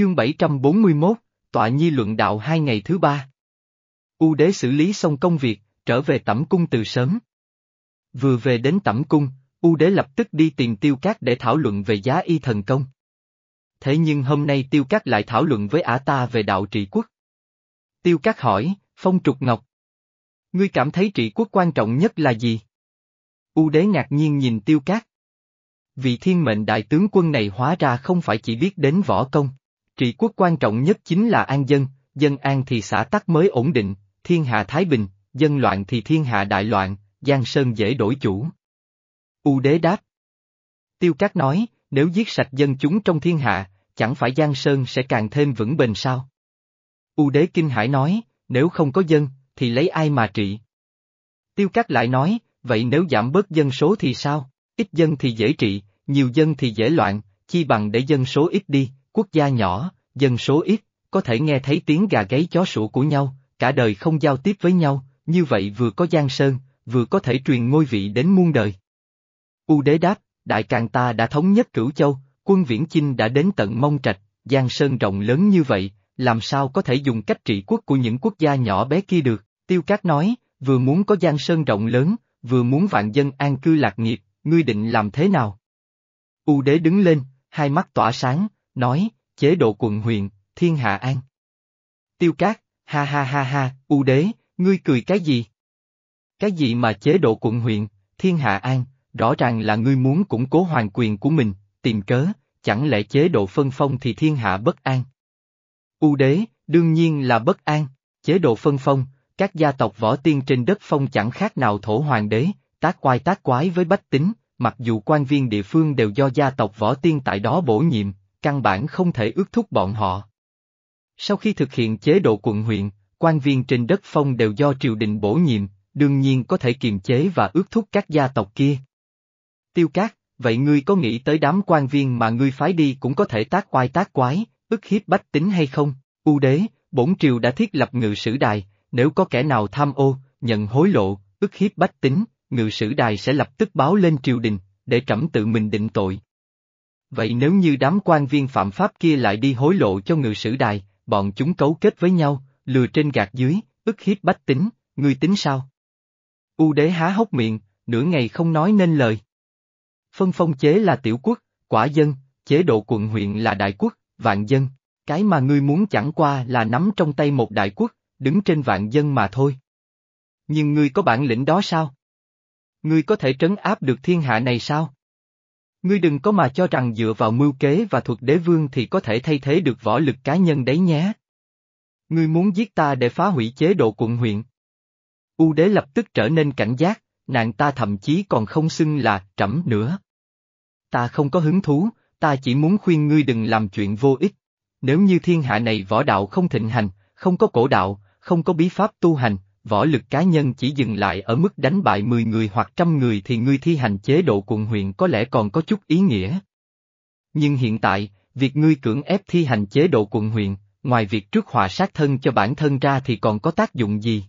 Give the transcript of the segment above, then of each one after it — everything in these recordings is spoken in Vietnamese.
Chương 741, Tọa Nhi luận đạo hai ngày thứ ba. U đế xử lý xong công việc, trở về tẩm cung từ sớm. Vừa về đến tẩm cung, U đế lập tức đi tìm tiêu cát để thảo luận về giá y thần công. Thế nhưng hôm nay tiêu cát lại thảo luận với ả ta về đạo trị quốc. Tiêu cát hỏi, Phong Trục Ngọc. Ngươi cảm thấy trị quốc quan trọng nhất là gì? U đế ngạc nhiên nhìn tiêu cát. Vị thiên mệnh đại tướng quân này hóa ra không phải chỉ biết đến võ công. Trị quốc quan trọng nhất chính là an dân, dân an thì xã tắc mới ổn định, thiên hạ thái bình, dân loạn thì thiên hạ đại loạn, Giang Sơn dễ đổi chủ. U đế đáp. Tiêu Cát nói, nếu giết sạch dân chúng trong thiên hạ, chẳng phải Giang Sơn sẽ càng thêm vững bền sao? U đế kinh hải nói, nếu không có dân, thì lấy ai mà trị? Tiêu Cát lại nói, vậy nếu giảm bớt dân số thì sao? Ít dân thì dễ trị, nhiều dân thì dễ loạn, chi bằng để dân số ít đi, quốc gia nhỏ, dân số ít, có thể nghe thấy tiếng gà gáy chó sủa của nhau, cả đời không giao tiếp với nhau, như vậy vừa có Giang Sơn, vừa có thể truyền ngôi vị đến muôn đời. U đế đáp, đại càng ta đã thống nhất cửu châu, quân viễn chinh đã đến tận mông trạch, Giang Sơn rộng lớn như vậy, làm sao có thể dùng cách trị quốc của những quốc gia nhỏ bé kia được, tiêu cát nói, vừa muốn có Giang Sơn rộng lớn, vừa muốn vạn dân an cư lạc nghiệp, ngươi định làm thế nào? U đế đứng lên, hai mắt tỏa sáng, nói, chế độ quận huyện, thiên hạ an. Tiêu cát, ha ha ha ha, U đế, ngươi cười cái gì? Cái gì mà chế độ quận huyện, thiên hạ an, rõ ràng là ngươi muốn củng cố hoàng quyền của mình, tìm cớ, chẳng lẽ chế độ phân phong thì thiên hạ bất an? U đế, đương nhiên là bất an, chế độ phân phong, các gia tộc võ tiên trên đất phong chẳng khác nào thổ hoàng đế, tác quai tác quái với bách tính, mặc dù quan viên địa phương đều do gia tộc võ tiên tại đó bổ nhiệm, căn bản không thể ước thúc bọn họ. Sau khi thực hiện chế độ quận huyện, quan viên trên đất phong đều do triều đình bổ nhiệm, đương nhiên có thể kiềm chế và ước thúc các gia tộc kia. Tiêu Cát, vậy ngươi có nghĩ tới đám quan viên mà ngươi phái đi cũng có thể tác oai tác quái, ức hiếp bách tính hay không? U đế, bổn triều đã thiết lập ngự sử đài, nếu có kẻ nào tham ô, nhận hối lộ, ức hiếp bách tính, ngự sử đài sẽ lập tức báo lên triều đình, để trẫm tự mình định tội. Vậy nếu như đám quan viên phạm pháp kia lại đi hối lộ cho ngự sử đài, bọn chúng cấu kết với nhau, lừa trên gạt dưới, ức hiếp bách tính, ngươi tính sao? U đế há hốc miệng, nửa ngày không nói nên lời. Phân phong chế là tiểu quốc, quả dân, chế độ quận huyện là đại quốc, vạn dân, cái mà ngươi muốn chẳng qua là nắm trong tay một đại quốc, đứng trên vạn dân mà thôi. Nhưng ngươi có bản lĩnh đó sao? Ngươi có thể trấn áp được thiên hạ này sao? Ngươi đừng có mà cho rằng dựa vào mưu kế và thuật đế vương thì có thể thay thế được võ lực cá nhân đấy nhé. Ngươi muốn giết ta để phá hủy chế độ quận huyện. U đế lập tức trở nên cảnh giác, nàng ta thậm chí còn không xưng là trẫm nữa. Ta không có hứng thú, ta chỉ muốn khuyên ngươi đừng làm chuyện vô ích. Nếu như thiên hạ này võ đạo không thịnh hành, không có cổ đạo, không có bí pháp tu hành, võ lực cá nhân chỉ dừng lại ở mức đánh bại 10 người hoặc trăm người thì ngươi thi hành chế độ quận huyện có lẽ còn có chút ý nghĩa. Nhưng hiện tại, việc ngươi cưỡng ép thi hành chế độ quận huyện, ngoài việc trước họa sát thân cho bản thân ra thì còn có tác dụng gì?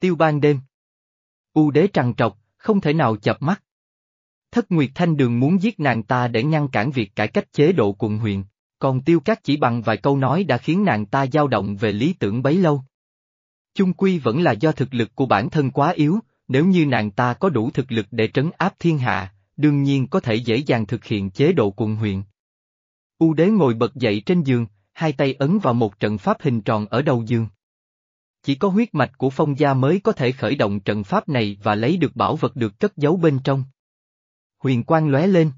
Tiêu ban đêm U đế trằn trọc, không thể nào chập mắt. Thất Nguyệt Thanh Đường muốn giết nàng ta để ngăn cản việc cải cách chế độ quận huyện, còn tiêu cát chỉ bằng vài câu nói đã khiến nàng ta dao động về lý tưởng bấy lâu. Chung quy vẫn là do thực lực của bản thân quá yếu, nếu như nàng ta có đủ thực lực để trấn áp thiên hạ, đương nhiên có thể dễ dàng thực hiện chế độ quận huyện. U đế ngồi bật dậy trên giường, hai tay ấn vào một trận pháp hình tròn ở đầu giường. Chỉ có huyết mạch của phong gia mới có thể khởi động trận pháp này và lấy được bảo vật được cất giấu bên trong. Huyền quang lóe lên.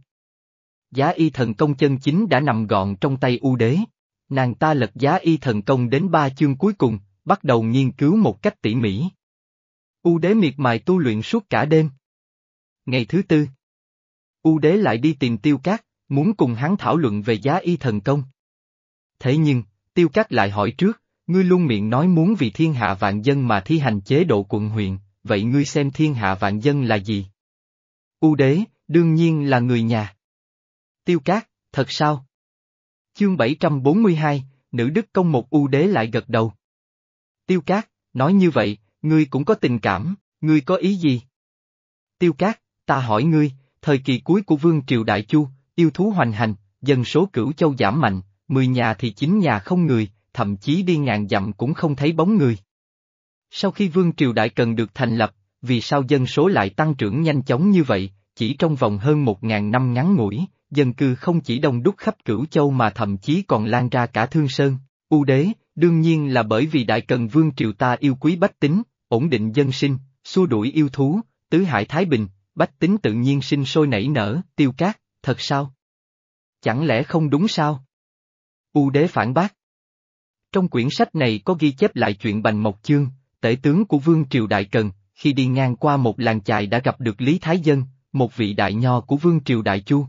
Giá y thần công chân chính đã nằm gọn trong tay U đế. Nàng ta lật giá y thần công đến ba chương cuối cùng, bắt đầu nghiên cứu một cách tỉ mỉ. U đế miệt mài tu luyện suốt cả đêm. Ngày thứ tư. U đế lại đi tìm tiêu cát, muốn cùng hắn thảo luận về giá y thần công. Thế nhưng, tiêu cát lại hỏi trước, ngươi luôn miệng nói muốn vì thiên hạ vạn dân mà thi hành chế độ quận huyện, vậy ngươi xem thiên hạ vạn dân là gì? U đế, đương nhiên là người nhà. Tiêu cát, thật sao? Chương 742, nữ đức công một U đế lại gật đầu. Tiêu cát, nói như vậy, ngươi cũng có tình cảm, ngươi có ý gì? Tiêu cát, ta hỏi ngươi, thời kỳ cuối của vương triều Đại Chu, yêu thú hoành hành, dân số cửu châu giảm mạnh, mười nhà thì chín nhà không người, thậm chí đi ngàn dặm cũng không thấy bóng người. Sau khi Vương Triều Đại Cần được thành lập, vì sao dân số lại tăng trưởng nhanh chóng như vậy, chỉ trong vòng hơn một ngàn năm ngắn ngủi, dân cư không chỉ đông đúc khắp cửu châu mà thậm chí còn lan ra cả Thương Sơn, U Đế, đương nhiên là bởi vì Đại Cần Vương Triều ta yêu quý bách tính, ổn định dân sinh, xua đuổi yêu thú, tứ hải thái bình, bách tính tự nhiên sinh sôi nảy nở, tiêu cát, thật sao? Chẳng lẽ không đúng sao? U đế phản bác. Trong quyển sách này có ghi chép lại chuyện Bành Mộc Chương, tể tướng của Vương Triều Đại Cần, khi đi ngang qua một làng chài đã gặp được Lý Thái Dân, một vị đại nho của Vương Triều Đại Chu.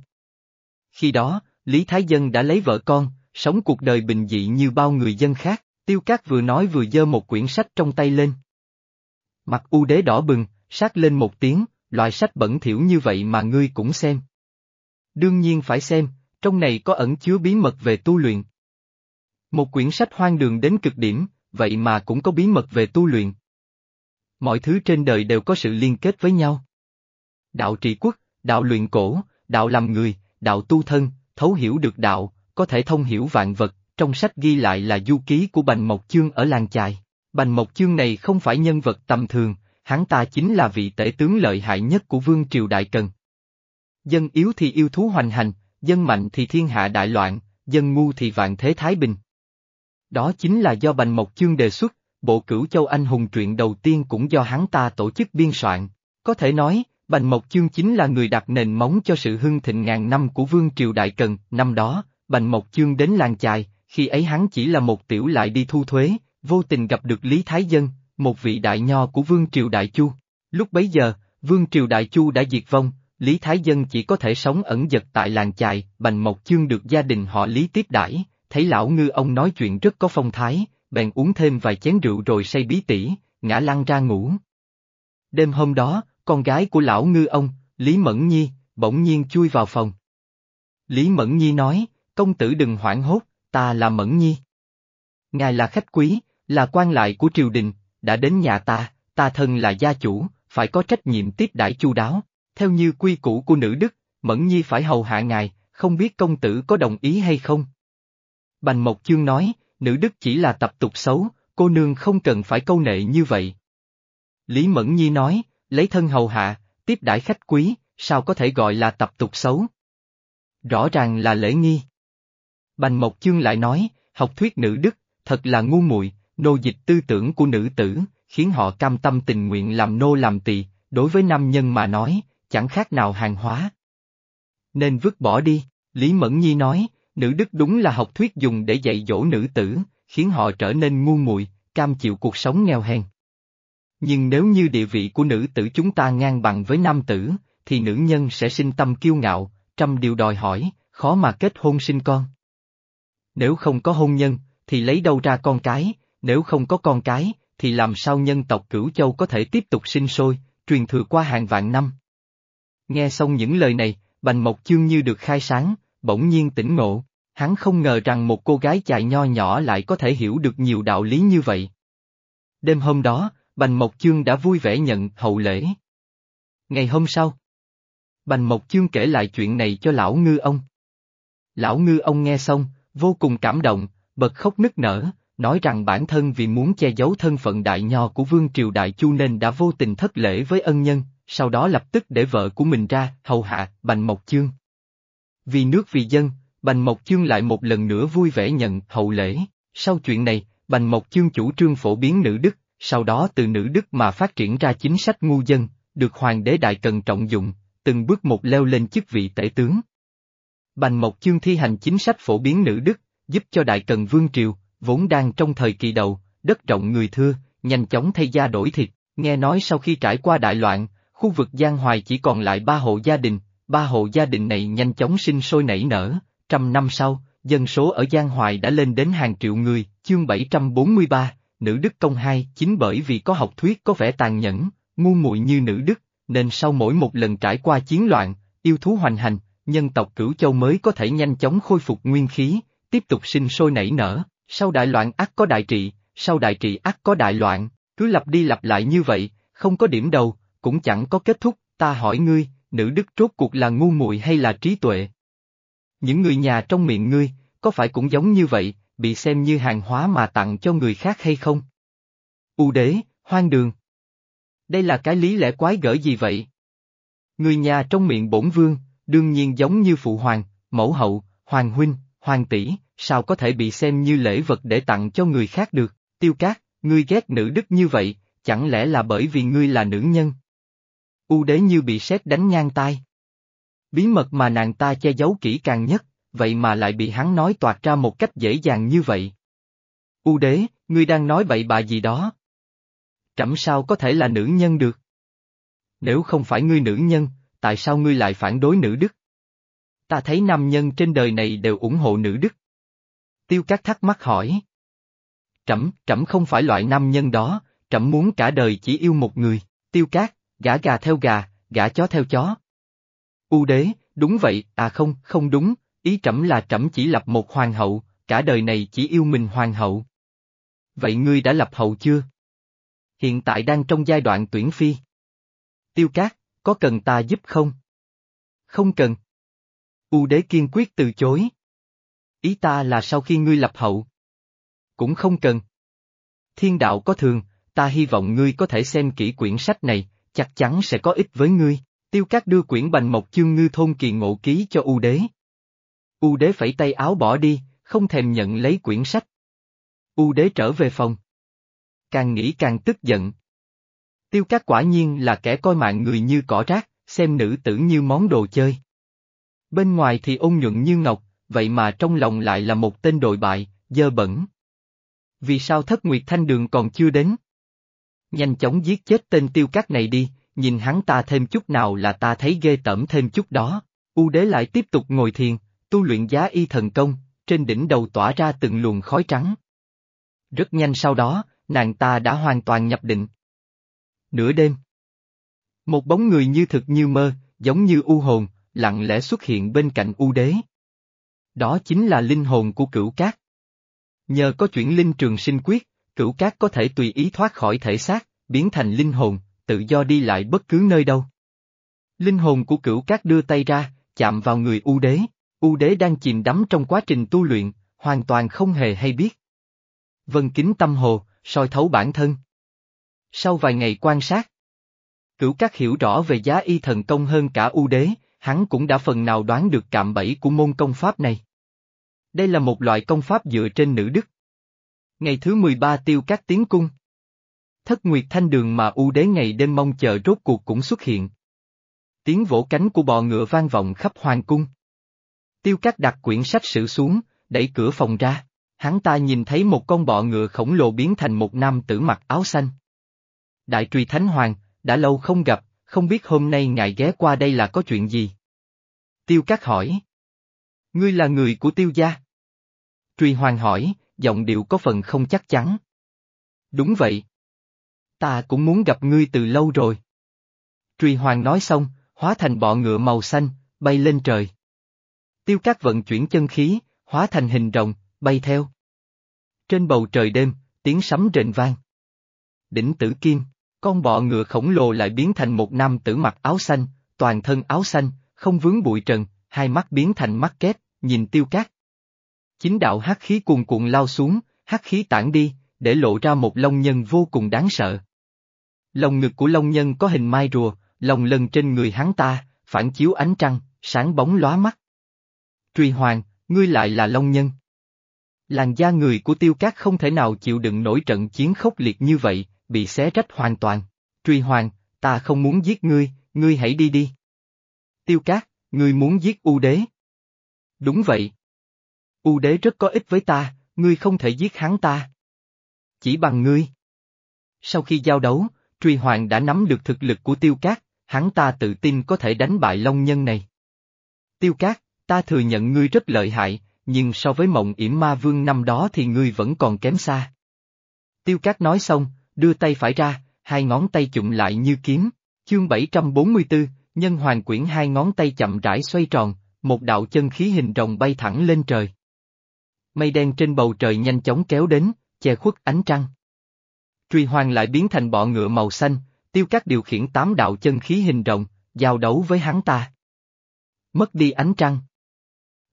Khi đó, Lý Thái Dân đã lấy vợ con, sống cuộc đời bình dị như bao người dân khác, Tiêu Cát vừa nói vừa giơ một quyển sách trong tay lên. Mặt u đế đỏ bừng, sát lên một tiếng, loại sách bẩn thỉu như vậy mà ngươi cũng xem. Đương nhiên phải xem, trong này có ẩn chứa bí mật về tu luyện. Một quyển sách hoang đường đến cực điểm, vậy mà cũng có bí mật về tu luyện. Mọi thứ trên đời đều có sự liên kết với nhau. Đạo trị quốc, đạo luyện cổ, đạo làm người, đạo tu thân, thấu hiểu được đạo, có thể thông hiểu vạn vật, trong sách ghi lại là du ký của Bành Mộc Chương ở làng chài. Bành Mộc Chương này không phải nhân vật tầm thường, hắn ta chính là vị tể tướng lợi hại nhất của Vương Triều Đại Cần. Dân yếu thì yêu thú hoành hành, dân mạnh thì thiên hạ đại loạn, dân ngu thì vạn thế thái bình. Đó chính là do Bành Mộc Chương đề xuất, bộ cửu châu anh hùng truyện đầu tiên cũng do hắn ta tổ chức biên soạn. Có thể nói, Bành Mộc Chương chính là người đặt nền móng cho sự hưng thịnh ngàn năm của Vương Triều Đại Cần. Năm đó, Bành Mộc Chương đến làng chài, khi ấy hắn chỉ là một tiểu lại đi thu thuế, vô tình gặp được Lý Thái Dân, một vị đại nho của Vương Triều Đại Chu. Lúc bấy giờ, Vương Triều Đại Chu đã diệt vong, Lý Thái Dân chỉ có thể sống ẩn giật tại làng chài, Bành Mộc Chương được gia đình họ Lý tiếp đãi, thấy lão ngư ông nói chuyện rất có phong thái, bèn uống thêm vài chén rượu rồi say bí tỉ, ngã lăn ra ngủ. Đêm hôm đó, con gái của lão ngư ông, Lý Mẫn Nhi, bỗng nhiên chui vào phòng. Lý Mẫn Nhi nói, công tử đừng hoảng hốt, ta là Mẫn Nhi. Ngài là khách quý, là quan lại của triều đình, đã đến nhà ta, ta thân là gia chủ, phải có trách nhiệm tiếp đãi chu đáo. Theo như quy củ của nữ đức, Mẫn Nhi phải hầu hạ ngài, không biết công tử có đồng ý hay không? Bành Mộc Chương nói, nữ đức chỉ là tập tục xấu, cô nương không cần phải câu nệ như vậy. Lý Mẫn Nhi nói, lấy thân hầu hạ, tiếp đãi khách quý, sao có thể gọi là tập tục xấu? Rõ ràng là lễ nghi. Bành Mộc Chương lại nói, học thuyết nữ đức, thật là ngu muội, nô dịch tư tưởng của nữ tử, khiến họ cam tâm tình nguyện làm nô làm tỳ, đối với nam nhân mà nói, chẳng khác nào hàng hóa. Nên vứt bỏ đi, Lý Mẫn Nhi nói, nữ đức đúng là học thuyết dùng để dạy dỗ nữ tử, khiến họ trở nên ngu muội, cam chịu cuộc sống nghèo hèn. Nhưng nếu như địa vị của nữ tử chúng ta ngang bằng với nam tử, thì nữ nhân sẽ sinh tâm kiêu ngạo, trăm điều đòi hỏi, khó mà kết hôn sinh con. Nếu không có hôn nhân, thì lấy đâu ra con cái, nếu không có con cái, thì làm sao nhân tộc cửu châu có thể tiếp tục sinh sôi, truyền thừa qua hàng vạn năm. Nghe xong những lời này, Bành Mộc Chương như được khai sáng, bỗng nhiên tỉnh ngộ, hắn không ngờ rằng một cô gái chạy nho nhỏ lại có thể hiểu được nhiều đạo lý như vậy. Đêm hôm đó, Bành Mộc Chương đã vui vẻ nhận hậu lễ. Ngày hôm sau, Bành Mộc Chương kể lại chuyện này cho lão ngư ông. Lão ngư ông nghe xong, vô cùng cảm động, bật khóc nức nở, nói rằng bản thân vì muốn che giấu thân phận đại nho của vương triều đại chu nên đã vô tình thất lễ với ân nhân, sau đó lập tức để vợ của mình ra, hầu hạ, Bành Mộc Chương. Vì nước vì dân, Bành Mộc Chương lại một lần nữa vui vẻ nhận hậu lễ. Sau chuyện này, Bành Mộc Chương chủ trương phổ biến nữ đức, sau đó từ nữ đức mà phát triển ra chính sách ngu dân, được hoàng đế đại cần trọng dụng, từng bước một leo lên chức vị tể tướng. Bành Mộc Chương thi hành chính sách phổ biến nữ đức, giúp cho đại cần vương triều, vốn đang trong thời kỳ đầu, đất rộng người thưa, nhanh chóng thay da đổi thịt, nghe nói sau khi trải qua đại loạn, khu vực Giang Hoài chỉ còn lại ba hộ gia đình, ba hộ gia đình này nhanh chóng sinh sôi nảy nở, trăm năm sau, dân số ở Giang Hoài đã lên đến hàng triệu người, chương 743, nữ đức công hai chính bởi vì có học thuyết có vẻ tàn nhẫn, ngu muội như nữ đức, nên sau mỗi một lần trải qua chiến loạn, yêu thú hoành hành, nhân tộc cửu châu mới có thể nhanh chóng khôi phục nguyên khí, tiếp tục sinh sôi nảy nở, sau đại loạn ác có đại trị, sau đại trị ác có đại loạn, cứ lặp đi lặp lại như vậy, không có điểm đầu, cũng chẳng có kết thúc, ta hỏi ngươi, nữ đức rốt cuộc là ngu muội hay là trí tuệ? Những người nhà trong miệng ngươi, có phải cũng giống như vậy, bị xem như hàng hóa mà tặng cho người khác hay không? U đế, hoang đường. Đây là cái lý lẽ quái gở gì vậy? Người nhà trong miệng bổn vương, đương nhiên giống như phụ hoàng, mẫu hậu, hoàng huynh, hoàng tỷ, sao có thể bị xem như lễ vật để tặng cho người khác được, tiêu cát, ngươi ghét nữ đức như vậy, chẳng lẽ là bởi vì ngươi là nữ nhân? U đế như bị sét đánh ngang tai. Bí mật mà nàng ta che giấu kỹ càng nhất, vậy mà lại bị hắn nói toạt ra một cách dễ dàng như vậy. U đế, ngươi đang nói bậy bạ gì đó? Trẫm sao có thể là nữ nhân được? Nếu không phải ngươi nữ nhân, tại sao ngươi lại phản đối nữ đức? Ta thấy nam nhân trên đời này đều ủng hộ nữ đức. Tiêu Cát thắc mắc hỏi. Trẫm, trẫm không phải loại nam nhân đó, trẫm muốn cả đời chỉ yêu một người, Tiêu Cát, gã gà theo gà, gã chó theo chó. U đế, đúng vậy, à không, không đúng, ý trẫm là trẫm chỉ lập một hoàng hậu, cả đời này chỉ yêu mình hoàng hậu. Vậy ngươi đã lập hậu chưa? Hiện tại đang trong giai đoạn tuyển phi. Tiêu Cát, có cần ta giúp không? Không cần. U đế kiên quyết từ chối. Ý ta là sau khi ngươi lập hậu. Cũng không cần. Thiên đạo có thường, ta hy vọng ngươi có thể xem kỹ quyển sách này, chắc chắn sẽ có ích với ngươi. Tiêu Cát đưa quyển bành mộc chương ngư thôn kỳ ngộ ký cho U đế. U đế phẩy tay áo bỏ đi, không thèm nhận lấy quyển sách. U đế trở về phòng. Càng nghĩ càng tức giận. Tiêu Cát quả nhiên là kẻ coi mạng người như cỏ rác, xem nữ tử như món đồ chơi. Bên ngoài thì ôn nhuận như ngọc, vậy mà trong lòng lại là một tên đồi bại, dơ bẩn. Vì sao thất nguyệt thanh đường còn chưa đến? Nhanh chóng giết chết tên tiêu cát này đi, nhìn hắn ta thêm chút nào là ta thấy ghê tởm thêm chút đó. U đế lại tiếp tục ngồi thiền, tu luyện giá y thần công, trên đỉnh đầu tỏa ra từng luồng khói trắng. Rất nhanh sau đó, nàng ta đã hoàn toàn nhập định. Nửa đêm. Một bóng người như thực như mơ, giống như u hồn, lặng lẽ xuất hiện bên cạnh u đế. Đó chính là linh hồn của cửu cát. Nhờ có chuyển linh trường sinh quyết, cửu cát có thể tùy ý thoát khỏi thể xác, biến thành linh hồn, tự do đi lại bất cứ nơi đâu. Linh hồn của cửu cát đưa tay ra, chạm vào người U đế, U đế đang chìm đắm trong quá trình tu luyện, hoàn toàn không hề hay biết. Vân kính tâm hồ, soi thấu bản thân. Sau vài ngày quan sát, cửu cát hiểu rõ về giá y thần công hơn cả U đế, hắn cũng đã phần nào đoán được cạm bẫy của môn công pháp này. Đây là một loại công pháp dựa trên nữ đức. Ngày thứ 13 tiêu các tiến cung. Thất nguyệt thanh đường mà u đế ngày đêm mong chờ rốt cuộc cũng xuất hiện. Tiếng vỗ cánh của bò ngựa vang vọng khắp hoàng cung. Tiêu cát đặt quyển sách sử xuống, đẩy cửa phòng ra. Hắn ta nhìn thấy một con bọ ngựa khổng lồ biến thành một nam tử mặc áo xanh. Đại truy thánh hoàng, đã lâu không gặp, không biết hôm nay ngài ghé qua đây là có chuyện gì? Tiêu Cát hỏi. Ngươi là người của tiêu gia? Truy Hoàng hỏi, giọng điệu có phần không chắc chắn. Đúng vậy. Ta cũng muốn gặp ngươi từ lâu rồi. Truy Hoàng nói xong, hóa thành bọ ngựa màu xanh, bay lên trời. Tiêu Cát vận chuyển chân khí, hóa thành hình rồng, bay theo. Trên bầu trời đêm, tiếng sấm rền vang. Đỉnh tử kim, con bọ ngựa khổng lồ lại biến thành một nam tử mặc áo xanh, toàn thân áo xanh, không vướng bụi trần, hai mắt biến thành mắt kép, nhìn tiêu cát. Chính đạo hắc khí cuồn cuộn lao xuống, hắc khí tản đi, để lộ ra một long nhân vô cùng đáng sợ. Lồng ngực của long nhân có hình mai rùa, lòng lần trên người hắn ta, phản chiếu ánh trăng, sáng bóng lóa mắt. Truy hoàng, ngươi lại là long nhân. Làn da người của tiêu cát không thể nào chịu đựng nổi trận chiến khốc liệt như vậy, bị xé rách hoàn toàn. Truy hoàng, ta không muốn giết ngươi, ngươi hãy đi đi. Tiêu cát, ngươi muốn giết U đế. Đúng vậy. U đế rất có ích với ta, ngươi không thể giết hắn ta. Chỉ bằng ngươi. Sau khi giao đấu, Truy Hoàng đã nắm được thực lực của Tiêu Cát, hắn ta tự tin có thể đánh bại Long Nhân này. Tiêu Cát, ta thừa nhận ngươi rất lợi hại, nhưng so với mộng yểm ma vương năm đó thì ngươi vẫn còn kém xa. Tiêu Cát nói xong, đưa tay phải ra, hai ngón tay chụm lại như kiếm. Chương 744, nhân hoàng quyển hai ngón tay chậm rãi xoay tròn, một đạo chân khí hình rồng bay thẳng lên trời. Mây đen trên bầu trời nhanh chóng kéo đến, che khuất ánh trăng. Truy hoàng lại biến thành bọ ngựa màu xanh, tiêu cát điều khiển tám đạo chân khí hình rồng, giao đấu với hắn ta. Mất đi ánh trăng.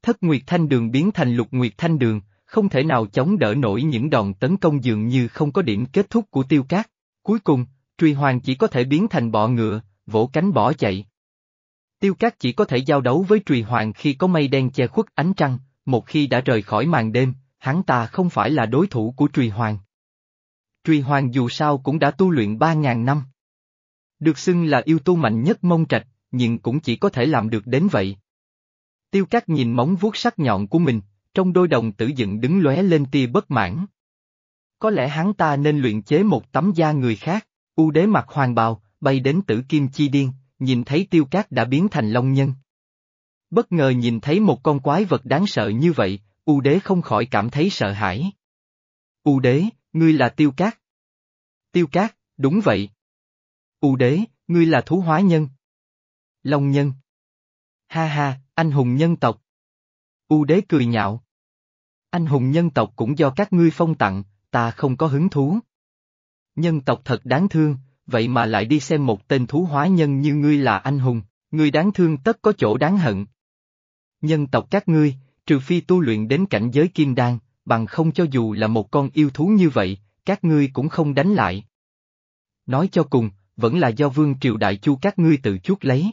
Thất Nguyệt Thanh Đường biến thành Lục Nguyệt Thanh Đường, không thể nào chống đỡ nổi những đòn tấn công dường như không có điểm kết thúc của tiêu cát. Cuối cùng, truy hoàng chỉ có thể biến thành bọ ngựa, vỗ cánh bỏ chạy. Tiêu cát chỉ có thể giao đấu với trùy hoàng khi có mây đen che khuất ánh trăng, một khi đã rời khỏi màn đêm, hắn ta không phải là đối thủ của trùy hoàng. Trùy hoàng dù sao cũng đã tu luyện ba ngàn năm. Được xưng là yêu tu mạnh nhất mông trạch, nhưng cũng chỉ có thể làm được đến vậy. Tiêu cát nhìn móng vuốt sắc nhọn của mình, trong đôi đồng tử dựng đứng lóe lên tia bất mãn. Có lẽ hắn ta nên luyện chế một tấm da người khác, u đế mặt hoàng bào, bay đến tử kim chi điên, nhìn thấy tiêu cát đã biến thành long nhân. Bất ngờ nhìn thấy một con quái vật đáng sợ như vậy, u đế không khỏi cảm thấy sợ hãi. U đế, ngươi là tiêu cát. Tiêu cát, đúng vậy. U đế, ngươi là thú hóa nhân. Long nhân. Ha ha, anh hùng nhân tộc. U đế cười nhạo. Anh hùng nhân tộc cũng do các ngươi phong tặng, ta không có hứng thú. Nhân tộc thật đáng thương, vậy mà lại đi xem một tên thú hóa nhân như ngươi là anh hùng, ngươi đáng thương tất có chỗ đáng hận. Nhân tộc các ngươi, trừ phi tu luyện đến cảnh giới kim đan, bằng không cho dù là một con yêu thú như vậy, các ngươi cũng không đánh lại. Nói cho cùng, vẫn là do vương triều đại chu các ngươi tự chuốt lấy.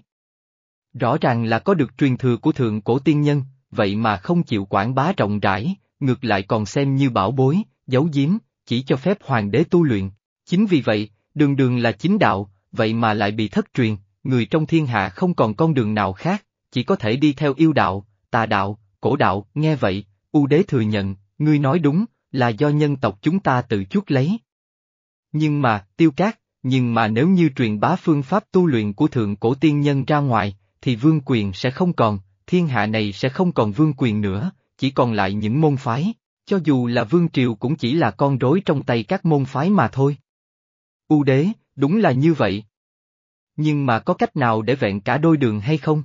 Rõ ràng là có được truyền thừa của thượng cổ tiên nhân, vậy mà không chịu quảng bá rộng rãi, ngược lại còn xem như bảo bối, giấu giếm, chỉ cho phép hoàng đế tu luyện. Chính vì vậy, đường đường là chính đạo, vậy mà lại bị thất truyền, người trong thiên hạ không còn con đường nào khác, chỉ có thể đi theo yêu đạo, tà đạo, cổ đạo, nghe vậy, U đế thừa nhận, ngươi nói đúng, là do nhân tộc chúng ta tự chuốc lấy. Nhưng mà, tiêu cát, nhưng mà nếu như truyền bá phương pháp tu luyện của thượng cổ tiên nhân ra ngoài, thì vương quyền sẽ không còn, thiên hạ này sẽ không còn vương quyền nữa, chỉ còn lại những môn phái, cho dù là vương triều cũng chỉ là con rối trong tay các môn phái mà thôi. U đế, đúng là như vậy. Nhưng mà có cách nào để vẹn cả đôi đường hay không?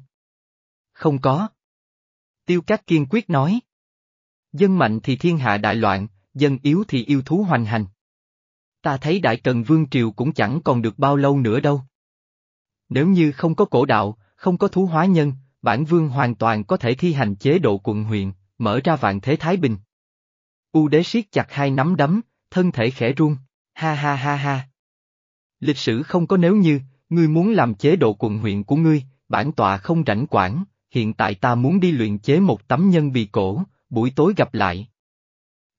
Không có. Tiêu Cát kiên quyết nói. Dân mạnh thì thiên hạ đại loạn, dân yếu thì yêu thú hoành hành. Ta thấy Đại Cần Vương Triều cũng chẳng còn được bao lâu nữa đâu. Nếu như không có cổ đạo, không có thú hóa nhân, bản vương hoàn toàn có thể thi hành chế độ quận huyện, mở ra vạn thế Thái Bình. U đế siết chặt hai nắm đấm, thân thể khẽ run, ha ha ha ha. Lịch sử không có nếu như, ngươi muốn làm chế độ quận huyện của ngươi, bản tọa không rảnh quản, hiện tại ta muốn đi luyện chế một tấm nhân bì cổ, buổi tối gặp lại.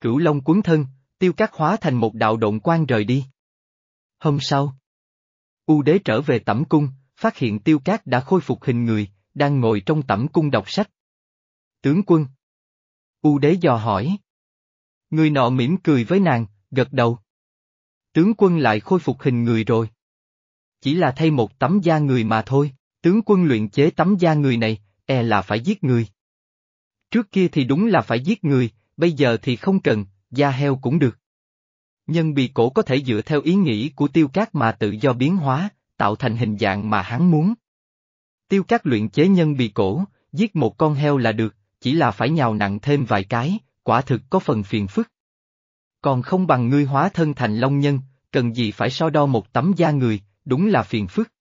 Cửu Long cuốn thân, tiêu cát hóa thành một đạo động quan rời đi. Hôm sau, U đế trở về tẩm cung, phát hiện tiêu cát đã khôi phục hình người, đang ngồi trong tẩm cung đọc sách. Tướng quân. U đế dò hỏi. Người nọ mỉm cười với nàng, gật đầu. Tướng quân lại khôi phục hình người rồi. Chỉ là thay một tấm da người mà thôi, tướng quân luyện chế tấm da người này, e là phải giết người. Trước kia thì đúng là phải giết người, bây giờ thì không cần, da heo cũng được. Nhân bị cổ có thể dựa theo ý nghĩ của tiêu cát mà tự do biến hóa, tạo thành hình dạng mà hắn muốn. Tiêu cát luyện chế nhân bị cổ, giết một con heo là được, chỉ là phải nhào nặng thêm vài cái, quả thực có phần phiền phức. Còn không bằng ngươi hóa thân thành long nhân, cần gì phải so đo một tấm da người, đúng là phiền phức.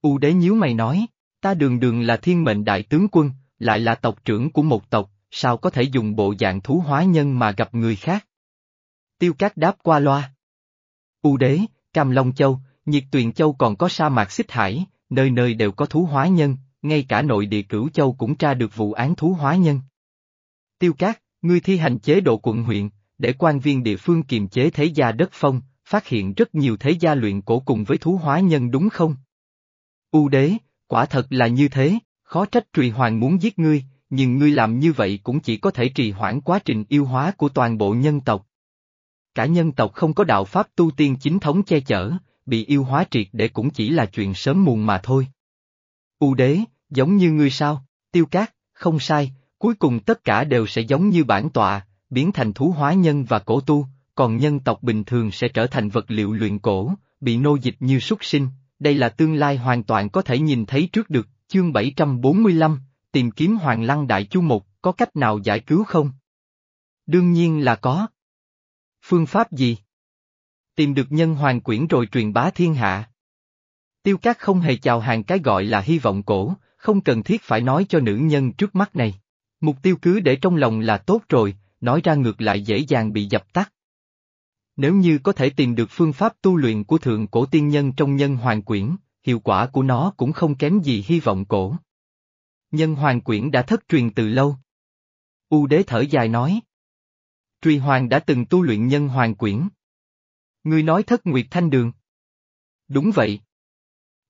U đế nhíu mày nói, ta đường đường là thiên mệnh đại tướng quân, lại là tộc trưởng của một tộc, sao có thể dùng bộ dạng thú hóa nhân mà gặp người khác? Tiêu Cát đáp qua loa. U đế, Cam Long Châu, Nhiệt Tuyền Châu còn có sa mạc xích hải, nơi nơi đều có thú hóa nhân, ngay cả nội địa cửu châu cũng tra được vụ án thú hóa nhân. Tiêu Cát, ngươi thi hành chế độ quận huyện, để quan viên địa phương kiềm chế thế gia đất phong, phát hiện rất nhiều thế gia luyện cổ cùng với thú hóa nhân đúng không? U đế, quả thật là như thế, khó trách trùy hoàng muốn giết ngươi, nhưng ngươi làm như vậy cũng chỉ có thể trì hoãn quá trình yêu hóa của toàn bộ nhân tộc. Cả nhân tộc không có đạo pháp tu tiên chính thống che chở, bị yêu hóa triệt để cũng chỉ là chuyện sớm muộn mà thôi. U đế, giống như ngươi sao, tiêu cát, không sai, cuối cùng tất cả đều sẽ giống như bản tọa, biến thành thú hóa nhân và cổ tu, còn nhân tộc bình thường sẽ trở thành vật liệu luyện cổ, bị nô dịch như súc sinh, đây là tương lai hoàn toàn có thể nhìn thấy trước được, chương 745, tìm kiếm Hoàng Lăng Đại Chu mục, có cách nào giải cứu không? Đương nhiên là có. Phương pháp gì? Tìm được nhân hoàng quyển rồi truyền bá thiên hạ. Tiêu Cát không hề chào hàng cái gọi là hy vọng cổ, không cần thiết phải nói cho nữ nhân trước mắt này. Mục tiêu cứ để trong lòng là tốt rồi, nói ra ngược lại dễ dàng bị dập tắt. Nếu như có thể tìm được phương pháp tu luyện của thượng cổ tiên nhân trong nhân hoàng quyển, hiệu quả của nó cũng không kém gì hy vọng cổ. Nhân hoàng quyển đã thất truyền từ lâu. U đế thở dài nói. Truy hoàng đã từng tu luyện nhân hoàng quyển. Ngươi nói thất nguyệt thanh đường. Đúng vậy.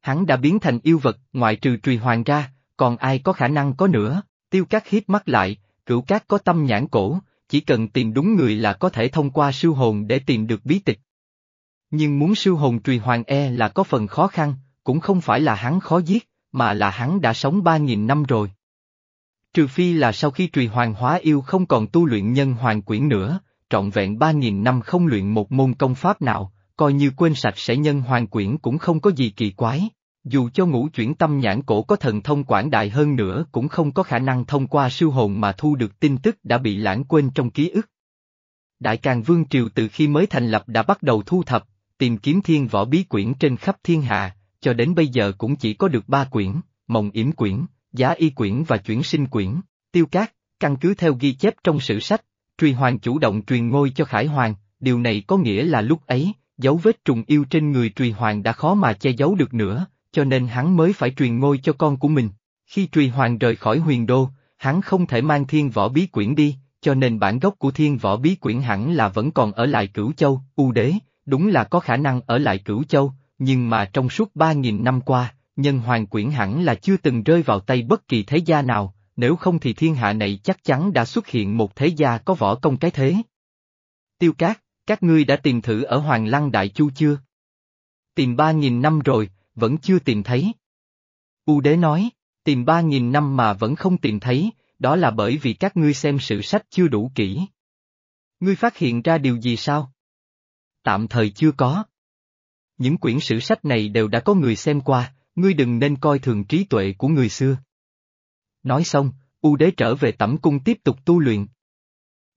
Hắn đã biến thành yêu vật, ngoại trừ trùy hoàng ra, còn ai có khả năng có nữa, tiêu cát hiếp mắt lại, cửu cát có tâm nhãn cổ, chỉ cần tìm đúng người là có thể thông qua siêu hồn để tìm được bí tịch. Nhưng muốn siêu hồn trùy hoàng e là có phần khó khăn, cũng không phải là hắn khó giết, mà là hắn đã sống ba nghìn năm rồi. Trừ phi là sau khi trùy hoàng hóa yêu không còn tu luyện nhân hoàng quyển nữa, trọn vẹn ba nghìn năm không luyện một môn công pháp nào, coi như quên sạch sẽ nhân hoàng quyển cũng không có gì kỳ quái. Dù cho ngũ chuyển tâm nhãn cổ có thần thông quảng đại hơn nữa cũng không có khả năng thông qua siêu hồn mà thu được tin tức đã bị lãng quên trong ký ức. Đại Càng Vương Triều từ khi mới thành lập đã bắt đầu thu thập, tìm kiếm thiên võ bí quyển trên khắp thiên hạ, cho đến bây giờ cũng chỉ có được ba quyển, mộng yểm quyển, giá y quyển và chuyển sinh quyển, tiêu cát, căn cứ theo ghi chép trong sử sách, truy hoàng chủ động truyền ngôi cho Khải Hoàng, điều này có nghĩa là lúc ấy, dấu vết trùng yêu trên người trùy hoàng đã khó mà che giấu được nữa, cho nên hắn mới phải truyền ngôi cho con của mình. Khi trùy hoàng rời khỏi huyền đô, hắn không thể mang thiên võ bí quyển đi, cho nên bản gốc của thiên võ bí quyển hẳn là vẫn còn ở lại cửu châu, u đế, đúng là có khả năng ở lại cửu châu, nhưng mà trong suốt ba nghìn năm qua, nhân hoàng quyển hẳn là chưa từng rơi vào tay bất kỳ thế gia nào, nếu không thì thiên hạ này chắc chắn đã xuất hiện một thế gia có võ công cái thế. Tiêu Cát, các ngươi đã tìm thử ở Hoàng Lăng Đại Chu chưa? Tìm ba nghìn năm rồi, vẫn chưa tìm thấy. U đế nói, tìm ba nghìn năm mà vẫn không tìm thấy, đó là bởi vì các ngươi xem sự sách chưa đủ kỹ. Ngươi phát hiện ra điều gì sao? Tạm thời chưa có. Những quyển sử sách này đều đã có người xem qua, ngươi đừng nên coi thường trí tuệ của người xưa. Nói xong, U đế trở về tẩm cung tiếp tục tu luyện.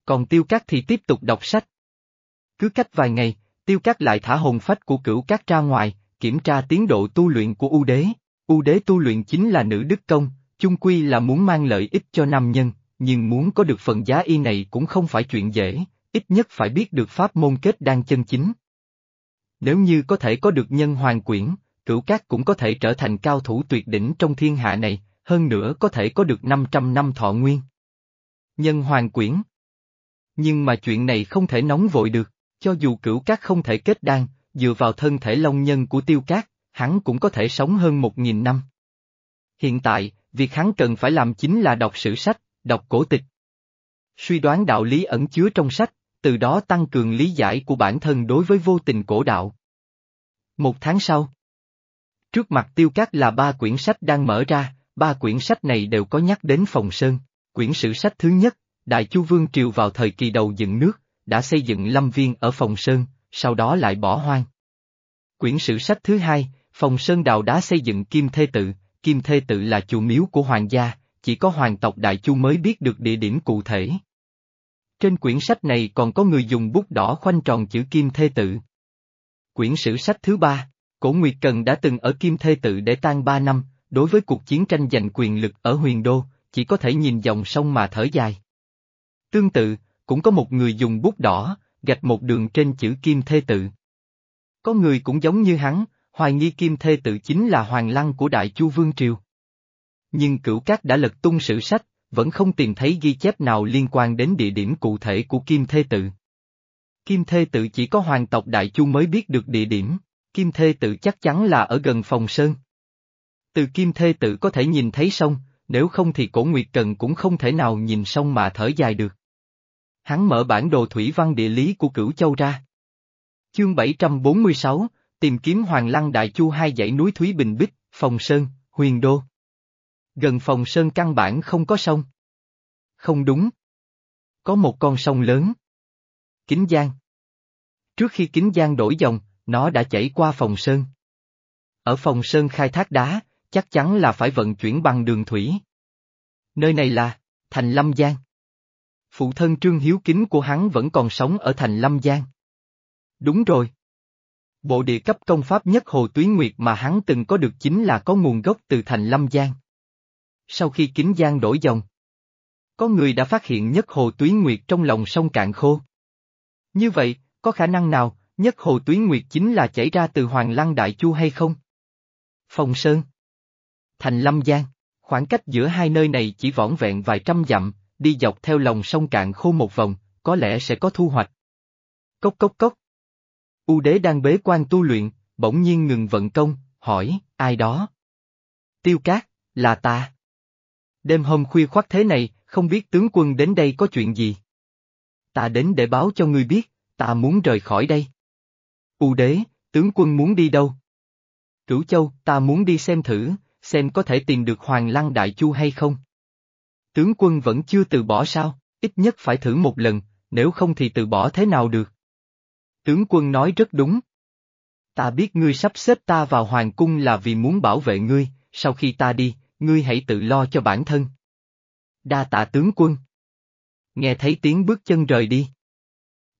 Còn tiêu cát thì tiếp tục đọc sách. Cứ cách vài ngày, tiêu cát lại thả hồn phách của cửu cát ra ngoài, kiểm tra tiến độ tu luyện của U đế. U đế tu luyện chính là nữ đức công, chung quy là muốn mang lợi ích cho nam nhân, nhưng muốn có được phần giá y này cũng không phải chuyện dễ, ít nhất phải biết được pháp môn kết đan chân chính. Nếu như có thể có được nhân hoàng quyển, cửu cát cũng có thể trở thành cao thủ tuyệt đỉnh trong thiên hạ này, hơn nữa có thể có được 500 năm thọ nguyên. Nhân hoàng quyển Nhưng mà chuyện này không thể nóng vội được, cho dù cửu cát không thể kết đan, dựa vào thân thể long nhân của tiêu cát, hắn cũng có thể sống hơn một nghìn năm. Hiện tại, việc hắn cần phải làm chính là đọc sử sách, đọc cổ tịch. Suy đoán đạo lý ẩn chứa trong sách, từ đó tăng cường lý giải của bản thân đối với vô tình cổ đạo. Một tháng sau, trước mặt tiêu cát là ba quyển sách đang mở ra, ba quyển sách này đều có nhắc đến Phòng Sơn. Quyển sử sách thứ nhất, Đại Chu Vương Triều vào thời kỳ đầu dựng nước, đã xây dựng lâm viên ở Phòng Sơn, sau đó lại bỏ hoang. Quyển sử sách thứ hai, Phòng Sơn đào đá xây dựng Kim Thê Tự, Kim Thê Tự là chùa miếu của hoàng gia, chỉ có hoàng tộc Đại Chu mới biết được địa điểm cụ thể. Trên quyển sách này còn có người dùng bút đỏ khoanh tròn chữ Kim Thê Tự. Quyển sử sách thứ ba, Cổ Nguyệt Cần đã từng ở Kim Thê Tự để tan ba năm, đối với cuộc chiến tranh giành quyền lực ở huyền đô, chỉ có thể nhìn dòng sông mà thở dài. Tương tự, cũng có một người dùng bút đỏ, gạch một đường trên chữ Kim Thê Tự. Có người cũng giống như hắn, hoài nghi Kim Thê Tự chính là hoàng lăng của Đại Chu Vương Triều. Nhưng cửu cát đã lật tung sử sách, vẫn không tìm thấy ghi chép nào liên quan đến địa điểm cụ thể của Kim Thê Tự. Kim Thê Tự chỉ có hoàng tộc Đại Chu mới biết được địa điểm, Kim Thê Tự chắc chắn là ở gần phòng sơn. Từ Kim Thê Tự có thể nhìn thấy sông, nếu không thì cổ Nguyệt Cần cũng không thể nào nhìn sông mà thở dài được. Hắn mở bản đồ thủy văn địa lý của Cửu Châu ra. Chương 746, tìm kiếm Hoàng Lăng Đại Chu hai dãy núi Thúy Bình Bích, Phòng Sơn, Huyền Đô. Gần Phòng Sơn căn bản không có sông. Không đúng. Có một con sông lớn. Kính Giang. Trước khi Kính Giang đổi dòng, nó đã chảy qua Phòng Sơn. Ở Phòng Sơn khai thác đá, chắc chắn là phải vận chuyển bằng đường thủy. Nơi này là, Thành Lâm Giang. Phụ thân Trương Hiếu Kính của hắn vẫn còn sống ở Thành Lâm Giang. Đúng rồi. Bộ địa cấp công pháp nhất Hồ Tuyến Nguyệt mà hắn từng có được chính là có nguồn gốc từ Thành Lâm Giang. Sau khi Kính Giang đổi dòng, Có người đã phát hiện nhất hồ túy nguyệt trong lòng sông cạn khô. Như vậy, có khả năng nào, nhất hồ túy nguyệt chính là chảy ra từ Hoàng Lăng Đại Chu hay không? Phong Sơn Thành Lâm Giang, khoảng cách giữa hai nơi này chỉ vỏn vẹn vài trăm dặm, đi dọc theo lòng sông cạn khô một vòng, có lẽ sẽ có thu hoạch. Cốc cốc cốc. U đế đang bế quan tu luyện, bỗng nhiên ngừng vận công, hỏi, ai đó? Tiêu cát, là ta. Đêm hôm khuya khoắt thế này, không biết tướng quân đến đây có chuyện gì. Ta đến để báo cho ngươi biết, ta muốn rời khỏi đây. U đế, tướng quân muốn đi đâu? Cửu Châu, ta muốn đi xem thử, xem có thể tìm được Hoàng Lăng Đại Chu hay không. Tướng quân vẫn chưa từ bỏ sao, ít nhất phải thử một lần, nếu không thì từ bỏ thế nào được. Tướng quân nói rất đúng. Ta biết ngươi sắp xếp ta vào hoàng cung là vì muốn bảo vệ ngươi, sau khi ta đi, ngươi hãy tự lo cho bản thân. Đa tạ tướng quân. Nghe thấy tiếng bước chân rời đi.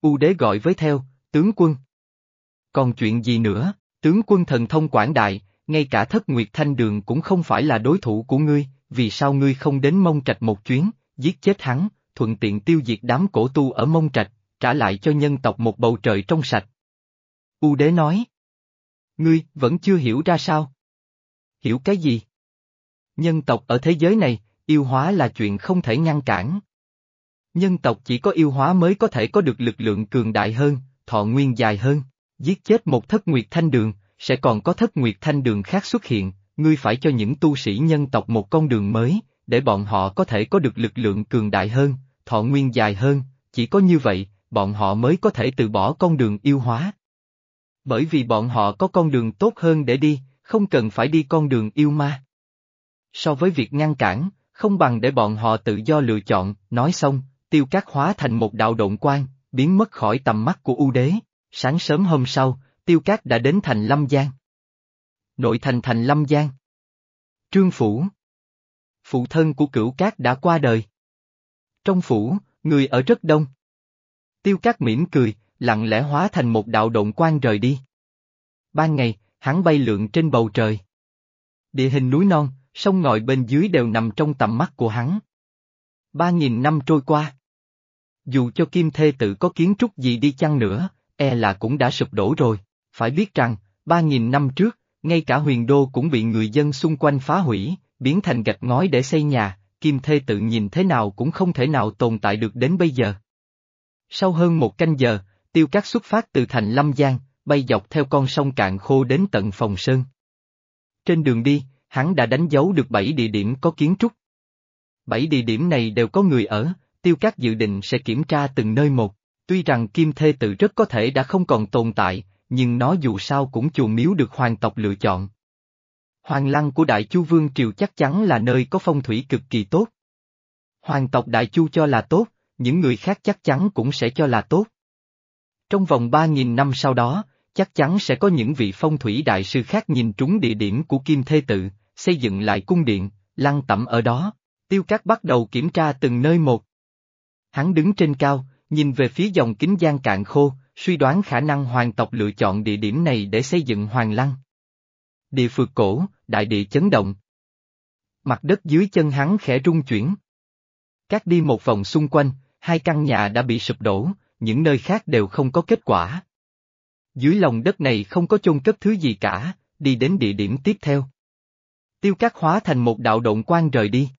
U đế gọi với theo, tướng quân. Còn chuyện gì nữa, tướng quân thần thông quảng đại, ngay cả thất nguyệt thanh đường cũng không phải là đối thủ của ngươi, vì sao ngươi không đến mông trạch một chuyến, giết chết hắn, thuận tiện tiêu diệt đám cổ tu ở mông trạch, trả lại cho nhân tộc một bầu trời trong sạch. U đế nói. Ngươi, vẫn chưa hiểu ra sao? Hiểu cái gì? Nhân tộc ở thế giới này, yêu hóa là chuyện không thể ngăn cản. Nhân tộc chỉ có yêu hóa mới có thể có được lực lượng cường đại hơn, thọ nguyên dài hơn, giết chết một thất nguyệt thanh đường, sẽ còn có thất nguyệt thanh đường khác xuất hiện, ngươi phải cho những tu sĩ nhân tộc một con đường mới, để bọn họ có thể có được lực lượng cường đại hơn, thọ nguyên dài hơn, chỉ có như vậy, bọn họ mới có thể từ bỏ con đường yêu hóa. Bởi vì bọn họ có con đường tốt hơn để đi, không cần phải đi con đường yêu ma. So với việc ngăn cản, không bằng để bọn họ tự do lựa chọn, nói xong, tiêu cát hóa thành một đạo động quan, biến mất khỏi tầm mắt của U đế. Sáng sớm hôm sau, tiêu cát đã đến thành Lâm Giang. Nội thành thành Lâm Giang. Trương Phủ. Phụ thân của cửu cát đã qua đời. Trong phủ, người ở rất đông. Tiêu cát mỉm cười, lặng lẽ hóa thành một đạo động quan rời đi. Ban ngày, hắn bay lượn trên bầu trời. Địa hình núi non, sông ngòi bên dưới đều nằm trong tầm mắt của hắn. Ba nghìn năm trôi qua. Dù cho Kim Thê tự có kiến trúc gì đi chăng nữa, e là cũng đã sụp đổ rồi. Phải biết rằng, ba nghìn năm trước, ngay cả huyền đô cũng bị người dân xung quanh phá hủy, biến thành gạch ngói để xây nhà, Kim Thê tự nhìn thế nào cũng không thể nào tồn tại được đến bây giờ. Sau hơn một canh giờ, tiêu cát xuất phát từ thành Lâm Giang, bay dọc theo con sông cạn khô đến tận Phòng Sơn. Trên đường đi, hắn đã đánh dấu được bảy địa điểm có kiến trúc. Bảy địa điểm này đều có người ở, tiêu cát dự định sẽ kiểm tra từng nơi một, tuy rằng Kim Thê tự rất có thể đã không còn tồn tại, nhưng nó dù sao cũng chùa miếu được hoàng tộc lựa chọn. Hoàng lăng của Đại Chu Vương Triều chắc chắn là nơi có phong thủy cực kỳ tốt. Hoàng tộc Đại Chu cho là tốt, những người khác chắc chắn cũng sẽ cho là tốt. Trong vòng 3.000 năm sau đó, chắc chắn sẽ có những vị phong thủy đại sư khác nhìn trúng địa điểm của Kim Thê Tự, xây dựng lại cung điện, lăng tẩm ở đó. Tiêu Cát bắt đầu kiểm tra từng nơi một. Hắn đứng trên cao, nhìn về phía dòng kính giang cạn khô, suy đoán khả năng hoàng tộc lựa chọn địa điểm này để xây dựng hoàng lăng. Địa phượt cổ, đại địa chấn động. Mặt đất dưới chân hắn khẽ rung chuyển. Cát đi một vòng xung quanh, hai căn nhà đã bị sụp đổ, những nơi khác đều không có kết quả. Dưới lòng đất này không có chôn cất thứ gì cả, đi đến địa điểm tiếp theo. Tiêu cát hóa thành một đạo động quan rời đi.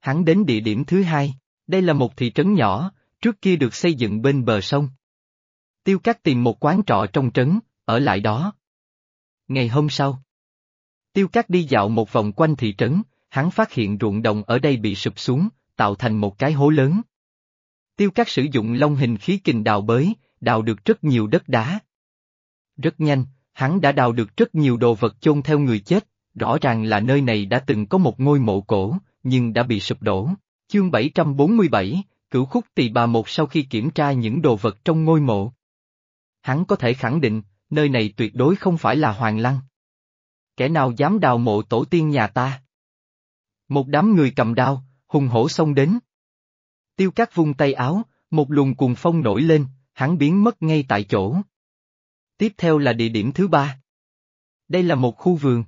Hắn đến địa điểm thứ hai, đây là một thị trấn nhỏ, trước kia được xây dựng bên bờ sông. Tiêu cát tìm một quán trọ trong trấn, ở lại đó. Ngày hôm sau, Tiêu cát đi dạo một vòng quanh thị trấn, hắn phát hiện ruộng đồng ở đây bị sụp xuống, tạo thành một cái hố lớn. Tiêu cát sử dụng long hình khí kình đào bới, đào được rất nhiều đất đá. Rất nhanh, hắn đã đào được rất nhiều đồ vật chôn theo người chết, rõ ràng là nơi này đã từng có một ngôi mộ cổ, nhưng đã bị sụp đổ. Chương 747, cửu khúc tỳ bà một sau khi kiểm tra những đồ vật trong ngôi mộ. Hắn có thể khẳng định, nơi này tuyệt đối không phải là Hoàng Lăng. Kẻ nào dám đào mộ tổ tiên nhà ta? Một đám người cầm đao, hùng hổ xông đến. Tiêu cát vung tay áo, một luồng cuồng phong nổi lên, hắn biến mất ngay tại chỗ. Tiếp theo là địa điểm thứ ba. Đây là một khu vườn.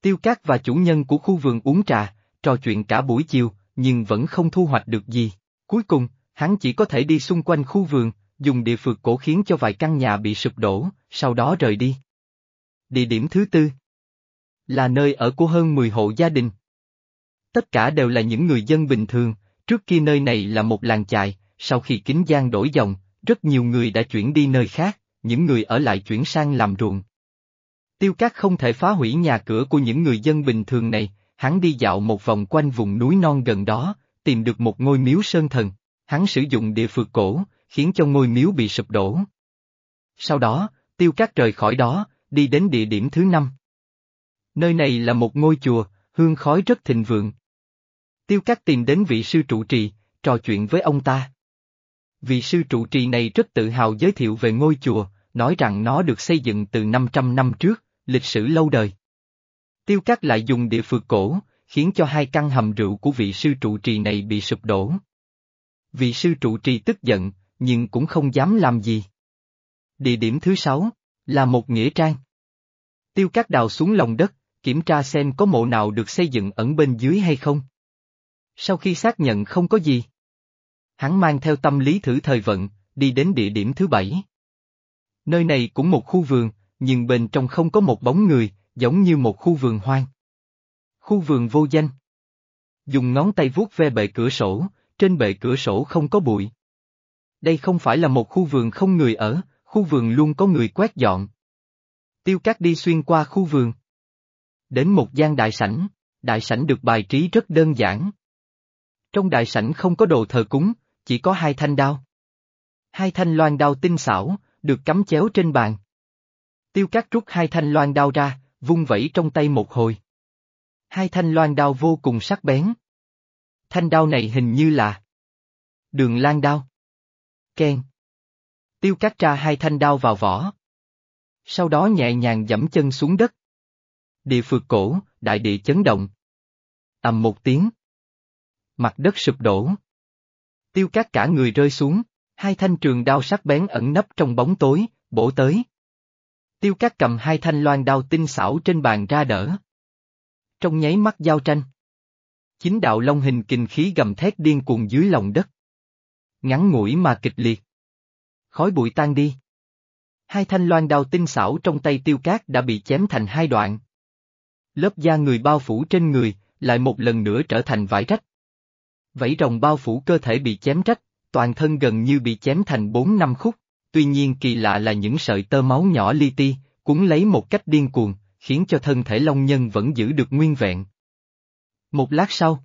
Tiêu cát và chủ nhân của khu vườn uống trà, trò chuyện cả buổi chiều, nhưng vẫn không thu hoạch được gì. Cuối cùng, hắn chỉ có thể đi xung quanh khu vườn, dùng địa phược cổ khiến cho vài căn nhà bị sụp đổ, sau đó rời đi. Địa điểm thứ tư là nơi ở của hơn 10 hộ gia đình. Tất cả đều là những người dân bình thường, trước kia nơi này là một làng chài, sau khi kính giang đổi dòng, rất nhiều người đã chuyển đi nơi khác, những người ở lại chuyển sang làm ruộng. Tiêu Cát không thể phá hủy nhà cửa của những người dân bình thường này, hắn đi dạo một vòng quanh vùng núi non gần đó, tìm được một ngôi miếu sơn thần, hắn sử dụng địa phược cổ, khiến cho ngôi miếu bị sụp đổ. Sau đó, Tiêu Cát rời khỏi đó, đi đến địa điểm thứ năm. Nơi này là một ngôi chùa, hương khói rất thịnh vượng. Tiêu Cát tìm đến vị sư trụ trì, trò chuyện với ông ta. Vị sư trụ trì này rất tự hào giới thiệu về ngôi chùa, nói rằng nó được xây dựng từ 500 năm trước, lịch sử lâu đời. Tiêu Cát lại dùng địa phược cổ, khiến cho hai căn hầm rượu của vị sư trụ trì này bị sụp đổ. Vị sư trụ trì tức giận, nhưng cũng không dám làm gì. Địa điểm thứ sáu, là một nghĩa trang. Tiêu Cát đào xuống lòng đất, kiểm tra xem có mộ nào được xây dựng ẩn bên dưới hay không. Sau khi xác nhận không có gì, hắn mang theo tâm lý thử thời vận, đi đến địa điểm thứ bảy. Nơi này cũng một khu vườn, nhưng bên trong không có một bóng người, giống như một khu vườn hoang. Khu vườn vô danh. Dùng ngón tay vuốt ve bệ cửa sổ, trên bệ cửa sổ không có bụi. Đây không phải là một khu vườn không người ở, khu vườn luôn có người quét dọn. Tiêu Cát đi xuyên qua khu vườn. Đến một gian đại sảnh, đại sảnh được bài trí rất đơn giản. Trong đại sảnh không có đồ thờ cúng, chỉ có hai thanh đao. Hai thanh loan đao tinh xảo, được cắm chéo trên bàn. Tiêu Cát rút hai thanh loan đao ra, vung vẩy trong tay một hồi. Hai thanh loan đao vô cùng sắc bén. Thanh đao này hình như là đường lan đao. Ken. Tiêu Cát tra hai thanh đao vào vỏ. Sau đó nhẹ nhàng dẫm chân xuống đất. Địa phượt cổ, đại địa chấn động. ầm một tiếng. Mặt đất sụp đổ. Tiêu Cát cả người rơi xuống, hai thanh trường đao sắc bén ẩn nấp trong bóng tối, bổ tới. Tiêu Cát cầm hai thanh loan đao tinh xảo trên bàn ra đỡ. Trong nháy mắt giao tranh. Chính đạo long hình kình khí gầm thét điên cuồng dưới lòng đất. Ngắn ngủi mà kịch liệt. Khói bụi tan đi. Hai thanh loan đao tinh xảo trong tay tiêu cát đã bị chém thành hai đoạn. Lớp da người bao phủ trên người, lại một lần nữa trở thành vải rách. Vảy rồng bao phủ cơ thể bị chém rách, toàn thân gần như bị chém thành bốn năm khúc tuy nhiên kỳ lạ là những sợi tơ máu nhỏ li ti, cuốn lấy một cách điên cuồng, khiến cho thân thể Long Nhân vẫn giữ được nguyên vẹn. Một lát sau,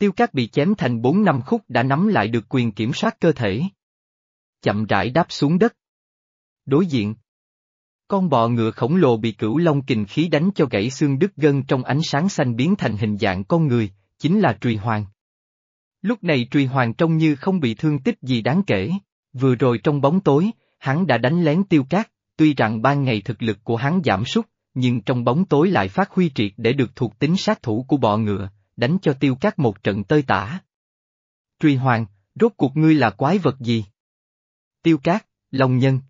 Tiêu Cát bị chém thành bốn năm khúc đã nắm lại được quyền kiểm soát cơ thể. Chậm rãi đáp xuống đất. Đối diện. Con bò ngựa khổng lồ bị cửu long kình khí đánh cho gãy xương đứt gân trong ánh sáng xanh biến thành hình dạng con người, chính là Trùy Hoàng. Lúc này Trùy Hoàng trông như không bị thương tích gì đáng kể. Vừa rồi trong bóng tối, hắn đã đánh lén tiêu cát, tuy rằng ban ngày thực lực của hắn giảm sút, nhưng trong bóng tối lại phát huy triệt để được thuộc tính sát thủ của bọ ngựa, đánh cho tiêu cát một trận tơi tả. Truy hoàng, rốt cuộc ngươi là quái vật gì? Tiêu cát, Long nhân.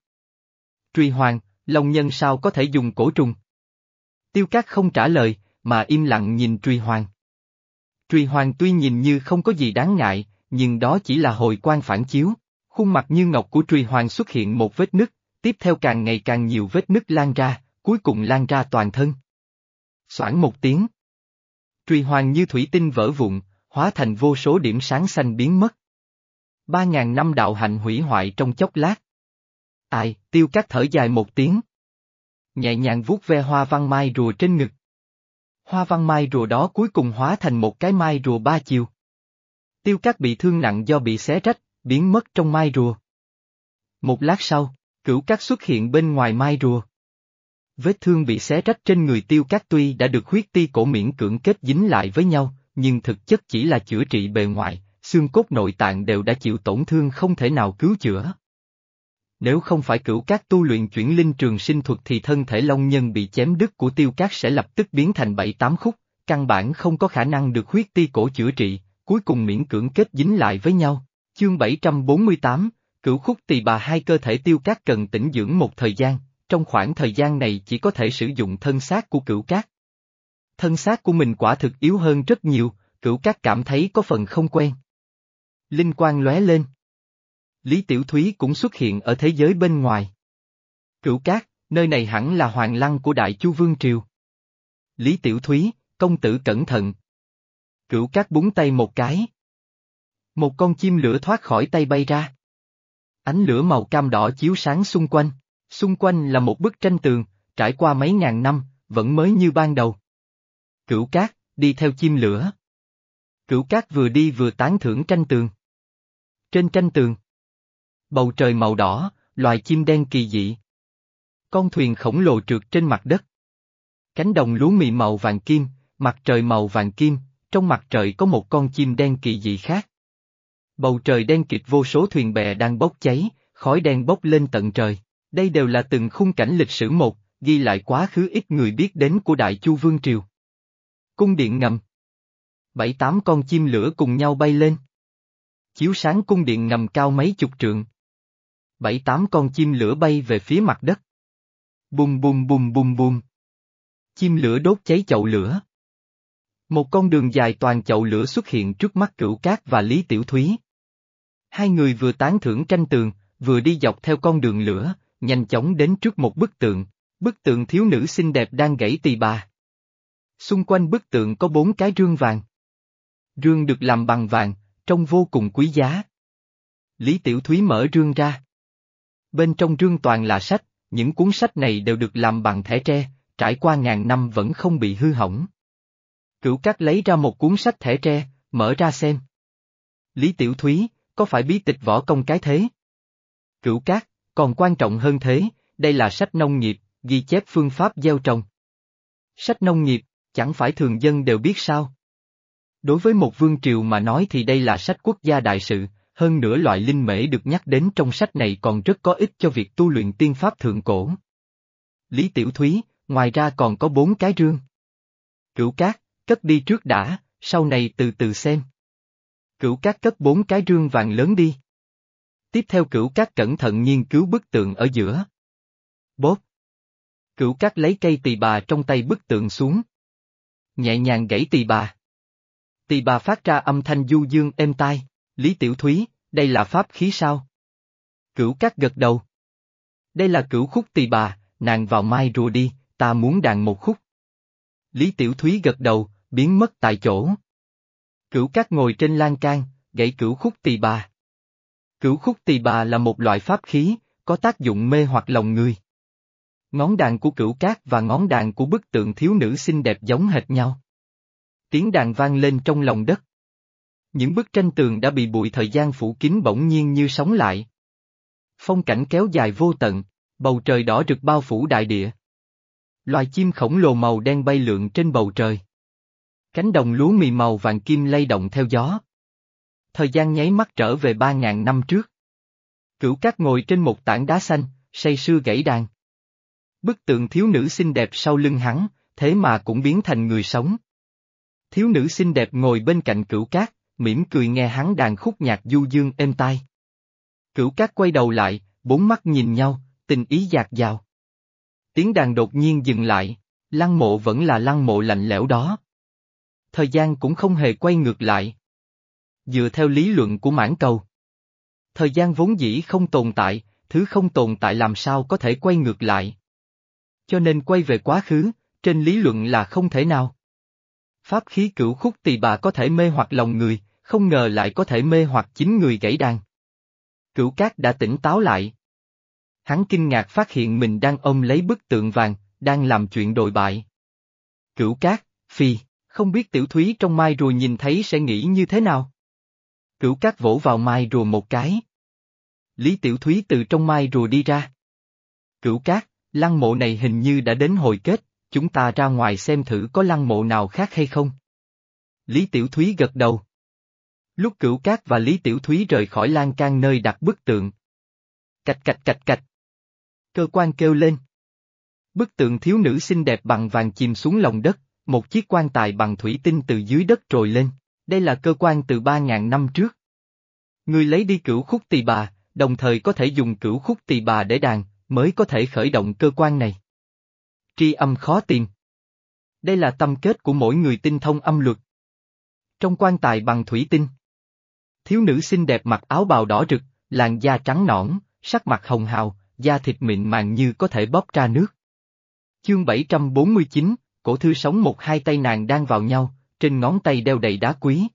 Truy hoàng, Long nhân sao có thể dùng cổ trùng? Tiêu cát không trả lời, mà im lặng nhìn truy hoàng. Truy hoàng tuy nhìn như không có gì đáng ngại, nhưng đó chỉ là hồi quan phản chiếu, Khuôn mặt như ngọc của Truy Hoàng xuất hiện một vết nứt, tiếp theo càng ngày càng nhiều vết nứt lan ra, cuối cùng lan ra toàn thân. Soảng một tiếng. Truy Hoàng như thủy tinh vỡ vụn, hóa thành vô số điểm sáng xanh biến mất. Ba ngàn năm đạo hạnh hủy hoại trong chốc lát. Ai, tiêu cắt thở dài một tiếng. Nhẹ nhàng vuốt ve hoa văn mai rùa trên ngực. Hoa văn mai rùa đó cuối cùng hóa thành một cái mai rùa ba chiều. Tiêu cắt bị thương nặng do bị xé rách, biến mất trong mai rùa. Một lát sau, cửu cát xuất hiện bên ngoài mai rùa. Vết thương bị xé rách trên người tiêu cát tuy đã được huyết ti cổ miễn cưỡng kết dính lại với nhau, nhưng thực chất chỉ là chữa trị bề ngoài, xương cốt nội tạng đều đã chịu tổn thương không thể nào cứu chữa. Nếu không phải cửu cát tu luyện chuyển linh trường sinh thuật thì thân thể long nhân bị chém đứt của tiêu cát sẽ lập tức biến thành bảy tám khúc, căn bản không có khả năng được huyết ti cổ chữa trị, cuối cùng miễn cưỡng kết dính lại với nhau. Chương 748, cửu khúc tỳ bà hai cơ thể tiêu cát cần tĩnh dưỡng một thời gian, trong khoảng thời gian này chỉ có thể sử dụng thân xác của cửu cát. Thân xác của mình quả thực yếu hơn rất nhiều, cửu cát cảm thấy có phần không quen. Linh quang lóe lên. Lý Tiểu Thúy cũng xuất hiện ở thế giới bên ngoài. Cửu cát, nơi này hẳn là hoàng lăng của Đại Chu Vương Triều. Lý Tiểu Thúy, công tử cẩn thận. Cửu cát búng tay một cái. Một con chim lửa thoát khỏi tay bay ra. Ánh lửa màu cam đỏ chiếu sáng xung quanh, xung quanh là một bức tranh tường, trải qua mấy ngàn năm, vẫn mới như ban đầu. Cửu cát, đi theo chim lửa. Cửu cát vừa đi vừa tán thưởng tranh tường. Trên tranh tường. Bầu trời màu đỏ, loài chim đen kỳ dị. Con thuyền khổng lồ trượt trên mặt đất. Cánh đồng lúa mì màu vàng kim, mặt trời màu vàng kim, trong mặt trời có một con chim đen kỳ dị khác. Bầu trời đen kịt vô số thuyền bè đang bốc cháy, khói đen bốc lên tận trời. Đây đều là từng khung cảnh lịch sử một, ghi lại quá khứ ít người biết đến của Đại Chu Vương Triều. Cung điện ngầm Bảy tám con chim lửa cùng nhau bay lên. Chiếu sáng cung điện ngầm cao mấy chục trượng. Bảy tám con chim lửa bay về phía mặt đất. Bùm bùm bùm bùm bùm. Chim lửa đốt cháy chậu lửa. Một con đường dài toàn chậu lửa xuất hiện trước mắt cửu cát và Lý Tiểu Thúy. Hai người vừa tán thưởng tranh tường, vừa đi dọc theo con đường lửa, nhanh chóng đến trước một bức tượng, bức tượng thiếu nữ xinh đẹp đang gãy tỳ bà. Xung quanh bức tượng có bốn cái rương vàng. Rương được làm bằng vàng, trông vô cùng quý giá. Lý Tiểu Thúy mở rương ra. Bên trong rương toàn là sách, những cuốn sách này đều được làm bằng thẻ tre, trải qua ngàn năm vẫn không bị hư hỏng. Cửu Cát lấy ra một cuốn sách thẻ tre, mở ra xem. Lý Tiểu Thúy, có phải bí tịch võ công cái thế? Cửu Cát, còn quan trọng hơn thế, đây là sách nông nghiệp, ghi chép phương pháp gieo trồng. Sách nông nghiệp, chẳng phải thường dân đều biết sao? Đối với một vương triều mà nói thì đây là sách quốc gia đại sự, hơn nữa loại linh mễ được nhắc đến trong sách này còn rất có ích cho việc tu luyện tiên pháp thượng cổ. Lý Tiểu Thúy, ngoài ra còn có bốn cái rương. Cửu Cát, cất đi trước đã, sau này từ từ xem. Cửu Cát cất bốn cái rương vàng lớn đi. Tiếp theo cửu Cát cẩn thận nghiên cứu bức tượng ở giữa. Bóp. Cửu Cát lấy cây tỳ bà trong tay bức tượng xuống. Nhẹ nhàng gãy tỳ bà. Tỳ bà phát ra âm thanh du dương êm tai, Lý Tiểu Thúy, đây là pháp khí sao? Cửu Cát gật đầu. Đây là cửu khúc tỳ bà, nàng vào mai rùa đi, ta muốn đàn một khúc. Lý Tiểu Thúy gật đầu, biến mất tại chỗ. Cửu Cát ngồi trên lan can, gãy cửu khúc tỳ bà. Cửu khúc tỳ bà là một loại pháp khí, có tác dụng mê hoặc lòng người. Ngón đàn của cửu cát và ngón đàn của bức tượng thiếu nữ xinh đẹp giống hệt nhau. Tiếng đàn vang lên trong lòng đất. Những bức tranh tường đã bị bụi thời gian phủ kín bỗng nhiên như sống lại. Phong cảnh kéo dài vô tận, bầu trời đỏ rực bao phủ đại địa. Loài chim khổng lồ màu đen bay lượn trên bầu trời. Cánh đồng lúa mì màu vàng kim lay động theo gió. Thời gian nháy mắt trở về ba ngàn năm trước. Cửu cát ngồi trên một tảng đá xanh, say sưa gãy đàn. Bức tượng thiếu nữ xinh đẹp sau lưng hắn, thế mà cũng biến thành người sống. Thiếu nữ xinh đẹp ngồi bên cạnh cửu cát, mỉm cười nghe hắn đàn khúc nhạc du dương êm tai. Cửu cát quay đầu lại, bốn mắt nhìn nhau, tình ý dạt dào. Tiếng đàn đột nhiên dừng lại, lăng mộ vẫn là lăng mộ lạnh lẽo đó. Thời gian cũng không hề quay ngược lại. Dựa theo lý luận của mãn cầu. Thời gian vốn dĩ không tồn tại, thứ không tồn tại làm sao có thể quay ngược lại. Cho nên quay về quá khứ, trên lý luận là không thể nào. Pháp khí cửu khúc tỳ bà có thể mê hoặc lòng người, không ngờ lại có thể mê hoặc chính người gãy đàn. Cửu cát đã tỉnh táo lại. Hắn kinh ngạc phát hiện mình đang ôm lấy bức tượng vàng, đang làm chuyện đồi bại. Cửu cát, phi, không biết tiểu thúy trong mai rùa nhìn thấy sẽ nghĩ như thế nào? Cửu cát vỗ vào mai rùa một cái. Lý tiểu thúy từ trong mai rùa đi ra. Cửu cát, lăng mộ này hình như đã đến hồi kết, chúng ta ra ngoài xem thử có lăng mộ nào khác hay không. Lý Tiểu Thúy gật đầu. Lúc cửu cát và Lý Tiểu Thúy rời khỏi lan can nơi đặt bức tượng. Cạch cạch cạch cạch. Cơ quan kêu lên. Bức tượng thiếu nữ xinh đẹp bằng vàng chìm xuống lòng đất, một chiếc quan tài bằng thủy tinh từ dưới đất trồi lên. Đây là cơ quan từ ba ngàn năm trước. Người lấy đi cửu khúc tỳ bà, đồng thời có thể dùng cửu khúc tỳ bà để đàn, mới có thể khởi động cơ quan này. Tri âm khó tìm. Đây là tâm kết của mỗi người tinh thông âm luật. Trong quan tài bằng thủy tinh. Thiếu nữ xinh đẹp mặc áo bào đỏ rực, làn da trắng nõn, sắc mặt hồng hào, da thịt mịn màng như có thể bóp ra nước. Chương 749, cổ thư sống một hai tay nàng đang vào nhau, trên ngón tay đeo đầy đá quý.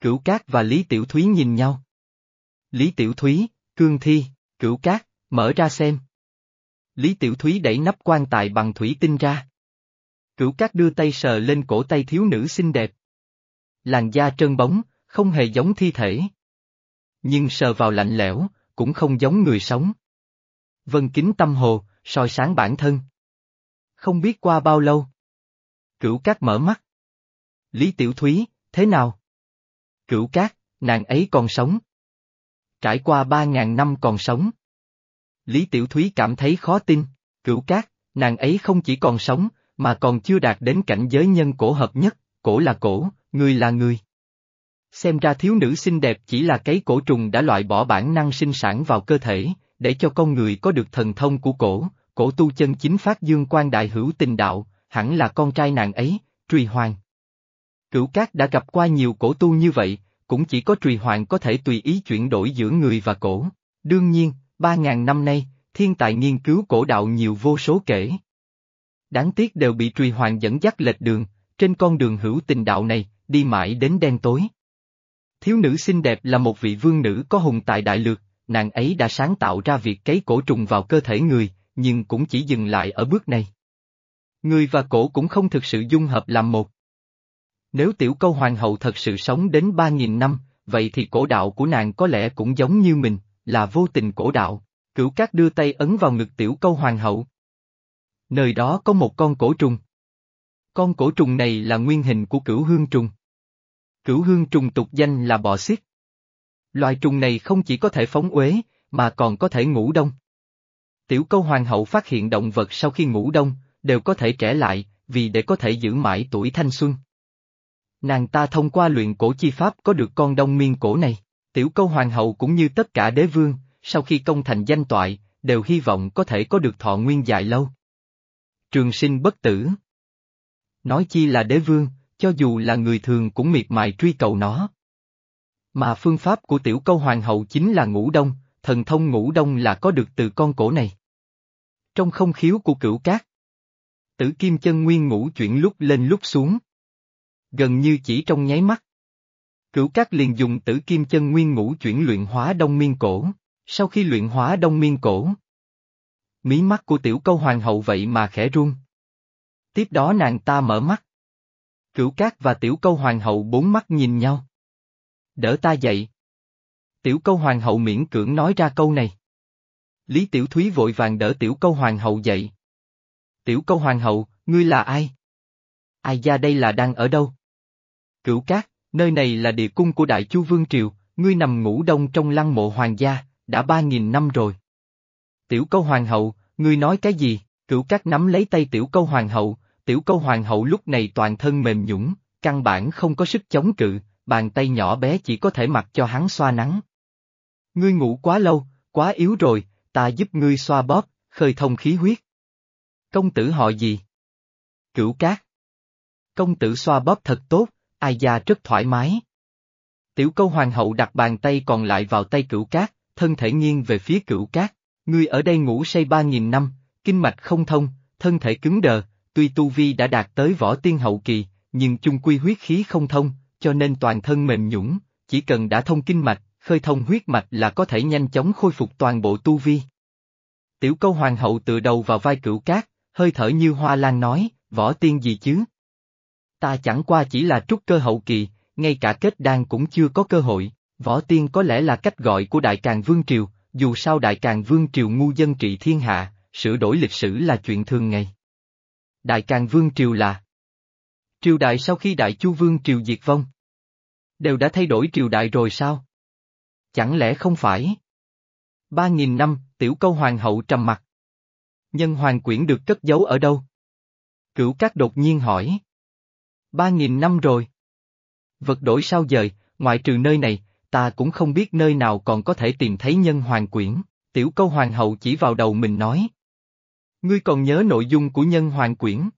Cửu Cát và Lý Tiểu Thúy nhìn nhau. Lý Tiểu Thúy, Cương Thi, Cửu Cát, mở ra xem. Lý Tiểu Thúy đẩy nắp quan tài bằng thủy tinh ra. Cửu Cát đưa tay sờ lên cổ tay thiếu nữ xinh đẹp. Làn da trơn bóng, không hề giống thi thể. Nhưng sờ vào lạnh lẽo, cũng không giống người sống. Vân kính tâm hồ, soi sáng bản thân. Không biết qua bao lâu. Cửu Cát mở mắt. Lý Tiểu Thúy, thế nào? Cửu Cát, nàng ấy còn sống. Trải qua ba ngàn năm còn sống. Lý Tiểu Thúy cảm thấy khó tin, Cửu Cát, nàng ấy không chỉ còn sống, mà còn chưa đạt đến cảnh giới nhân cổ hợp nhất, cổ là cổ, người là người. Xem ra thiếu nữ xinh đẹp chỉ là cái cổ trùng đã loại bỏ bản năng sinh sản vào cơ thể, để cho con người có được thần thông của cổ, cổ tu chân chính phát dương quan đại hữu tình đạo, hẳn là con trai nàng ấy, Trùy Hoàng. Cửu Cát đã gặp qua nhiều cổ tu như vậy, cũng chỉ có Trùy Hoàng có thể tùy ý chuyển đổi giữa người và cổ. Đương nhiên, ba ngàn năm nay, thiên tài nghiên cứu cổ đạo nhiều vô số kể. Đáng tiếc đều bị Trùy Hoàng dẫn dắt lệch đường, trên con đường hữu tình đạo này, đi mãi đến đen tối. Thiếu nữ xinh đẹp là một vị vương nữ có hùng tại đại lược, nàng ấy đã sáng tạo ra việc cấy cổ trùng vào cơ thể người, nhưng cũng chỉ dừng lại ở bước này. Người và cổ cũng không thực sự dung hợp làm một. Nếu tiểu câu hoàng hậu thật sự sống đến ba nghìn năm, vậy thì cổ đạo của nàng có lẽ cũng giống như mình, là vô tình cổ đạo. Cửu cát đưa tay ấn vào ngực tiểu câu hoàng hậu. Nơi đó có một con cổ trùng. Con cổ trùng này là nguyên hình của cửu hương trùng. Cửu hương trùng tục danh là bọ xiết. Loài trùng này không chỉ có thể phóng uế, mà còn có thể ngủ đông. Tiểu câu hoàng hậu phát hiện động vật sau khi ngủ đông, đều có thể trẻ lại, vì để có thể giữ mãi tuổi thanh xuân. Nàng ta thông qua luyện cổ chi pháp có được con đông miên cổ này. Tiểu câu hoàng hậu cũng như tất cả đế vương, sau khi công thành danh toại, đều hy vọng có thể có được thọ nguyên dài lâu. Trường sinh bất tử. Nói chi là đế vương, cho dù là người thường cũng miệt mài truy cầu nó. Mà phương pháp của tiểu câu hoàng hậu chính là ngũ đông, thần thông ngũ đông là có được từ con cổ này. Trong không khiếu của cửu cát, tử kim chân nguyên ngũ chuyển lúc lên lúc xuống. Gần như chỉ trong nháy mắt. Cửu Cát liền dùng tử kim chân nguyên ngũ chuyển luyện hóa đông miên cổ, sau khi luyện hóa đông miên cổ. Mí mắt của tiểu câu hoàng hậu vậy mà khẽ run. Tiếp đó nàng ta mở mắt. Cửu Cát và tiểu câu hoàng hậu bốn mắt nhìn nhau. Đỡ ta dậy. Tiểu câu hoàng hậu miễn cưỡng nói ra câu này. Lý Tiểu Thúy vội vàng đỡ tiểu câu hoàng hậu dậy. Tiểu câu hoàng hậu, ngươi là ai? Ai ra đây là đang ở đâu? Cửu Cát, nơi này là địa cung của Đại Chu Vương Triều, ngươi nằm ngủ đông trong lăng mộ hoàng gia, đã ba nghìn năm rồi. Tiểu câu hoàng hậu, ngươi nói cái gì? Cửu Cát nắm lấy tay tiểu câu hoàng hậu, tiểu câu hoàng hậu lúc này toàn thân mềm nhũng, căn bản không có sức chống cự, bàn tay nhỏ bé chỉ có thể mặc cho hắn xoa nắng. Ngươi ngủ quá lâu, quá yếu rồi, ta giúp ngươi xoa bóp, khơi thông khí huyết. Công tử họ gì? Cửu Cát. Công tử xoa bóp thật tốt, ai da rất thoải mái. Tiểu câu hoàng hậu đặt bàn tay còn lại vào tay cửu cát, thân thể nghiêng về phía cửu cát. Ngươi ở đây ngủ say ba nghìn năm, kinh mạch không thông, thân thể cứng đờ, tuy tu vi đã đạt tới võ tiên hậu kỳ, nhưng chung quy huyết khí không thông, cho nên toàn thân mềm nhũng, chỉ cần đã thông kinh mạch, khơi thông huyết mạch là có thể nhanh chóng khôi phục toàn bộ tu vi. Tiểu câu hoàng hậu tựa đầu vào vai cửu cát, hơi thở như hoa lan nói, võ tiên gì chứ? Ta chẳng qua chỉ là trúc cơ hậu kỳ, ngay cả kết đan cũng chưa có cơ hội, võ tiên có lẽ là cách gọi của Đại Càng Vương Triều, dù sao Đại Càng Vương Triều ngu dân trị thiên hạ, sửa đổi lịch sử là chuyện thường ngày. Đại Càng Vương Triều là Triều đại sau khi Đại Chu Vương Triều diệt vong. Đều đã thay đổi triều đại rồi sao? Chẳng lẽ không phải? Ba nghìn năm, tiểu câu hoàng hậu trầm mặt. Nhân hoàng quyển được cất giấu ở đâu? Cửu Cát đột nhiên hỏi. Ba nghìn năm rồi. Vật đổi sao dời, ngoại trừ nơi này, ta cũng không biết nơi nào còn có thể tìm thấy nhân hoàng quyển, tiểu câu hoàng hậu chỉ vào đầu mình nói. Ngươi còn nhớ nội dung của nhân hoàng quyển?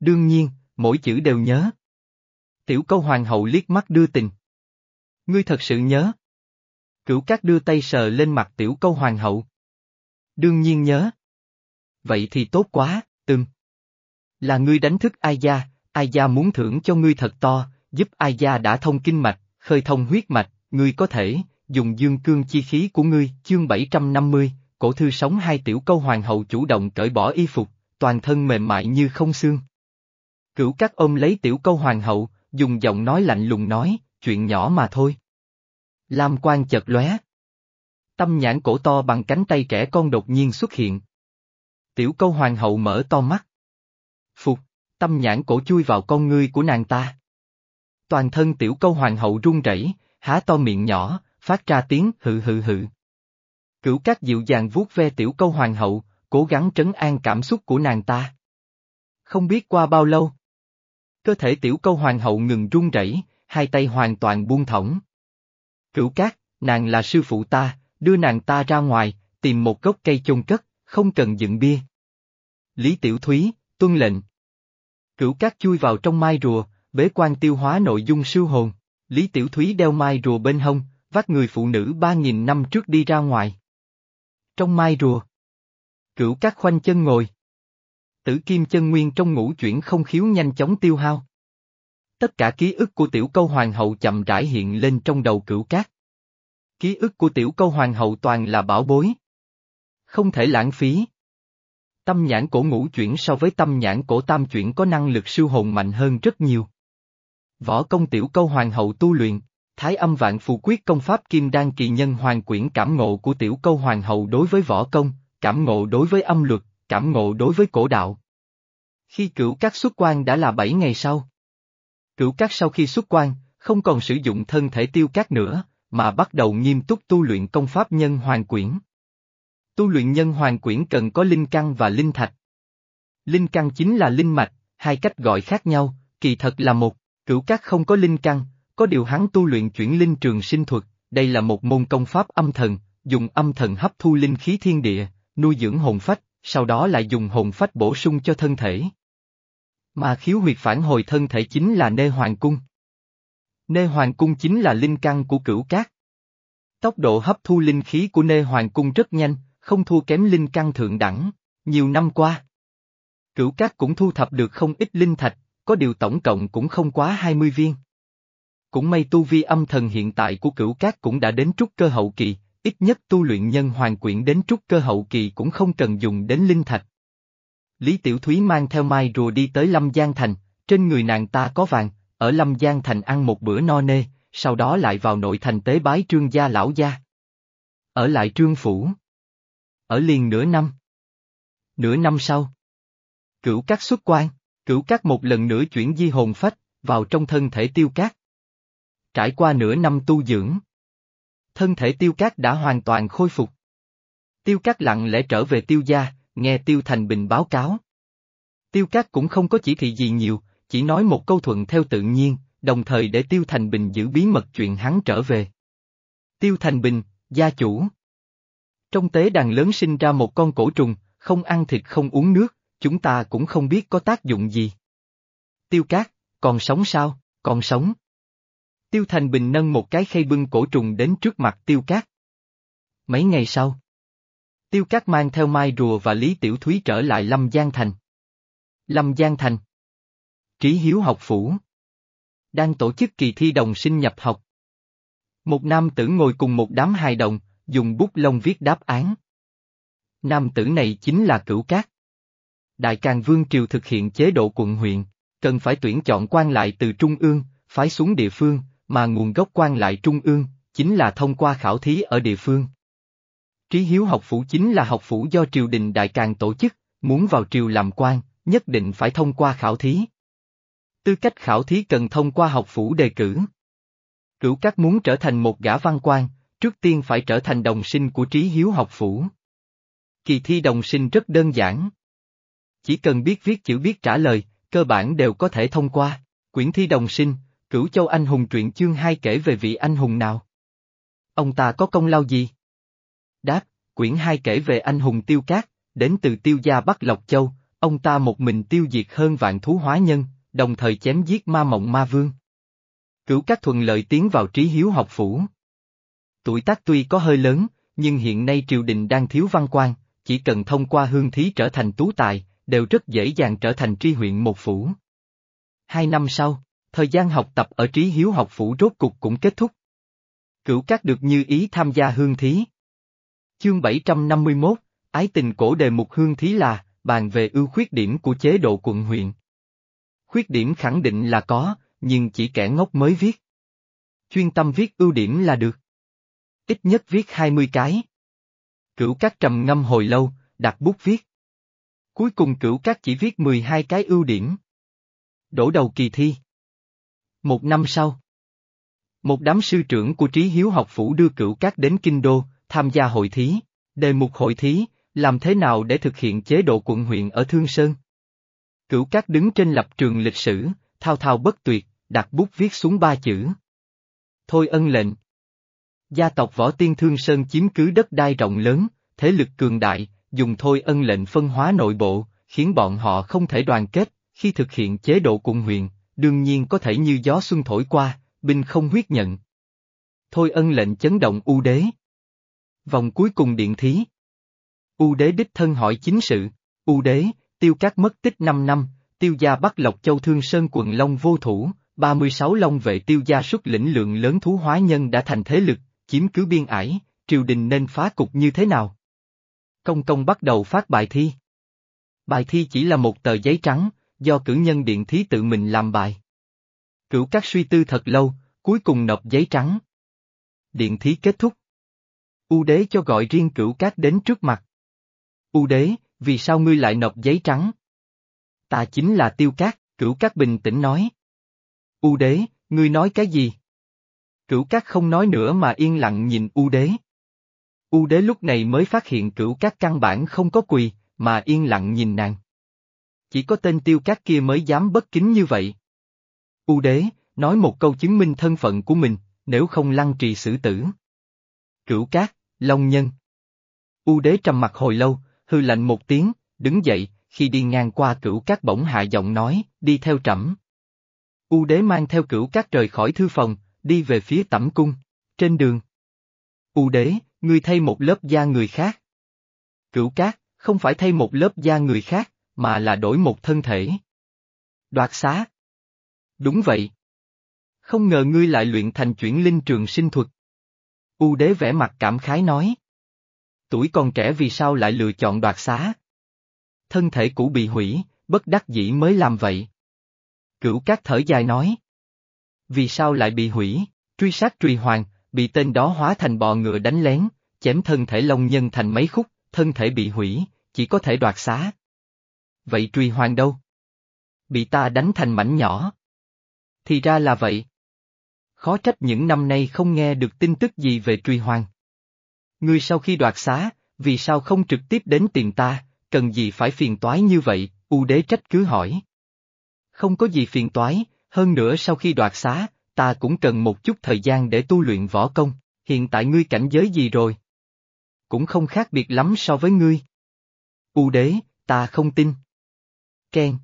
Đương nhiên, mỗi chữ đều nhớ. Tiểu câu hoàng hậu liếc mắt đưa tình. Ngươi thật sự nhớ. Cửu cát đưa tay sờ lên mặt tiểu câu hoàng hậu. Đương nhiên nhớ. Vậy thì tốt quá, từng. Là ngươi đánh thức ai gia, ai gia muốn thưởng cho ngươi thật to, giúp ai gia đã thông kinh mạch, khơi thông huyết mạch, ngươi có thể, dùng dương cương chi khí của ngươi, chương 750, cổ thư sống hai tiểu câu hoàng hậu chủ động cởi bỏ y phục, toàn thân mềm mại như không xương. Cửu các ôm lấy tiểu câu hoàng hậu, dùng giọng nói lạnh lùng nói, chuyện nhỏ mà thôi. Lam quan chợt lóe. Tâm nhãn cổ to bằng cánh tay trẻ con đột nhiên xuất hiện. Tiểu câu hoàng hậu mở to mắt. Phục, tâm nhãn cổ chui vào con ngươi của nàng ta. Toàn thân tiểu câu hoàng hậu run rẩy, há to miệng nhỏ, phát ra tiếng hự hự hự. Cửu các dịu dàng vuốt ve tiểu câu hoàng hậu, cố gắng trấn an cảm xúc của nàng ta. Không biết qua bao lâu. Cơ thể tiểu câu hoàng hậu ngừng run rẩy, hai tay hoàn toàn buông thõng. Cửu cát, nàng là sư phụ ta, đưa nàng ta ra ngoài, tìm một gốc cây chôn cất, không cần dựng bia. Lý Tiểu Thúy, tuân lệnh. Cửu cát chui vào trong mai rùa, bế quan tiêu hóa nội dung siêu hồn. Lý Tiểu Thúy đeo mai rùa bên hông, vác người phụ nữ ba nghìn năm trước đi ra ngoài. Trong mai rùa. Cửu cát khoanh chân ngồi. Tử kim chân nguyên trong ngũ chuyển không khiếu nhanh chóng tiêu hao. Tất cả ký ức của tiểu câu hoàng hậu chậm rãi hiện lên trong đầu cửu cát. Ký ức của tiểu câu hoàng hậu toàn là bảo bối. Không thể lãng phí. Tâm nhãn cổ ngũ chuyển so với tâm nhãn cổ tam chuyển có năng lực siêu hồn mạnh hơn rất nhiều. Võ công tiểu câu hoàng hậu tu luyện, thái âm vạn phù quyết công pháp kim đan kỳ nhân hoàng quyển cảm ngộ của tiểu câu hoàng hậu đối với võ công, cảm ngộ đối với âm luật, cảm ngộ đối với cổ đạo. Khi cửu các xuất quan đã là bảy ngày sau. Cửu các sau khi xuất quan, không còn sử dụng thân thể tiêu cát nữa, mà bắt đầu nghiêm túc tu luyện công pháp nhân hoàng quyển. Tu luyện nhân hoàng quyển cần có linh căn và linh thạch. Linh căn chính là linh mạch, hai cách gọi khác nhau, kỳ thật là một, cửu các không có linh căn, có điều hắn tu luyện chuyển linh trường sinh thuật, đây là một môn công pháp âm thần, dùng âm thần hấp thu linh khí thiên địa, nuôi dưỡng hồn phách, sau đó lại dùng hồn phách bổ sung cho thân thể. Mà khiếu huyệt phản hồi thân thể chính là nê hoàng cung. Nê hoàng cung chính là linh căn của cửu cát. Tốc độ hấp thu linh khí của nê hoàng cung rất nhanh, không thua kém linh căn thượng đẳng, nhiều năm qua. Cửu cát cũng thu thập được không ít linh thạch, có điều tổng cộng cũng không quá 20 viên. Cũng may tu vi âm thần hiện tại của cửu cát cũng đã đến trúc cơ hậu kỳ, ít nhất tu luyện nhân hoàng quyển đến trúc cơ hậu kỳ cũng không cần dùng đến linh thạch. Lý Tiểu Thúy mang theo mai rùa đi tới Lâm Giang Thành, trên người nàng ta có vàng, ở Lâm Giang Thành ăn một bữa no nê, sau đó lại vào nội thành tế bái trương gia lão gia. Ở lại trương phủ. Ở liền nửa năm. Nửa năm sau. Cửu cát xuất quan, cửu cát một lần nữa chuyển di hồn phách, vào trong thân thể tiêu cát. Trải qua nửa năm tu dưỡng. Thân thể tiêu cát đã hoàn toàn khôi phục. Tiêu cát lặng lẽ trở về tiêu gia, nghe Tiêu Thành Bình báo cáo. Tiêu Cát cũng không có chỉ thị gì nhiều, chỉ nói một câu thuận theo tự nhiên, đồng thời để Tiêu Thành Bình giữ bí mật chuyện hắn trở về. Tiêu Thành Bình, gia chủ. Trong tế đàn lớn sinh ra một con cổ trùng, không ăn thịt không uống nước, chúng ta cũng không biết có tác dụng gì. Tiêu Cát, còn sống sao, còn sống. Tiêu Thành Bình nâng một cái khay bưng cổ trùng đến trước mặt Tiêu Cát. Mấy ngày sau. Tiêu Cát mang theo Mai Rùa và Lý Tiểu Thúy trở lại Lâm Giang Thành. Lâm Giang Thành Trí Hiếu học phủ Đang tổ chức kỳ thi đồng sinh nhập học. Một nam tử ngồi cùng một đám hài đồng, dùng bút lông viết đáp án. Nam tử này chính là Cửu Cát. Đại Càng Vương Triều thực hiện chế độ quận huyện, cần phải tuyển chọn quan lại từ Trung ương, phái xuống địa phương, mà nguồn gốc quan lại Trung ương, chính là thông qua khảo thí ở địa phương. Trí Hiếu học phủ chính là học phủ do triều đình Đại Càng tổ chức, muốn vào triều làm quan, nhất định phải thông qua khảo thí. Tư cách khảo thí cần thông qua học phủ đề cử. Cửu các muốn trở thành một gã văn quan, trước tiên phải trở thành đồng sinh của Trí Hiếu học phủ. Kỳ thi đồng sinh rất đơn giản. Chỉ cần biết viết chữ biết trả lời, cơ bản đều có thể thông qua. Quyển thi đồng sinh, Cửu Châu Anh Hùng truyện chương 2 kể về vị anh hùng nào? Ông ta có công lao gì? Đáp, quyển 2 kể về anh hùng tiêu cát, đến từ tiêu gia Bắc Lộc Châu, ông ta một mình tiêu diệt hơn vạn thú hóa nhân, đồng thời chém giết ma mộng ma vương. Cửu các thuận lợi tiến vào trí hiếu học phủ. Tuổi tác tuy có hơi lớn, nhưng hiện nay triều đình đang thiếu văn quan, chỉ cần thông qua hương thí trở thành tú tài, đều rất dễ dàng trở thành tri huyện một phủ. Hai năm sau, thời gian học tập ở trí hiếu học phủ rốt cục cũng kết thúc. Cửu các được như ý tham gia hương thí. Chương 751, Ái tình cổ đề mục hương thí là, bàn về ưu khuyết điểm của chế độ quận huyện. Khuyết điểm khẳng định là có, nhưng chỉ kẻ ngốc mới viết. Chuyên tâm viết ưu điểm là được. Ít nhất viết 20 cái. Cửu Cát trầm ngâm hồi lâu, đặt bút viết. Cuối cùng cửu Cát chỉ viết 12 cái ưu điểm. Đổ đầu kỳ thi. Một năm sau. Một đám sư trưởng của trí hiếu học phủ đưa cửu Cát đến kinh đô, tham gia hội thí. Đề mục hội thí, làm thế nào để thực hiện chế độ quận huyện ở Thương Sơn? Cửu Cát đứng trên lập trường lịch sử, thao thao bất tuyệt, đặt bút viết xuống ba chữ. Thôi ân lệnh. Gia tộc Võ Tiên Thương Sơn chiếm cứ đất đai rộng lớn, thế lực cường đại, dùng thôi ân lệnh phân hóa nội bộ, khiến bọn họ không thể đoàn kết, khi thực hiện chế độ cùng huyện, đương nhiên có thể như gió xuân thổi qua, binh không huyết nhận. Thôi ân lệnh chấn động u đế. Vòng cuối cùng điện thí. U đế đích thân hỏi chính sự, U đế, tiêu cát mất tích 5 năm, tiêu gia bắt Lộc Châu Thương Sơn quận Long vô thủ, 36 Long vệ tiêu gia xuất lĩnh lượng lớn thú hóa nhân đã thành thế lực, chiếm cứ biên ải, triều đình nên phá cục như thế nào? Công công bắt đầu phát bài thi. Bài thi chỉ là một tờ giấy trắng, do cử nhân điện thí tự mình làm bài. Cửu các suy tư thật lâu, cuối cùng nộp giấy trắng. Điện thí kết thúc. U đế cho gọi riêng cửu các đến trước mặt. U đế, vì sao ngươi lại nộp giấy trắng? Ta chính là tiêu cát, cửu cát bình tĩnh nói. U đế, ngươi nói cái gì? Cửu cát không nói nữa mà yên lặng nhìn U đế. U đế lúc này mới phát hiện cửu cát căn bản không có quỳ, mà yên lặng nhìn nàng. Chỉ có tên tiêu cát kia mới dám bất kính như vậy. U đế, nói một câu chứng minh thân phận của mình, nếu không lăng trì xử tử. Cửu cát, Long Nhân. U đế trầm mặt hồi lâu, hư lạnh một tiếng, đứng dậy, khi đi ngang qua cửu Cát bỗng hạ giọng nói, đi theo trẫm. U đế mang theo cửu Cát rời khỏi thư phòng, đi về phía tẩm cung, trên đường. U đế, ngươi thay một lớp da người khác. Cửu cát, không phải thay một lớp da người khác, mà là đổi một thân thể. Đoạt xá. Đúng vậy. Không ngờ ngươi lại luyện thành chuyển linh trường sinh thuật. U đế vẽ mặt cảm khái nói tuổi còn trẻ vì sao lại lựa chọn đoạt xá? Thân thể cũ bị hủy, bất đắc dĩ mới làm vậy. Cửu cát thở dài nói. Vì sao lại bị hủy, truy sát truy hoàng, bị tên đó hóa thành bò ngựa đánh lén, chém thân thể long nhân thành mấy khúc, thân thể bị hủy, chỉ có thể đoạt xá. Vậy truy hoàng đâu? Bị ta đánh thành mảnh nhỏ. Thì ra là vậy. Khó trách những năm nay không nghe được tin tức gì về truy hoàng. Ngươi sau khi đoạt xá, vì sao không trực tiếp đến tìm ta, cần gì phải phiền toái như vậy, U đế trách cứ hỏi. Không có gì phiền toái, hơn nữa sau khi đoạt xá, ta cũng cần một chút thời gian để tu luyện võ công, hiện tại ngươi cảnh giới gì rồi? Cũng không khác biệt lắm so với ngươi. U đế, ta không tin. Ken.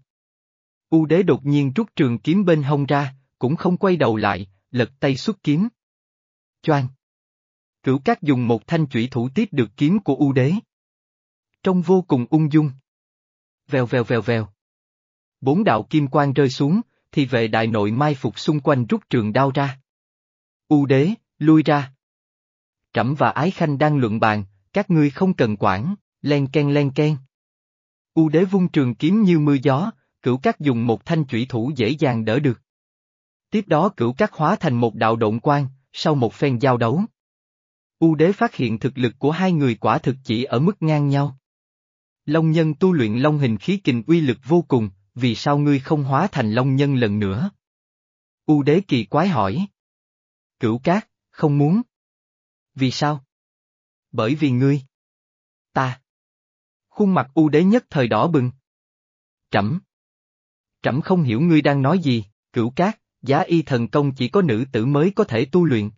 U đế đột nhiên rút trường kiếm bên hông ra, cũng không quay đầu lại, lật tay xuất kiếm. Choang. Cửu Cát dùng một thanh chủy thủ tiếp được kiếm của U đế. Trông vô cùng ung dung. Vèo vèo vèo vèo. Bốn đạo kim quang rơi xuống, thì vệ đại nội mai phục xung quanh rút trường đao ra. U đế, lui ra. Trẫm và Ái Khanh đang luận bàn, các ngươi không cần quản, len ken len ken. U đế vung trường kiếm như mưa gió, cửu cát dùng một thanh chủy thủ dễ dàng đỡ được. Tiếp đó cửu cát hóa thành một đạo động quang, sau một phen giao đấu. U đế phát hiện thực lực của hai người quả thực chỉ ở mức ngang nhau. Long nhân tu luyện long hình khí kình uy lực vô cùng, vì sao ngươi không hóa thành long nhân lần nữa? U đế kỳ quái hỏi. Cửu cát, không muốn. Vì sao? Bởi vì ngươi. Ta. Khuôn mặt u đế nhất thời đỏ bừng. Trẫm. Trẫm không hiểu ngươi đang nói gì, cửu cát, giá y thần công chỉ có nữ tử mới có thể tu luyện.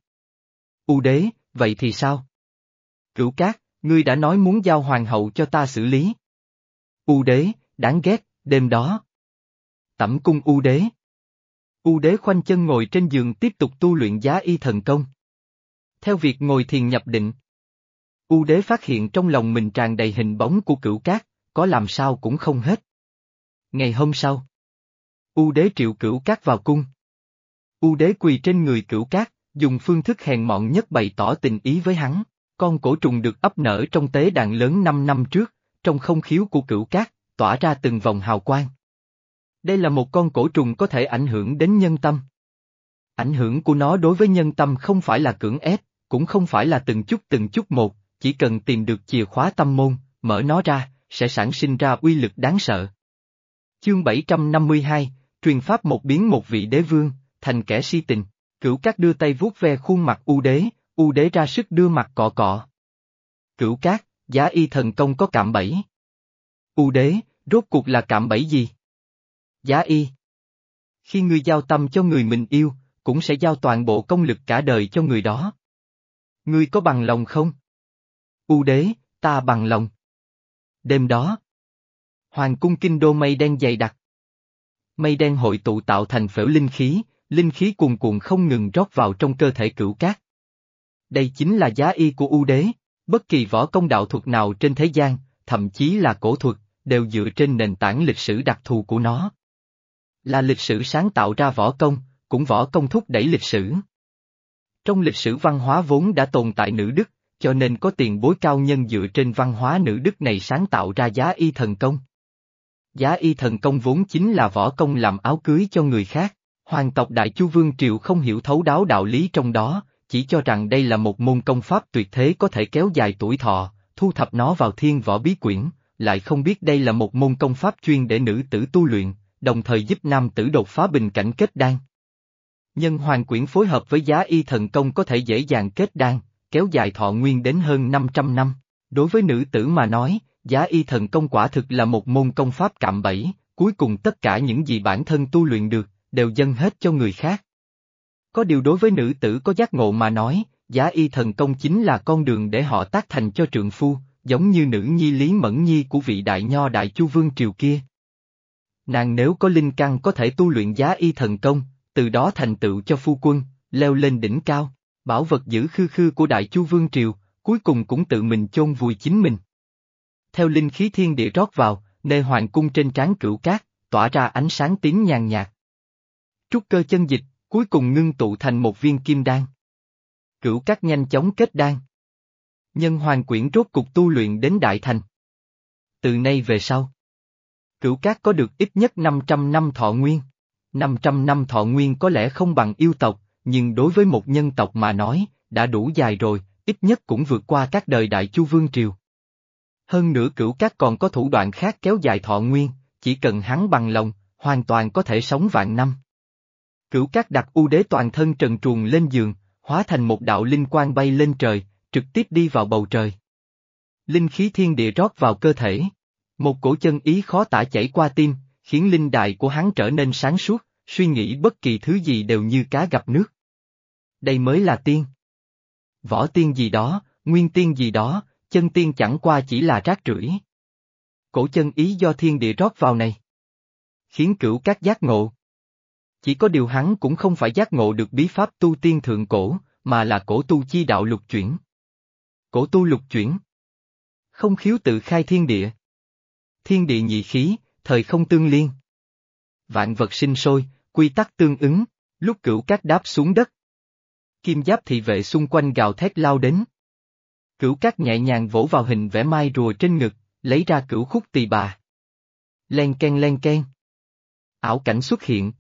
U đế, vậy thì sao? Cửu cát, ngươi đã nói muốn giao hoàng hậu cho ta xử lý. U đế, đáng ghét, đêm đó. Tẩm cung U đế. U đế khoanh chân ngồi trên giường tiếp tục tu luyện giá y thần công. Theo việc ngồi thiền nhập định, U đế phát hiện trong lòng mình tràn đầy hình bóng của cửu cát, có làm sao cũng không hết. Ngày hôm sau, U đế triệu cửu cát vào cung. U đế quỳ trên người cửu cát, dùng phương thức hèn mọn nhất bày tỏ tình ý với hắn. Con cổ trùng được ấp nở trong tế đàn lớn 5 năm trước, trong không khiếu của cửu cát, tỏa ra từng vòng hào quang. Đây là một con cổ trùng có thể ảnh hưởng đến nhân tâm. Ảnh hưởng của nó đối với nhân tâm không phải là cưỡng ép, cũng không phải là từng chút từng chút một, chỉ cần tìm được chìa khóa tâm môn, mở nó ra, sẽ sản sinh ra uy lực đáng sợ. Chương 752, truyền pháp một biến một vị đế vương, thành kẻ si tình, cửu cát đưa tay vuốt ve khuôn mặt u đế, u đế ra sức đưa mặt cọ cọ. Cửu cát, giá y thần công có cạm bẫy. U đế, rốt cuộc là cạm bẫy gì? Giá y. Khi ngươi giao tâm cho người mình yêu, cũng sẽ giao toàn bộ công lực cả đời cho người đó. Ngươi có bằng lòng không? U đế, ta bằng lòng. Đêm đó, Hoàng cung kinh đô mây đen dày đặc. Mây đen hội tụ tạo thành phễu linh khí, linh khí cuồn cuộn không ngừng rót vào trong cơ thể cửu cát. Đây chính là giá y của U đế, bất kỳ võ công đạo thuật nào trên thế gian, thậm chí là cổ thuật, đều dựa trên nền tảng lịch sử đặc thù của nó. Là lịch sử sáng tạo ra võ công, cũng võ công thúc đẩy lịch sử. Trong lịch sử văn hóa vốn đã tồn tại nữ đức, cho nên có tiền bối cao nhân dựa trên văn hóa nữ đức này sáng tạo ra giá y thần công. Giá y thần công vốn chính là võ công làm áo cưới cho người khác, hoàng tộc Đại Chu Vương Triều không hiểu thấu đáo đạo lý trong đó, chỉ cho rằng đây là một môn công pháp tuyệt thế có thể kéo dài tuổi thọ, thu thập nó vào thiên võ bí quyển, lại không biết đây là một môn công pháp chuyên để nữ tử tu luyện, đồng thời giúp nam tử đột phá bình cảnh kết đan. Nhân hoàng quyển phối hợp với giá y thần công có thể dễ dàng kết đan, kéo dài thọ nguyên đến hơn 500 năm. Đối với nữ tử mà nói, giá y thần công quả thực là một môn công pháp cạm bẫy, cuối cùng tất cả những gì bản thân tu luyện được, đều dâng hết cho người khác. Có điều đối với nữ tử có giác ngộ mà nói, giá y thần công chính là con đường để họ tác thành cho trượng phu, giống như nữ nhi Lý Mẫn Nhi của vị đại nho đại chu vương triều kia. Nàng nếu có linh căn có thể tu luyện giá y thần công, từ đó thành tựu cho phu quân, leo lên đỉnh cao, bảo vật giữ khư khư của đại chu vương triều, cuối cùng cũng tự mình chôn vùi chính mình. Theo linh khí thiên địa rót vào, nơi hoàng cung trên trán cửu cát, tỏa ra ánh sáng tím nhàn nhạt. Trúc cơ chân dịch, cuối cùng ngưng tụ thành một viên kim đan. Cửu cát nhanh chóng kết đan. Nhân hoàng quyển rốt cục tu luyện đến đại thành. Từ nay về sau, cửu cát có được ít nhất 500 năm thọ nguyên. 500 năm thọ nguyên có lẽ không bằng yêu tộc, nhưng đối với một nhân tộc mà nói, đã đủ dài rồi, ít nhất cũng vượt qua các đời đại chu vương triều. Hơn nữa cửu cát còn có thủ đoạn khác kéo dài thọ nguyên, chỉ cần hắn bằng lòng, hoàn toàn có thể sống vạn năm. Cửu cát đặt u đế toàn thân trần truồng lên giường, hóa thành một đạo linh quang bay lên trời, trực tiếp đi vào bầu trời. Linh khí thiên địa rót vào cơ thể. Một cổ chân ý khó tả chảy qua tim, khiến linh đài của hắn trở nên sáng suốt, suy nghĩ bất kỳ thứ gì đều như cá gặp nước. Đây mới là tiên. Võ tiên gì đó, nguyên tiên gì đó, chân tiên chẳng qua chỉ là rác rưởi. Cổ chân ý do thiên địa rót vào này. Khiến cửu các giác ngộ. Chỉ có điều hắn cũng không phải giác ngộ được bí pháp tu tiên thượng cổ, mà là cổ tu chi đạo lục chuyển. Cổ tu lục chuyển. Không khiếu tự khai thiên địa. Thiên địa nhị khí, thời không tương liên. Vạn vật sinh sôi, quy tắc tương ứng, lúc cửu cát đáp xuống đất. Kim giáp thị vệ xung quanh gào thét lao đến. Cửu cát nhẹ nhàng vỗ vào hình vẽ mai rùa trên ngực, lấy ra cửu khúc tỳ bà. Len ken len ken. Ảo cảnh xuất hiện.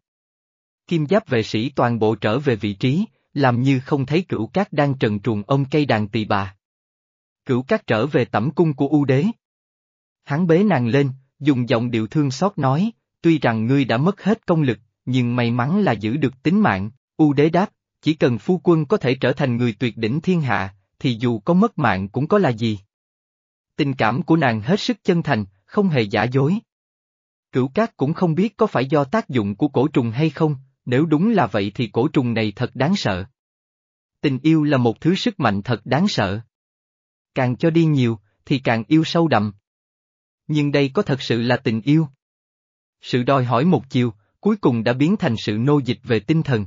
Kim giáp vệ sĩ toàn bộ trở về vị trí, làm như không thấy cửu cát đang trần truồng ôm cây đàn tỳ bà. Cửu cát trở về tẩm cung của U đế. Hắn bế nàng lên, dùng giọng điệu thương xót nói, tuy rằng ngươi đã mất hết công lực, nhưng may mắn là giữ được tính mạng, U đế đáp, chỉ cần phu quân có thể trở thành người tuyệt đỉnh thiên hạ, thì dù có mất mạng cũng có là gì. Tình cảm của nàng hết sức chân thành, không hề giả dối. Cửu cát cũng không biết có phải do tác dụng của cổ trùng hay không, nếu đúng là vậy thì cổ trùng này thật đáng sợ. Tình yêu là một thứ sức mạnh thật đáng sợ. Càng cho đi nhiều, thì càng yêu sâu đậm. Nhưng đây có thật sự là tình yêu? Sự đòi hỏi một chiều, cuối cùng đã biến thành sự nô dịch về tinh thần.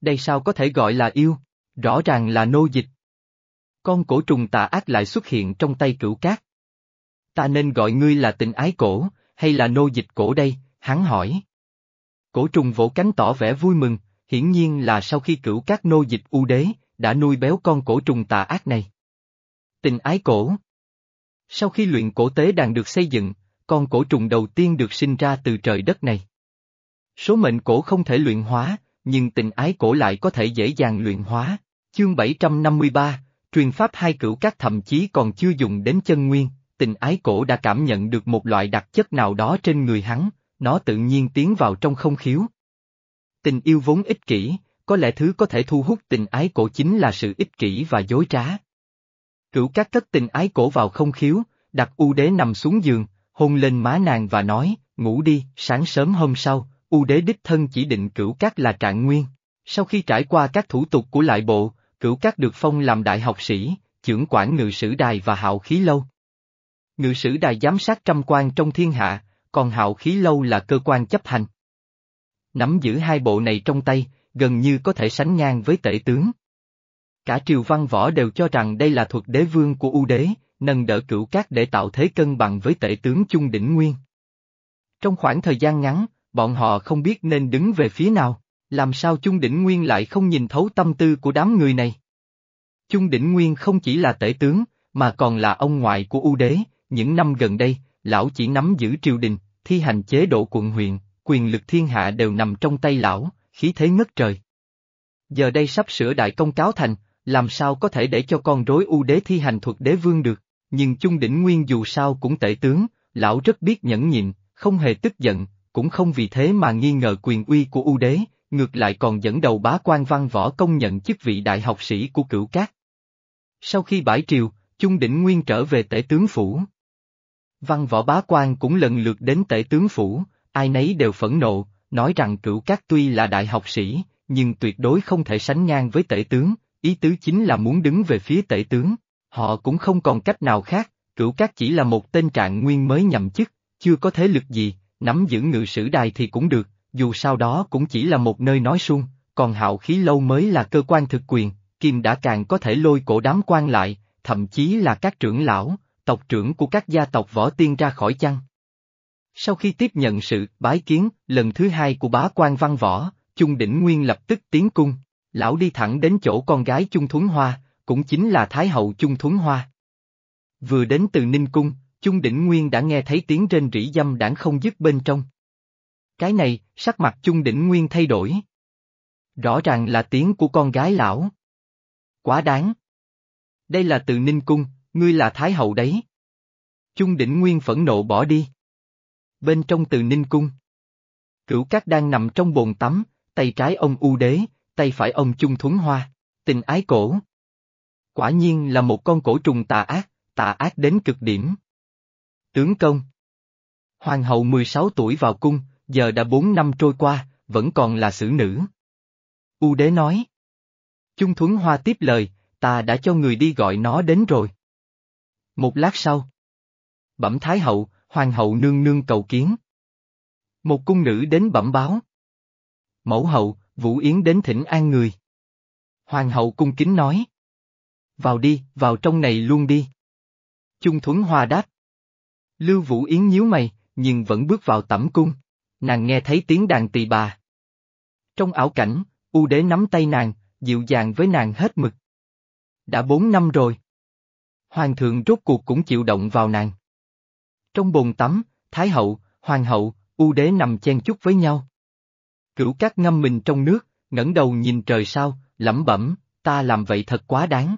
Đây sao có thể gọi là yêu, rõ ràng là nô dịch. Con cổ trùng tà ác lại xuất hiện trong tay cửu cát. Ta nên gọi ngươi là tình ái cổ, hay là nô dịch cổ đây, hắn hỏi. Cổ trùng vỗ cánh tỏ vẻ vui mừng, hiển nhiên là sau khi cửu các nô dịch u đế, đã nuôi béo con cổ trùng tà ác này. Tình ái cổ sau khi luyện cổ tế đàn được xây dựng, con cổ trùng đầu tiên được sinh ra từ trời đất này. Số mệnh cổ không thể luyện hóa, nhưng tình ái cổ lại có thể dễ dàng luyện hóa. Chương 753, truyền pháp hai cửu các thậm chí còn chưa dùng đến chân nguyên, tình ái cổ đã cảm nhận được một loại đặc chất nào đó trên người hắn, nó tự nhiên tiến vào trong không khiếu. Tình yêu vốn ích kỷ, có lẽ thứ có thể thu hút tình ái cổ chính là sự ích kỷ và dối trá. Cửu các cất tình ái cổ vào không khiếu, đặt u đế nằm xuống giường, hôn lên má nàng và nói, ngủ đi, sáng sớm hôm sau, u đế đích thân chỉ định cửu các là trạng nguyên. Sau khi trải qua các thủ tục của lại bộ, cửu các được phong làm đại học sĩ, trưởng quản ngự sử đài và hạo khí lâu. Ngự sử đài giám sát trăm quan trong thiên hạ, còn hạo khí lâu là cơ quan chấp hành. Nắm giữ hai bộ này trong tay, gần như có thể sánh ngang với tể tướng. Cả triều văn võ đều cho rằng đây là thuật đế vương của U đế, nâng đỡ cửu cát để tạo thế cân bằng với tể tướng Chung Đỉnh Nguyên. Trong khoảng thời gian ngắn, bọn họ không biết nên đứng về phía nào, làm sao Chung Đỉnh Nguyên lại không nhìn thấu tâm tư của đám người này. Chung Đỉnh Nguyên không chỉ là tể tướng, mà còn là ông ngoại của U đế, những năm gần đây, lão chỉ nắm giữ triều đình, thi hành chế độ quận huyện, quyền lực thiên hạ đều nằm trong tay lão, khí thế ngất trời. Giờ đây sắp sửa đại công cáo thành, làm sao có thể để cho con rối u đế thi hành thuật đế vương được, nhưng chung đỉnh nguyên dù sao cũng tệ tướng, lão rất biết nhẫn nhịn, không hề tức giận, cũng không vì thế mà nghi ngờ quyền uy của u đế, ngược lại còn dẫn đầu bá quan văn võ công nhận chức vị đại học sĩ của cửu cát. Sau khi bãi triều, chung đỉnh nguyên trở về tể tướng phủ. Văn võ bá quan cũng lần lượt đến tể tướng phủ, ai nấy đều phẫn nộ, nói rằng cửu cát tuy là đại học sĩ, nhưng tuyệt đối không thể sánh ngang với tể tướng, ý tứ chính là muốn đứng về phía tể tướng. Họ cũng không còn cách nào khác, cửu cát chỉ là một tên trạng nguyên mới nhậm chức, chưa có thế lực gì, nắm giữ ngự sử đài thì cũng được, dù sao đó cũng chỉ là một nơi nói suông, còn hạo khí lâu mới là cơ quan thực quyền, kim đã càng có thể lôi cổ đám quan lại, thậm chí là các trưởng lão, tộc trưởng của các gia tộc võ tiên ra khỏi chăng. Sau khi tiếp nhận sự bái kiến lần thứ hai của bá quan văn võ, Trung Đỉnh Nguyên lập tức tiến cung, lão đi thẳng đến chỗ con gái Chung Thuấn Hoa, cũng chính là Thái hậu Chung Thuấn Hoa. Vừa đến từ Ninh Cung, Chung Đỉnh Nguyên đã nghe thấy tiếng rên rỉ dâm đảng không dứt bên trong. Cái này, sắc mặt Chung Đỉnh Nguyên thay đổi. Rõ ràng là tiếng của con gái lão. Quá đáng. Đây là từ Ninh Cung, ngươi là Thái hậu đấy. Chung Đỉnh Nguyên phẫn nộ bỏ đi. Bên trong từ Ninh Cung. Cửu Cát đang nằm trong bồn tắm, tay trái ông U Đế, tay phải ông Chung Thuấn Hoa, tình ái cổ. Quả nhiên là một con cổ trùng tà ác, tà ác đến cực điểm. Tướng công Hoàng hậu 16 tuổi vào cung, giờ đã 4 năm trôi qua, vẫn còn là xử nữ. U đế nói. Chung Thuấn Hoa tiếp lời, ta đã cho người đi gọi nó đến rồi. Một lát sau. Bẩm Thái hậu, Hoàng hậu nương nương cầu kiến. Một cung nữ đến bẩm báo. Mẫu hậu, Vũ Yến đến thỉnh an người. Hoàng hậu cung kính nói. Vào đi, vào trong này luôn đi. Chung Thuấn Hoa đáp. Lưu Vũ Yến nhíu mày, nhưng vẫn bước vào tẩm cung. Nàng nghe thấy tiếng đàn tỳ bà. Trong ảo cảnh, U đế nắm tay nàng, dịu dàng với nàng hết mực. Đã bốn năm rồi. Hoàng thượng rốt cuộc cũng chịu động vào nàng. Trong bồn tắm, Thái hậu, Hoàng hậu, U đế nằm chen chúc với nhau. Cửu cát ngâm mình trong nước, ngẩng đầu nhìn trời sao, lẩm bẩm, ta làm vậy thật quá đáng.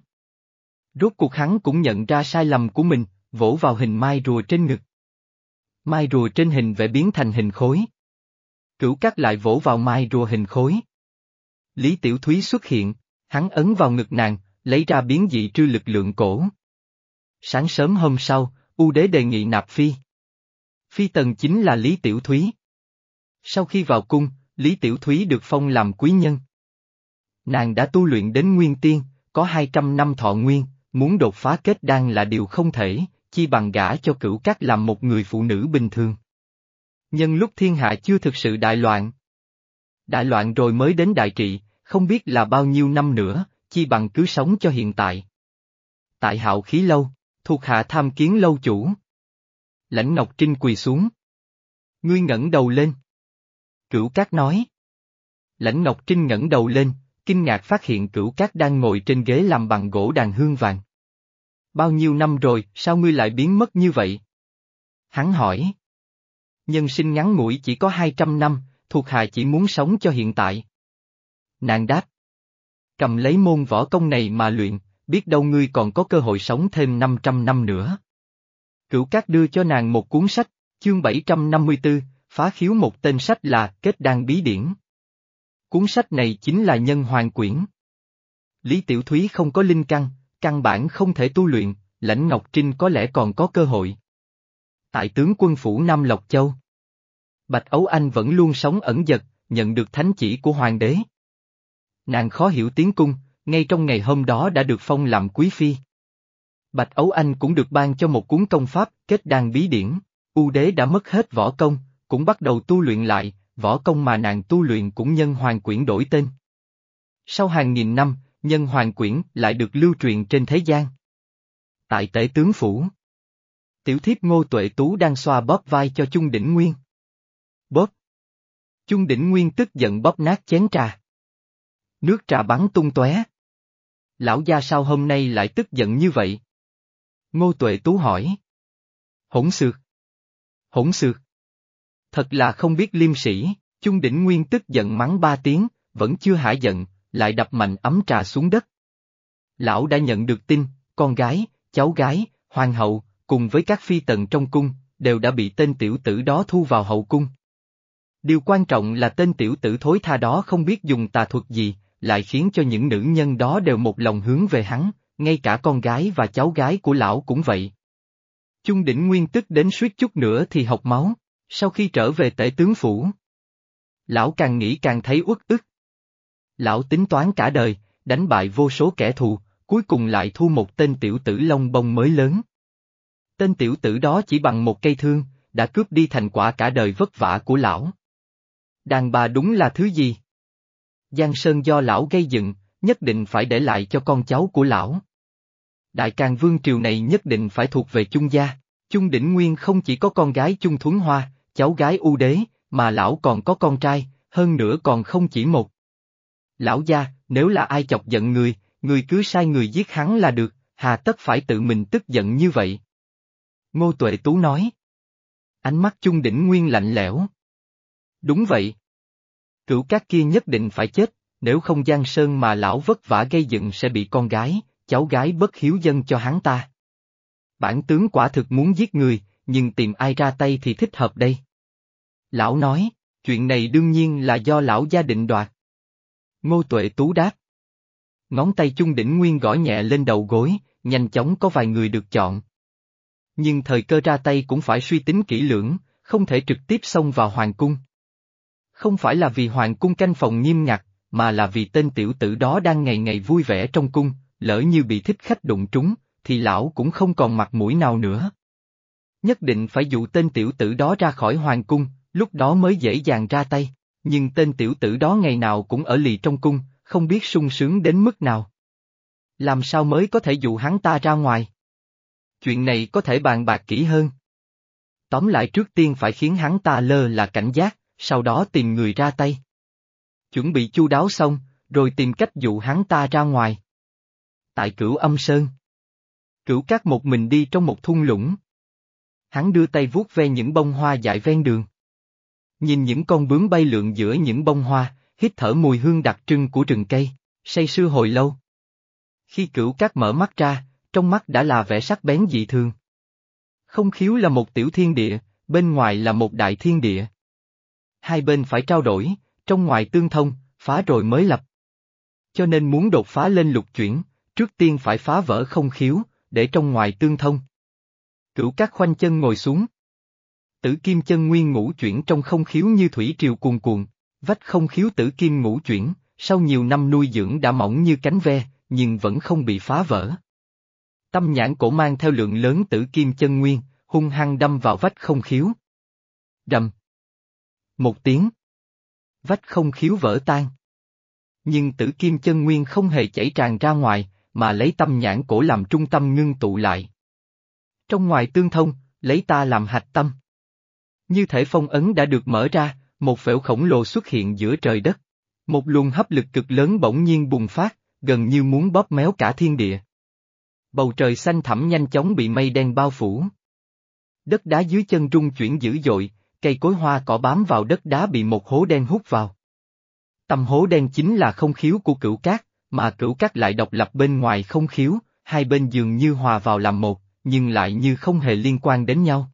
Rốt cuộc hắn cũng nhận ra sai lầm của mình, vỗ vào hình mai rùa trên ngực. Mai rùa trên hình vẽ biến thành hình khối. Cửu cát lại vỗ vào mai rùa hình khối. Lý Tiểu Thúy xuất hiện, hắn ấn vào ngực nàng, lấy ra biến dị trư lực lượng cổ. Sáng sớm hôm sau, U đế đề nghị nạp phi. Phi tần chính là Lý Tiểu Thúy. Sau khi vào cung, Lý Tiểu Thúy được phong làm quý nhân. Nàng đã tu luyện đến nguyên tiên, có 200 năm thọ nguyên, muốn đột phá kết đan là điều không thể, chi bằng gả cho cửu cát làm một người phụ nữ bình thường. Nhân lúc thiên hạ chưa thực sự đại loạn. Đại loạn rồi mới đến đại trị, không biết là bao nhiêu năm nữa, chi bằng cứ sống cho hiện tại. Tại hạo khí lâu, thuộc hạ tham kiến lâu chủ. Lãnh Ngọc Trinh quỳ xuống. Ngươi ngẩng đầu lên. Cửu Cát nói. Lãnh Ngọc Trinh ngẩng đầu lên, kinh ngạc phát hiện Cửu Cát đang ngồi trên ghế làm bằng gỗ đàn hương vàng. Bao nhiêu năm rồi, sao ngươi lại biến mất như vậy? Hắn hỏi. Nhân sinh ngắn ngủi chỉ có 200 năm, thuộc hạ chỉ muốn sống cho hiện tại. Nàng đáp. Cầm lấy môn võ công này mà luyện, biết đâu ngươi còn có cơ hội sống thêm 500 năm nữa. Cửu Cát đưa cho nàng một cuốn sách, chương 754, phá khiếu một tên sách là Kết Đan Bí Điển. Cuốn sách này chính là Nhân Hoàng Quyển. Lý Tiểu Thúy không có linh căn, căn bản không thể tu luyện, lãnh Ngọc Trinh có lẽ còn có cơ hội. Tại tướng quân phủ Nam Lộc Châu. Bạch Ấu Anh vẫn luôn sống ẩn giật, nhận được thánh chỉ của hoàng đế. Nàng khó hiểu tiếng cung, ngay trong ngày hôm đó đã được phong làm quý phi. Bạch Ấu Anh cũng được ban cho một cuốn công pháp, kết đan bí điển, U đế đã mất hết võ công, cũng bắt đầu tu luyện lại, võ công mà nàng tu luyện cũng nhân hoàng quyển đổi tên. Sau hàng nghìn năm, nhân hoàng quyển lại được lưu truyền trên thế gian. Tại tể tướng phủ, tiểu thiếp ngô tuệ tú đang xoa bóp vai cho Chung Đỉnh Nguyên. Bóp! Chung Đỉnh Nguyên tức giận bóp nát chén trà. Nước trà bắn tung tóe. Lão gia sao hôm nay lại tức giận như vậy? Ngô Tuệ Tú hỏi. Hỗn xược. Hỗn xược. Thật là không biết liêm sĩ, Chung Đỉnh Nguyên tức giận mắng ba tiếng, vẫn chưa hả giận, lại đập mạnh ấm trà xuống đất. Lão đã nhận được tin, con gái, cháu gái, hoàng hậu, cùng với các phi tần trong cung, đều đã bị tên tiểu tử đó thu vào hậu cung. Điều quan trọng là tên tiểu tử thối tha đó không biết dùng tà thuật gì, lại khiến cho những nữ nhân đó đều một lòng hướng về hắn, ngay cả con gái và cháu gái của lão cũng vậy. Chung đỉnh nguyên tức đến suýt chút nữa thì học máu, sau khi trở về tể tướng phủ. Lão càng nghĩ càng thấy uất ức. Lão tính toán cả đời, đánh bại vô số kẻ thù, cuối cùng lại thu một tên tiểu tử lông bông mới lớn. Tên tiểu tử đó chỉ bằng một cây thương, đã cướp đi thành quả cả đời vất vả của lão. Đàn bà đúng là thứ gì? Giang Sơn do lão gây dựng, nhất định phải để lại cho con cháu của lão. Đại càng vương triều này nhất định phải thuộc về Chung gia. Chung Đỉnh Nguyên không chỉ có con gái Chung Thuấn Hoa, cháu gái U Đế, mà lão còn có con trai, hơn nữa còn không chỉ một. Lão gia, nếu là ai chọc giận người, người cứ sai người giết hắn là được, hà tất phải tự mình tức giận như vậy. Ngô Tuệ Tú nói. Ánh mắt Chung Đỉnh Nguyên lạnh lẽo. Đúng vậy. Cửu các kia nhất định phải chết, nếu không Giang Sơn mà lão vất vả gây dựng sẽ bị con gái, cháu gái bất hiếu dân cho hắn ta. Bản tướng quả thực muốn giết người, nhưng tìm ai ra tay thì thích hợp đây. Lão nói, chuyện này đương nhiên là do lão gia định đoạt. Ngô Tuệ Tú đáp. Ngón tay chung đỉnh nguyên gõ nhẹ lên đầu gối, nhanh chóng có vài người được chọn. Nhưng thời cơ ra tay cũng phải suy tính kỹ lưỡng, không thể trực tiếp xông vào hoàng cung. Không phải là vì hoàng cung canh phòng nghiêm ngặt, mà là vì tên tiểu tử đó đang ngày ngày vui vẻ trong cung, lỡ như bị thích khách đụng trúng, thì lão cũng không còn mặt mũi nào nữa. Nhất định phải dụ tên tiểu tử đó ra khỏi hoàng cung, lúc đó mới dễ dàng ra tay, nhưng tên tiểu tử đó ngày nào cũng ở lì trong cung, không biết sung sướng đến mức nào. Làm sao mới có thể dụ hắn ta ra ngoài? Chuyện này có thể bàn bạc kỹ hơn. Tóm lại trước tiên phải khiến hắn ta lơ là cảnh giác, sau đó tìm người ra tay. Chuẩn bị chu đáo xong, rồi tìm cách dụ hắn ta ra ngoài. Tại cửu âm sơn. Cửu cát một mình đi trong một thung lũng. Hắn đưa tay vuốt ve những bông hoa dại ven đường. Nhìn những con bướm bay lượn giữa những bông hoa, hít thở mùi hương đặc trưng của rừng cây, say sưa hồi lâu. Khi cửu cát mở mắt ra, trong mắt đã là vẻ sắc bén dị thường. Không khiếu là một tiểu thiên địa, bên ngoài là một đại thiên địa. Hai bên phải trao đổi, trong ngoài tương thông, phá rồi mới lập. Cho nên muốn đột phá lên lục chuyển, trước tiên phải phá vỡ không khiếu, để trong ngoài tương thông. Cửu các khoanh chân ngồi xuống. Tử kim chân nguyên ngũ chuyển trong không khiếu như thủy triều cuồn cuộn, vách không khiếu tử kim ngũ chuyển, sau nhiều năm nuôi dưỡng đã mỏng như cánh ve, nhưng vẫn không bị phá vỡ. Tâm nhãn cổ mang theo lượng lớn tử kim chân nguyên, hung hăng đâm vào vách không khiếu. Rầm. Một tiếng. Vách không khiếu vỡ tan. Nhưng tử kim chân nguyên không hề chảy tràn ra ngoài, mà lấy tâm nhãn cổ làm trung tâm ngưng tụ lại. Trong ngoài tương thông, lấy ta làm hạch tâm. Như thể phong ấn đã được mở ra, một phễu khổng lồ xuất hiện giữa trời đất. Một luồng hấp lực cực lớn bỗng nhiên bùng phát, gần như muốn bóp méo cả thiên địa. Bầu trời xanh thẳm nhanh chóng bị mây đen bao phủ. Đất đá dưới chân rung chuyển dữ dội, cây cối hoa cỏ bám vào đất đá bị một hố đen hút vào. Tâm hố đen chính là không khiếu của cửu cát, mà cửu cát lại độc lập bên ngoài không khiếu, hai bên dường như hòa vào làm một, nhưng lại như không hề liên quan đến nhau.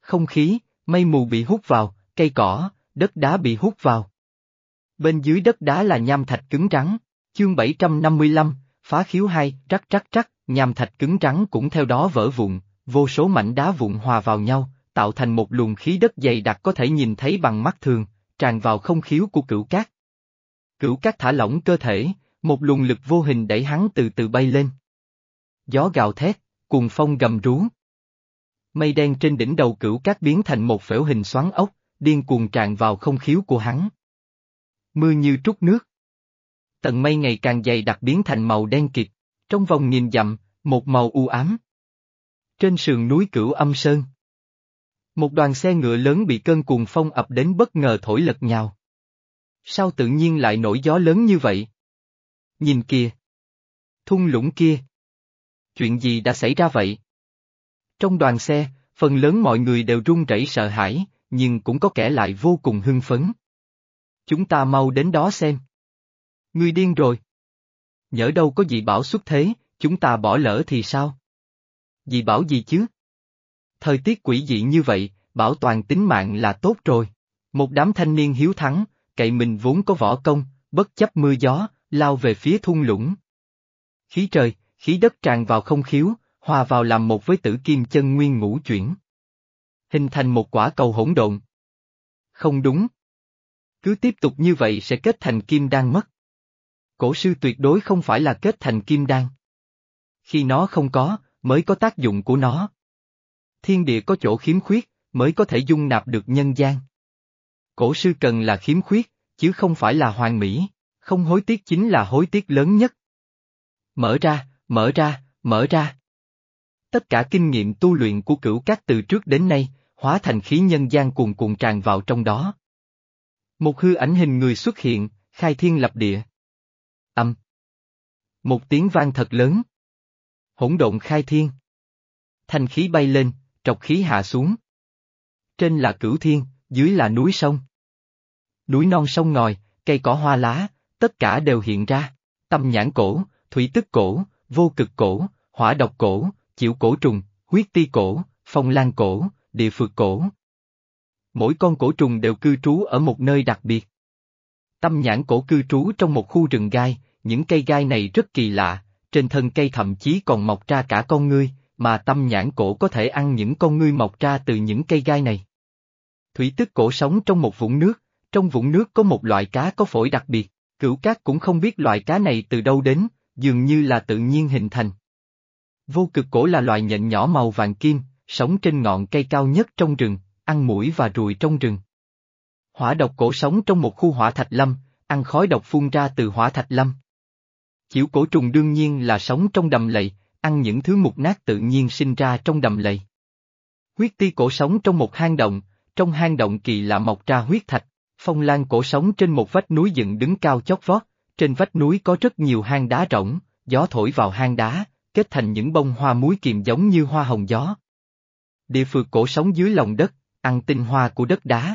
Không khí, mây mù bị hút vào, cây cỏ, đất đá bị hút vào. Bên dưới đất đá là nham thạch cứng rắn, chương 755, phá khiếu hai, rắc rắc rắc, nham thạch cứng rắn cũng theo đó vỡ vụn, vô số mảnh đá vụn hòa vào nhau, tạo thành một luồng khí đất dày đặc có thể nhìn thấy bằng mắt thường, tràn vào không khiếu của cửu cát. Cửu cát thả lỏng cơ thể, một luồng lực vô hình đẩy hắn từ từ bay lên. Gió gào thét, cuồng phong gầm rú. Mây đen trên đỉnh đầu cửu cát biến thành một phễu hình xoắn ốc, điên cuồng tràn vào không khiếu của hắn. Mưa như trút nước. Tận mây ngày càng dày đặc biến thành màu đen kịt, trong vòng nghìn dặm, một màu u ám. Trên sườn núi cửu âm sơn. Một đoàn xe ngựa lớn bị cơn cuồng phong ập đến bất ngờ thổi lật nhào. Sao tự nhiên lại nổi gió lớn như vậy? Nhìn kìa! Thung lũng kia! Chuyện gì đã xảy ra vậy? Trong đoàn xe, phần lớn mọi người đều run rẩy sợ hãi, nhưng cũng có kẻ lại vô cùng hưng phấn. Chúng ta mau đến đó xem. Ngươi điên rồi. Nhỡ đâu có gì bảo xuất thế, chúng ta bỏ lỡ thì sao? Dị bảo gì chứ? Thời tiết quỷ dị như vậy, bảo toàn tính mạng là tốt rồi. Một đám thanh niên hiếu thắng, cậy mình vốn có võ công, bất chấp mưa gió, lao về phía thung lũng. Khí trời, khí đất tràn vào không khiếu, hòa vào làm một với tử kim chân nguyên ngũ chuyển. Hình thành một quả cầu hỗn độn. Không đúng. Cứ tiếp tục như vậy sẽ kết thành kim đan mất. Cổ sư tuyệt đối không phải là kết thành kim đan. Khi nó không có, mới có tác dụng của nó. Thiên địa có chỗ khiếm khuyết, mới có thể dung nạp được nhân gian. Cổ sư cần là khiếm khuyết, chứ không phải là hoàn mỹ, không hối tiếc chính là hối tiếc lớn nhất. Mở ra, mở ra, mở ra. Tất cả kinh nghiệm tu luyện của cửu các từ trước đến nay, hóa thành khí nhân gian cuồn cuộn tràn vào trong đó. Một hư ảnh hình người xuất hiện, khai thiên lập địa. Âm. Một tiếng vang thật lớn. Hỗn độn khai thiên. Thanh khí bay lên, trọc khí hạ xuống. Trên là cửu thiên, dưới là núi sông. Núi non sông ngòi, cây cỏ hoa lá, tất cả đều hiện ra. Tâm nhãn cổ, thủy tức cổ, vô cực cổ, hỏa độc cổ, chịu cổ trùng, huyết ti cổ, phong lan cổ, địa phược cổ. Mỗi con cổ trùng đều cư trú ở một nơi đặc biệt. Tâm nhãn cổ cư trú trong một khu rừng gai, những cây gai này rất kỳ lạ, trên thân cây thậm chí còn mọc ra cả con ngươi, mà tâm nhãn cổ có thể ăn những con ngươi mọc ra từ những cây gai này. Thủy tức cổ sống trong một vũng nước, trong vũng nước có một loại cá có phổi đặc biệt, cửu cát cũng không biết loại cá này từ đâu đến, dường như là tự nhiên hình thành. Vô cực cổ là loài nhện nhỏ màu vàng kim, sống trên ngọn cây cao nhất trong rừng, ăn mũi và ruồi trong rừng. Hỏa độc cổ sống trong một khu hỏa thạch lâm, ăn khói độc phun ra từ hỏa thạch lâm. Chiểu cổ trùng đương nhiên là sống trong đầm lầy, ăn những thứ mục nát tự nhiên sinh ra trong đầm lầy. Huyết ti cổ sống trong một hang động, trong hang động kỳ lạ mọc ra huyết thạch, phong lan cổ sống trên một vách núi dựng đứng cao chót vót, trên vách núi có rất nhiều hang đá rỗng, gió thổi vào hang đá, kết thành những bông hoa muối kiềm giống như hoa hồng gió. Địa phược cổ sống dưới lòng đất, ăn tinh hoa của đất đá.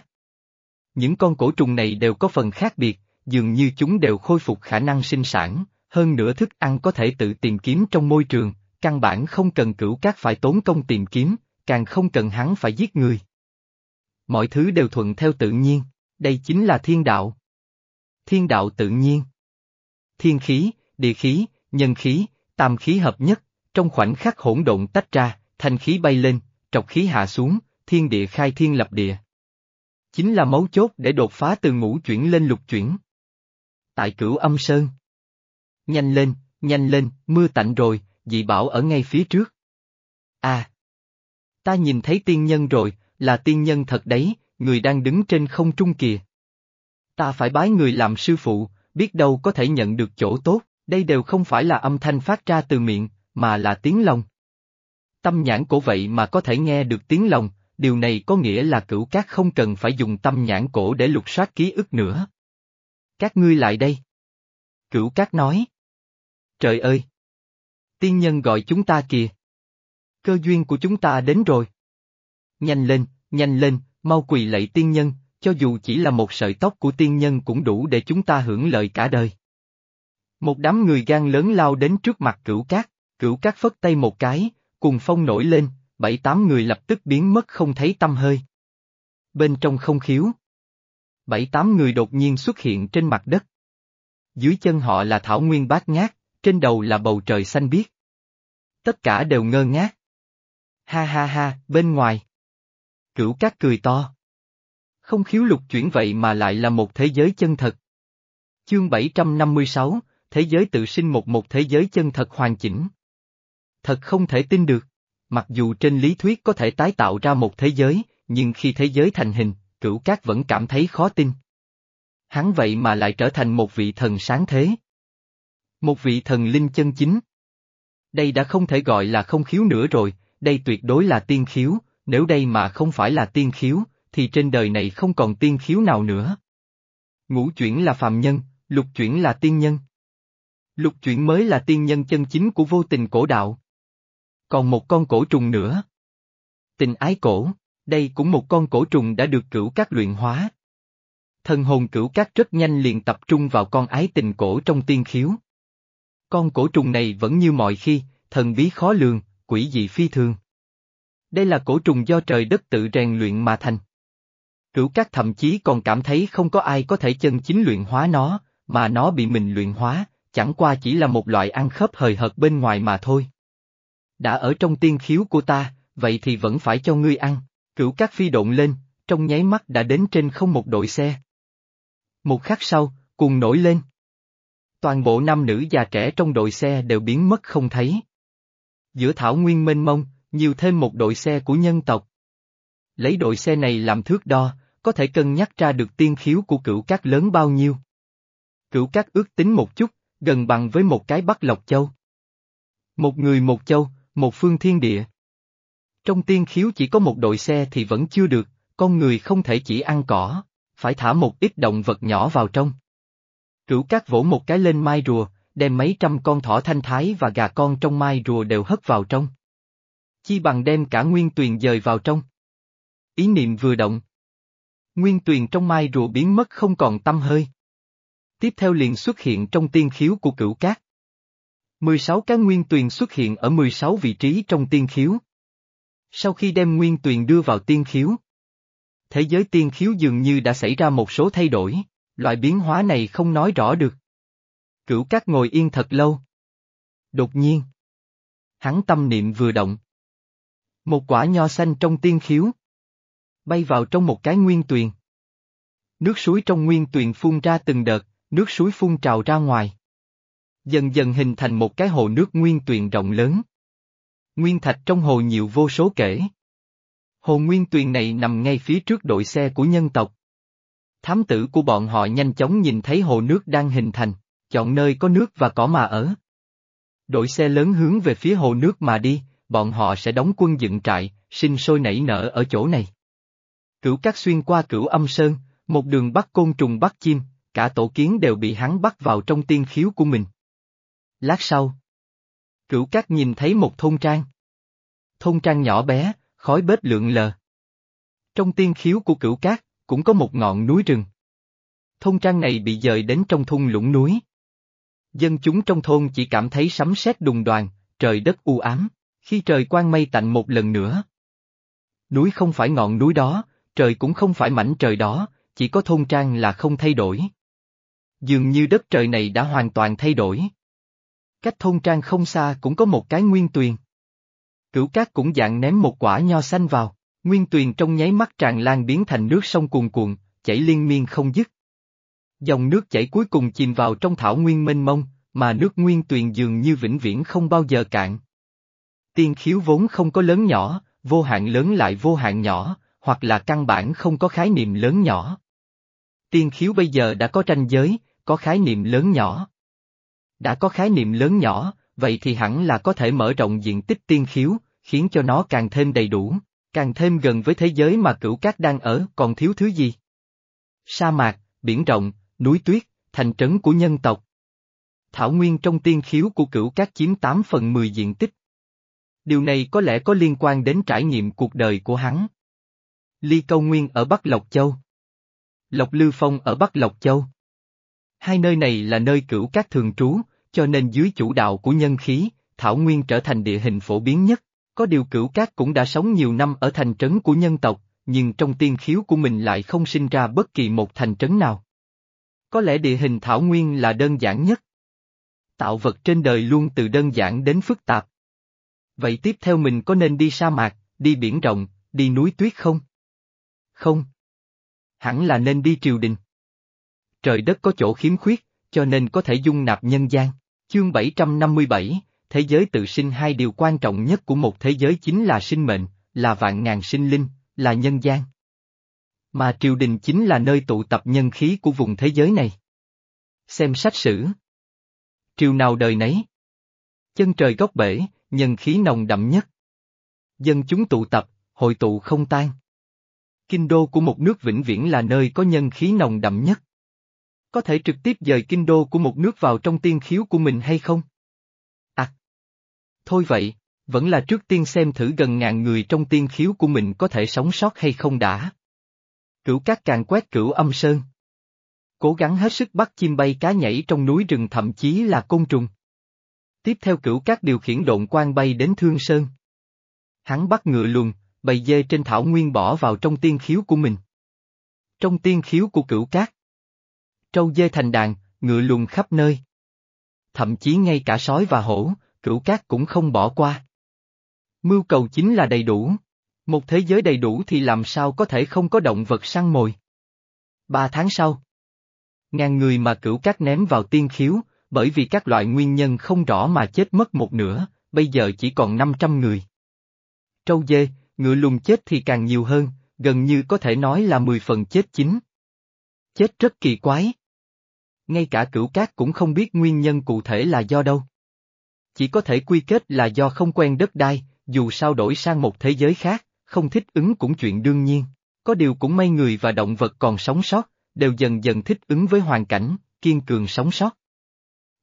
Những con cổ trùng này đều có phần khác biệt, dường như chúng đều khôi phục khả năng sinh sản, hơn nữa thức ăn có thể tự tìm kiếm trong môi trường, căn bản không cần cửu cát phải tốn công tìm kiếm, càng không cần hắn phải giết người. Mọi thứ đều thuận theo tự nhiên, đây chính là thiên đạo. Thiên đạo tự nhiên. Thiên khí, địa khí, nhân khí, tam khí hợp nhất, trong khoảnh khắc hỗn độn tách ra, thanh khí bay lên, trọc khí hạ xuống, thiên địa khai thiên lập địa. Chính là mấu chốt để đột phá từ ngũ chuyển lên lục chuyển. Tại cửu âm sơn. Nhanh lên, nhanh lên, mưa tạnh rồi, dị bảo ở ngay phía trước. À! Ta nhìn thấy tiên nhân rồi, là tiên nhân thật đấy, người đang đứng trên không trung kìa. Ta phải bái người làm sư phụ, biết đâu có thể nhận được chỗ tốt, đây đều không phải là âm thanh phát ra từ miệng, mà là tiếng lòng. Tâm nhãn cổ vậy mà có thể nghe được tiếng lòng, điều này có nghĩa là cửu cát không cần phải dùng tâm nhãn cổ để lục soát ký ức nữa. Các ngươi lại đây. Cửu cát nói. Trời ơi! Tiên nhân gọi chúng ta kìa. Cơ duyên của chúng ta đến rồi. Nhanh lên, nhanh lên, mau quỳ lạy tiên nhân, cho dù chỉ là một sợi tóc của tiên nhân cũng đủ để chúng ta hưởng lợi cả đời. Một đám người gan lớn lao đến trước mặt cửu cát, cửu cát phất tay một cái, cùng phong nổi lên, bảy tám người lập tức biến mất không thấy tâm hơi. Bên trong không khiếu. Bảy tám người đột nhiên xuất hiện trên mặt đất. Dưới chân họ là thảo nguyên bát ngát, trên đầu là bầu trời xanh biếc. Tất cả đều ngơ ngác. Ha ha ha, bên ngoài. Cửu cát cười to. Không khiếu lục chuyển vậy mà lại là một thế giới chân thật. Chương 756, Thế giới tự sinh một một thế giới chân thật hoàn chỉnh. Thật không thể tin được. Mặc dù trên lý thuyết có thể tái tạo ra một thế giới, nhưng khi thế giới thành hình, cửu cát vẫn cảm thấy khó tin. Hắn vậy mà lại trở thành một vị thần sáng thế. Một vị thần linh chân chính. Đây đã không thể gọi là không khiếu nữa rồi, đây tuyệt đối là tiên khiếu, nếu đây mà không phải là tiên khiếu, thì trên đời này không còn tiên khiếu nào nữa. Ngũ chuyển là phàm nhân, lục chuyển là tiên nhân. Lục chuyển mới là tiên nhân chân chính của vô tình cổ đạo. Còn một con cổ trùng nữa. Tình ái cổ, đây cũng một con cổ trùng đã được cửu các luyện hóa. Thần hồn cửu các rất nhanh liền tập trung vào con ái tình cổ trong tiên khiếu. Con cổ trùng này vẫn như mọi khi, thần bí khó lường, quỷ dị phi thường. Đây là cổ trùng do trời đất tự rèn luyện mà thành. Cửu các thậm chí còn cảm thấy không có ai có thể chân chính luyện hóa nó, mà nó bị mình luyện hóa, chẳng qua chỉ là một loại ăn khớp hời hợt bên ngoài mà thôi. Đã ở trong tiên khiếu của ta, vậy thì vẫn phải cho ngươi ăn, cửu các phi độn lên, trong nháy mắt đã đến trên không một đội xe. Một khắc sau, cùng nổi lên. Toàn bộ nam nữ già trẻ trong đội xe đều biến mất không thấy. Giữa thảo nguyên mênh mông, nhiều thêm một đội xe của nhân tộc. Lấy đội xe này làm thước đo, có thể cân nhắc ra được tiên khiếu của cửu cát lớn bao nhiêu. Cửu cát ước tính một chút, gần bằng với một cái Bắc Lộc Châu. Một người một châu, một phương thiên địa. Trong tiên khiếu chỉ có một đội xe thì vẫn chưa được, con người không thể chỉ ăn cỏ, phải thả một ít động vật nhỏ vào trong. Cửu cát vỗ một cái lên mai rùa, đem mấy trăm con thỏ thanh thái và gà con trong mai rùa đều hất vào trong. Chi bằng đem cả nguyên tuyền dời vào trong. Ý niệm vừa động. Nguyên tuyền trong mai rùa biến mất không còn tâm hơi tiếp theo liền xuất hiện trong tiên khiếu của cửu cát. 16 cái nguyên tuyền xuất hiện ở 16 vị trí trong tiên khiếu. Sau khi đem nguyên tuyền đưa vào tiên khiếu, thế giới tiên khiếu dường như đã xảy ra một số thay đổi, loại biến hóa này không nói rõ được. Cửu cát ngồi yên thật lâu. Đột nhiên, hắn tâm niệm vừa động. Một quả nho xanh trong tiên khiếu. Bay vào trong một cái nguyên tuyền. Nước suối trong nguyên tuyền phun ra từng đợt, nước suối phun trào ra ngoài. Dần dần hình thành một cái hồ nước nguyên tuyền rộng lớn. Nguyên thạch trong hồ nhiều vô số kể. Hồ nguyên tuyền này nằm ngay phía trước đội xe của nhân tộc. Thám tử của bọn họ nhanh chóng nhìn thấy hồ nước đang hình thành, chọn nơi có nước và cỏ mà ở. Đội xe lớn hướng về phía hồ nước mà đi, bọn họ sẽ đóng quân dựng trại, sinh sôi nảy nở ở chỗ này. Cửu Cát xuyên qua cửu âm sơn, một đường bắt côn trùng bắt chim, cả tổ kiến đều bị hắn bắt vào trong tiên khiếu của mình. Lát sau, cửu cát nhìn thấy một thôn trang. Thôn trang nhỏ bé, khói bếp lượn lờ. Trong tiên khiếu của cửu cát, cũng có một ngọn núi rừng. Thôn trang này bị dời đến trong thung lũng núi. Dân chúng trong thôn chỉ cảm thấy sấm sét đùng đoàn, trời đất u ám, khi trời quang mây tạnh một lần nữa. Núi không phải ngọn núi đó, trời cũng không phải mảnh trời đó, chỉ có thôn trang là không thay đổi. Dường như đất trời này đã hoàn toàn thay đổi. Cách thôn trang không xa cũng có một cái nguyên tuyền. Cửu cát cũng dạng ném một quả nho xanh vào, nguyên tuyền trong nháy mắt tràn lan biến thành nước sông cuồn cuộn, chảy liên miên không dứt. Dòng nước chảy cuối cùng chìm vào trong thảo nguyên mênh mông, mà nước nguyên tuyền dường như vĩnh viễn không bao giờ cạn. Tiên khiếu vốn không có lớn nhỏ, vô hạn lớn lại vô hạn nhỏ, hoặc là căn bản không có khái niệm lớn nhỏ. Tiên khiếu bây giờ đã có tranh giới, có khái niệm lớn nhỏ. Đã có khái niệm lớn nhỏ, vậy thì hẳn là có thể mở rộng diện tích tiên khiếu, khiến cho nó càng thêm đầy đủ, càng thêm gần với thế giới mà cửu cát đang ở, còn thiếu thứ gì? Sa mạc, biển rộng, núi tuyết, thành trấn của nhân tộc. Thảo nguyên trong tiên khiếu của cửu cát chiếm 8 phần 10 diện tích. Điều này có lẽ có liên quan đến trải nghiệm cuộc đời của hắn. Ly Câu Nguyên ở Bắc Lộc Châu. Lộc Lư Phong ở Bắc Lộc Châu. Hai nơi này là nơi cửu cát thường trú, cho nên dưới chủ đạo của nhân khí, Thảo Nguyên trở thành địa hình phổ biến nhất. Có điều cửu cát cũng đã sống nhiều năm ở thành trấn của nhân tộc, nhưng trong tiên khiếu của mình lại không sinh ra bất kỳ một thành trấn nào. Có lẽ địa hình Thảo Nguyên là đơn giản nhất. Tạo vật trên đời luôn từ đơn giản đến phức tạp. Vậy tiếp theo mình có nên đi sa mạc, đi biển rộng, đi núi tuyết không? Không. Hẳn là nên đi triều đình. Trời đất có chỗ khiếm khuyết, cho nên có thể dung nạp nhân gian. Chương 757, Thế giới tự sinh hai điều quan trọng nhất của một thế giới chính là sinh mệnh, là vạn ngàn sinh linh, là nhân gian. Mà triều đình chính là nơi tụ tập nhân khí của vùng thế giới này. Xem sách sử. Triều nào đời nấy. Chân trời góc bể, nhân khí nồng đậm nhất. Dân chúng tụ tập, hội tụ không tan. Kinh đô của một nước vĩnh viễn là nơi có nhân khí nồng đậm nhất. Có thể trực tiếp dời kinh đô của một nước vào trong tiên khiếu của mình hay không? À! Thôi vậy, vẫn là trước tiên xem thử gần ngàn người trong tiên khiếu của mình có thể sống sót hay không đã. Cửu cát càng quét cửu âm sơn. Cố gắng hết sức bắt chim bay cá nhảy trong núi rừng thậm chí là côn trùng. Tiếp theo cửu cát điều khiển độn quan bay đến Thương Sơn. Hắn bắt ngựa luồn, bầy dê trên thảo nguyên bỏ vào trong tiên khiếu của mình. Trong tiên khiếu của cửu cát. Trâu dê thành đàn, ngựa luồn khắp nơi. Thậm chí ngay cả sói và hổ, cửu cát cũng không bỏ qua. Mưu cầu chính là đầy đủ. Một thế giới đầy đủ thì làm sao có thể không có động vật săn mồi. Ba tháng sau. Ngàn người mà cửu cát ném vào tiên khiếu, bởi vì các loại nguyên nhân không rõ mà chết mất một nửa, bây giờ chỉ còn 500 người. Trâu dê, ngựa lùn chết thì càng nhiều hơn, gần như có thể nói là 10 phần chết chính. Chết rất kỳ quái. Ngay cả cửu cát cũng không biết nguyên nhân cụ thể là do đâu. Chỉ có thể quy kết là do không quen đất đai, dù sao đổi sang một thế giới khác, không thích ứng cũng chuyện đương nhiên. Có điều cũng may người và động vật còn sống sót, đều dần dần thích ứng với hoàn cảnh, kiên cường sống sót.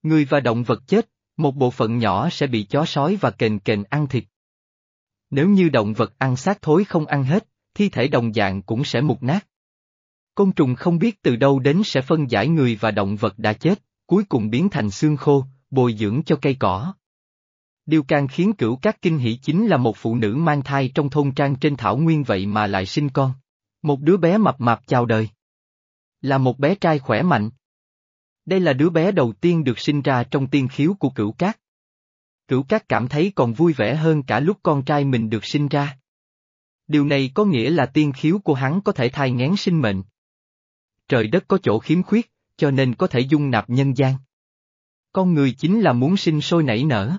Người và động vật chết, một bộ phận nhỏ sẽ bị chó sói và kền kền ăn thịt. Nếu như động vật ăn xác thối không ăn hết, thi thể đồng dạng cũng sẽ mục nát. Côn trùng không biết từ đâu đến sẽ phân giải người và động vật đã chết, cuối cùng biến thành xương khô, bồi dưỡng cho cây cỏ. Điều càng khiến cửu các kinh hỷ chính là một phụ nữ mang thai trong thôn trang trên thảo nguyên vậy mà lại sinh con. Một đứa bé mập mạp chào đời. Là một bé trai khỏe mạnh. Đây là đứa bé đầu tiên được sinh ra trong tiên khiếu của cửu cát. Cửu cát cảm thấy còn vui vẻ hơn cả lúc con trai mình được sinh ra. Điều này có nghĩa là tiên khiếu của hắn có thể thai ngén sinh mệnh. Trời đất có chỗ khiếm khuyết, cho nên có thể dung nạp nhân gian. Con người chính là muốn sinh sôi nảy nở.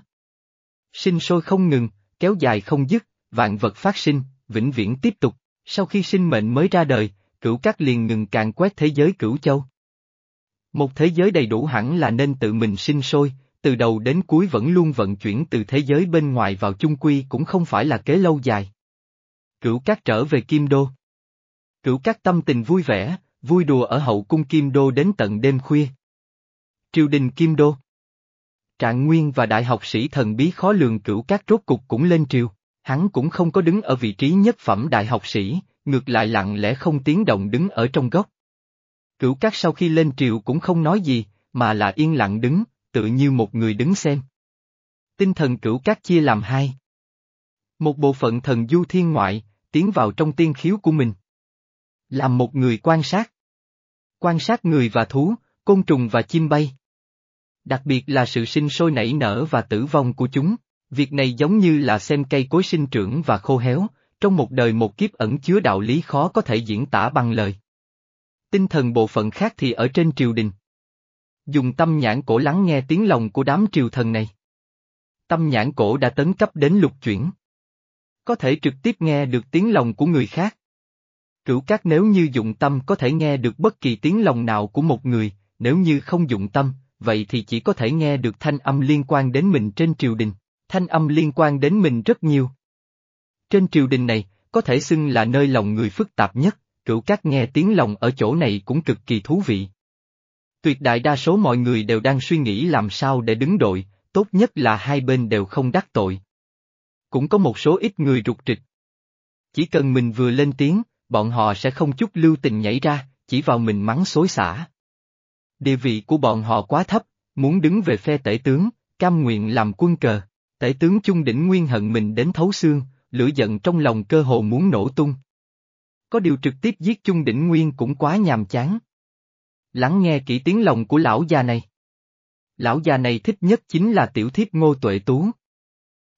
Sinh sôi không ngừng, kéo dài không dứt, vạn vật phát sinh, vĩnh viễn tiếp tục, sau khi sinh mệnh mới ra đời, cửu các liền ngừng càn quét thế giới cửu châu. Một thế giới đầy đủ hẳn là nên tự mình sinh sôi, từ đầu đến cuối vẫn luôn vận chuyển từ thế giới bên ngoài vào chung quy cũng không phải là kế lâu dài. Cửu cát trở về Kim Đô. Cửu cát tâm tình vui vẻ, vui đùa ở hậu cung Kim Đô đến tận đêm khuya. Triều đình Kim Đô Trạng Nguyên và đại học sĩ thần bí khó lường cửu cát rốt cục cũng lên triều, hắn cũng không có đứng ở vị trí nhất phẩm đại học sĩ, ngược lại lặng lẽ không tiếng động đứng ở trong góc. Cửu cát sau khi lên triều cũng không nói gì, mà là yên lặng đứng, tự như một người đứng xem. Tinh thần cửu các chia làm hai. Một bộ phận thần du thiên ngoại, tiến vào trong tiên khiếu của mình. Làm một người quan sát. Quan sát người và thú, côn trùng và chim bay. Đặc biệt là sự sinh sôi nảy nở và tử vong của chúng, việc này giống như là xem cây cối sinh trưởng và khô héo, trong một đời một kiếp ẩn chứa đạo lý khó có thể diễn tả bằng lời. Tinh thần bộ phận khác thì ở trên triều đình. Dùng tâm nhãn cổ lắng nghe tiếng lòng của đám triều thần này. Tâm nhãn cổ đã tấn cấp đến lục chuyển. Có thể trực tiếp nghe được tiếng lòng của người khác. Cửu Cát nếu như dụng tâm có thể nghe được bất kỳ tiếng lòng nào của một người, nếu như không dụng tâm, vậy thì chỉ có thể nghe được thanh âm liên quan đến mình trên triều đình. Thanh âm liên quan đến mình rất nhiều. Trên triều đình này, có thể xưng là nơi lòng người phức tạp nhất, cửu Cát nghe tiếng lòng ở chỗ này cũng cực kỳ thú vị. Tuyệt đại đa số mọi người đều đang suy nghĩ làm sao để đứng đội, tốt nhất là hai bên đều không đắc tội. Cũng có một số ít người rụt trịch. Chỉ cần mình vừa lên tiếng, bọn họ sẽ không chút lưu tình nhảy ra, chỉ vào mình mắng xối xả. Địa vị của bọn họ quá thấp, muốn đứng về phe tể tướng, cam nguyện làm quân cờ. Tể tướng Chung Đỉnh Nguyên hận mình đến thấu xương, lửa giận trong lòng cơ hồ muốn nổ tung. Có điều trực tiếp giết Chung Đỉnh Nguyên cũng quá nhàm chán. Lắng nghe kỹ tiếng lòng của lão già này. Lão già này thích nhất chính là tiểu thiếp ngô tuệ tú.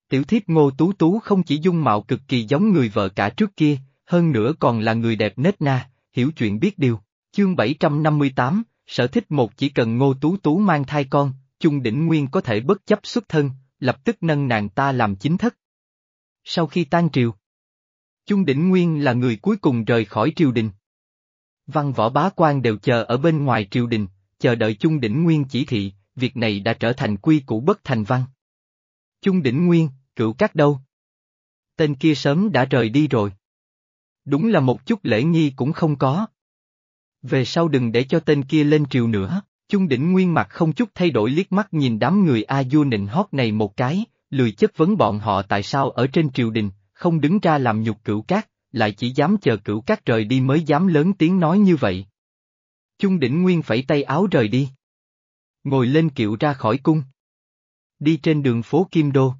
Tiểu thiếp ngô tú tú không chỉ dung mạo cực kỳ giống người vợ cả trước kia, hơn nữa còn là người đẹp nết na, hiểu chuyện biết điều. Chương 758, sở thích một chỉ cần ngô tú tú mang thai con, Chung Đỉnh Nguyên có thể bất chấp xuất thân, lập tức nâng nàng ta làm chính thất. Sau khi tan triều, Chung Đỉnh Nguyên là người cuối cùng rời khỏi triều đình. Văn võ bá quan đều chờ ở bên ngoài triều đình, chờ đợi Chung Đỉnh Nguyên chỉ thị, việc này đã trở thành quy củ bất thành văn. Chung Đỉnh Nguyên, cựu các đâu? Tên kia sớm đã rời đi rồi. Đúng là một chút lễ nghi cũng không có. Về sau đừng để cho tên kia lên triều nữa, Chung Đỉnh Nguyên mặt không chút thay đổi liếc mắt nhìn đám người A Du nịnh hót này một cái, lười chất vấn bọn họ tại sao ở trên triều đình, không đứng ra làm nhục cửu cát, lại chỉ dám chờ cửu cát rời đi mới dám lớn tiếng nói như vậy. Trung Đỉnh Nguyên phẩy tay áo rời đi. Ngồi lên kiệu ra khỏi cung. Đi trên đường phố Kim Đô.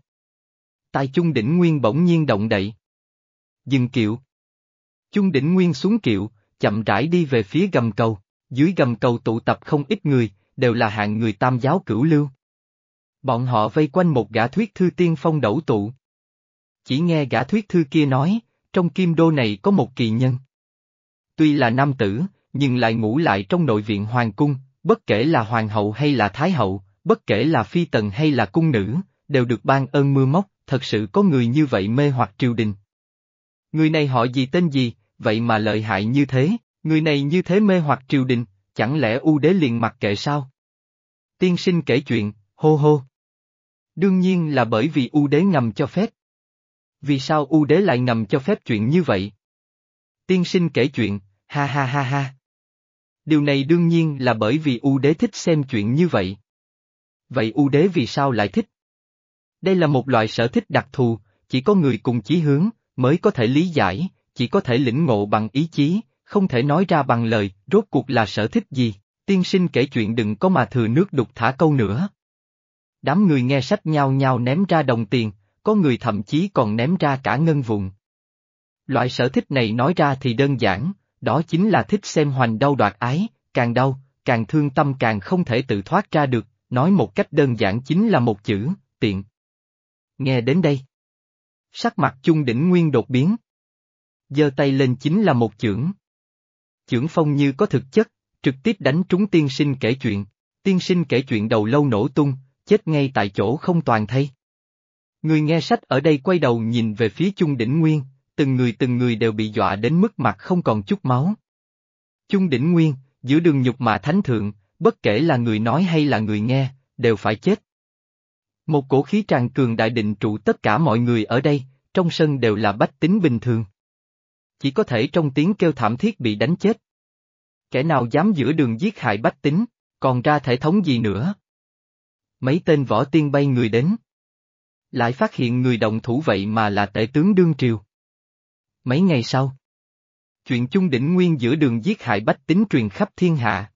Tai Trung Đỉnh Nguyên bỗng nhiên động đậy. Dừng kiệu. Trung Đỉnh Nguyên xuống kiệu, chậm rãi đi về phía gầm cầu, dưới gầm cầu tụ tập không ít người, đều là hạng người tam giáo cửu lưu. Bọn họ vây quanh một gã thuyết thư tiên phong đẩu tụ. Chỉ nghe gã thuyết thư kia nói, trong kim đô này có một kỳ nhân. Tuy là nam tử, nhưng lại ngủ lại trong nội viện hoàng cung, bất kể là hoàng hậu hay là thái hậu, bất kể là phi tần hay là cung nữ, đều được ban ơn mưa móc, thật sự có người như vậy mê hoặc triều đình. Người này họ gì tên gì, vậy mà lợi hại như thế, người này như thế mê hoặc triều đình, chẳng lẽ U đế liền mặc kệ sao? Tiên sinh kể chuyện, hô hô. Đương nhiên là bởi vì U đế ngầm cho phép. Vì sao U đế lại ngầm cho phép chuyện như vậy? Tiên sinh kể chuyện, ha ha ha ha. Điều này đương nhiên là bởi vì U đế thích xem chuyện như vậy. Vậy U đế vì sao lại thích? Đây là một loại sở thích đặc thù, chỉ có người cùng chí hướng, mới có thể lý giải, chỉ có thể lĩnh ngộ bằng ý chí, không thể nói ra bằng lời, rốt cuộc là sở thích gì, tiên sinh kể chuyện đừng có mà thừa nước đục thả câu nữa. Đám người nghe sách nhau nhau ném ra đồng tiền, có người thậm chí còn ném ra cả ngân vụn. Loại sở thích này nói ra thì đơn giản, đó chính là thích xem hoành đau đoạt ái, càng đau, càng thương tâm càng không thể tự thoát ra được, nói một cách đơn giản chính là một chữ, tiện. Nghe đến đây. Sắc mặt chung đỉnh nguyên đột biến. giơ tay lên chính là một chưởng. Chưởng phong như có thực chất, trực tiếp đánh trúng tiên sinh kể chuyện, tiên sinh kể chuyện đầu lâu nổ tung, chết ngay tại chỗ không toàn thay. Người nghe sách ở đây quay đầu nhìn về phía Trung Đỉnh Nguyên, từng người từng người đều bị dọa đến mức mặt không còn chút máu. Trung Đỉnh Nguyên, giữa đường nhục mà thánh thượng, bất kể là người nói hay là người nghe, đều phải chết. Một cổ khí tràn cường đại định trụ tất cả mọi người ở đây, trong sân đều là bách tính bình thường. Chỉ có thể trong tiếng kêu thảm thiết bị đánh chết. Kẻ nào dám giữa đường giết hại bách tính, còn ra thể thống gì nữa? Mấy tên võ tiên bay người đến. Lại phát hiện người đồng thủ vậy mà là tể tướng đương triều. Mấy ngày sau, chuyện chung đỉnh nguyên giữa đường giết hại bách tính truyền khắp thiên hạ.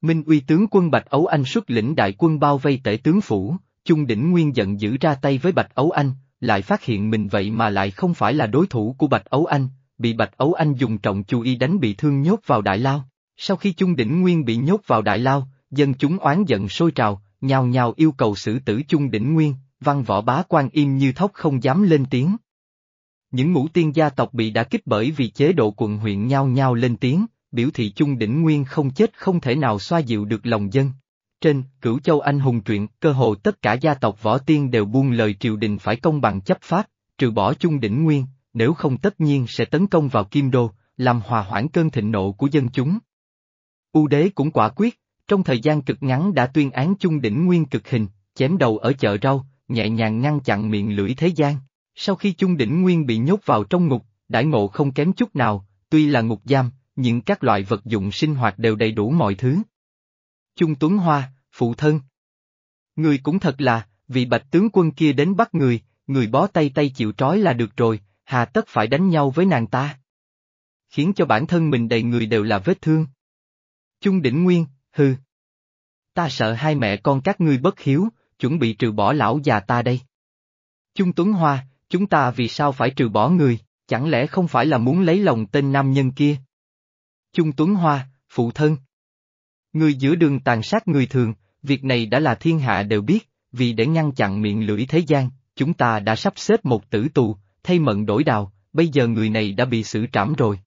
Minh uy tướng quân Bạch Ấu Anh xuất lĩnh đại quân bao vây tể tướng phủ, chung đỉnh nguyên giận dữ ra tay với Bạch Ấu Anh, lại phát hiện mình vậy mà lại không phải là đối thủ của Bạch Ấu Anh, bị Bạch Ấu Anh dùng trọng chú ý đánh bị thương nhốt vào đại lao. Sau khi Chung Đỉnh Nguyên bị nhốt vào đại lao, dân chúng oán giận sôi trào, nhào nhào yêu cầu xử tử Chung Đỉnh Nguyên, văn võ bá quan im như thóc không dám lên tiếng. Những ngũ tiên gia tộc bị đã kích bởi vì chế độ quận huyện nhao nhao lên tiếng, biểu thị Chung Đỉnh Nguyên không chết không thể nào xoa dịu được lòng dân. Trên, cửu châu anh hùng truyện, cơ hồ tất cả gia tộc võ tiên đều buông lời triều đình phải công bằng chấp pháp, trừ bỏ Chung Đỉnh Nguyên, nếu không tất nhiên sẽ tấn công vào Kim Đô, làm hòa hoãn cơn thịnh nộ của dân chúng. U đế cũng quả quyết, trong thời gian cực ngắn đã tuyên án chung đỉnh nguyên cực hình, chém đầu ở chợ rau, nhẹ nhàng ngăn chặn miệng lưỡi thế gian. Sau khi chung đỉnh nguyên bị nhốt vào trong ngục, đãi ngộ không kém chút nào, tuy là ngục giam, nhưng các loại vật dụng sinh hoạt đều đầy đủ mọi thứ. Chung Tuấn Hoa, phụ thân. Người cũng thật là, vì bạch tướng quân kia đến bắt người, người bó tay tay chịu trói là được rồi, hà tất phải đánh nhau với nàng ta. Khiến cho bản thân mình đầy người đều là vết thương. Chung đỉnh nguyên, hư. Ta sợ hai mẹ con các ngươi bất hiếu, chuẩn bị trừ bỏ lão già ta đây. Chung Tuấn Hoa, chúng ta vì sao phải trừ bỏ người, chẳng lẽ không phải là muốn lấy lòng tên nam nhân kia? Chung Tuấn Hoa, phụ thân. Người giữa đường tàn sát người thường, việc này đã là thiên hạ đều biết, vì để ngăn chặn miệng lưỡi thế gian, chúng ta đã sắp xếp một tử tù, thay mận đổi đào, bây giờ người này đã bị xử trảm rồi.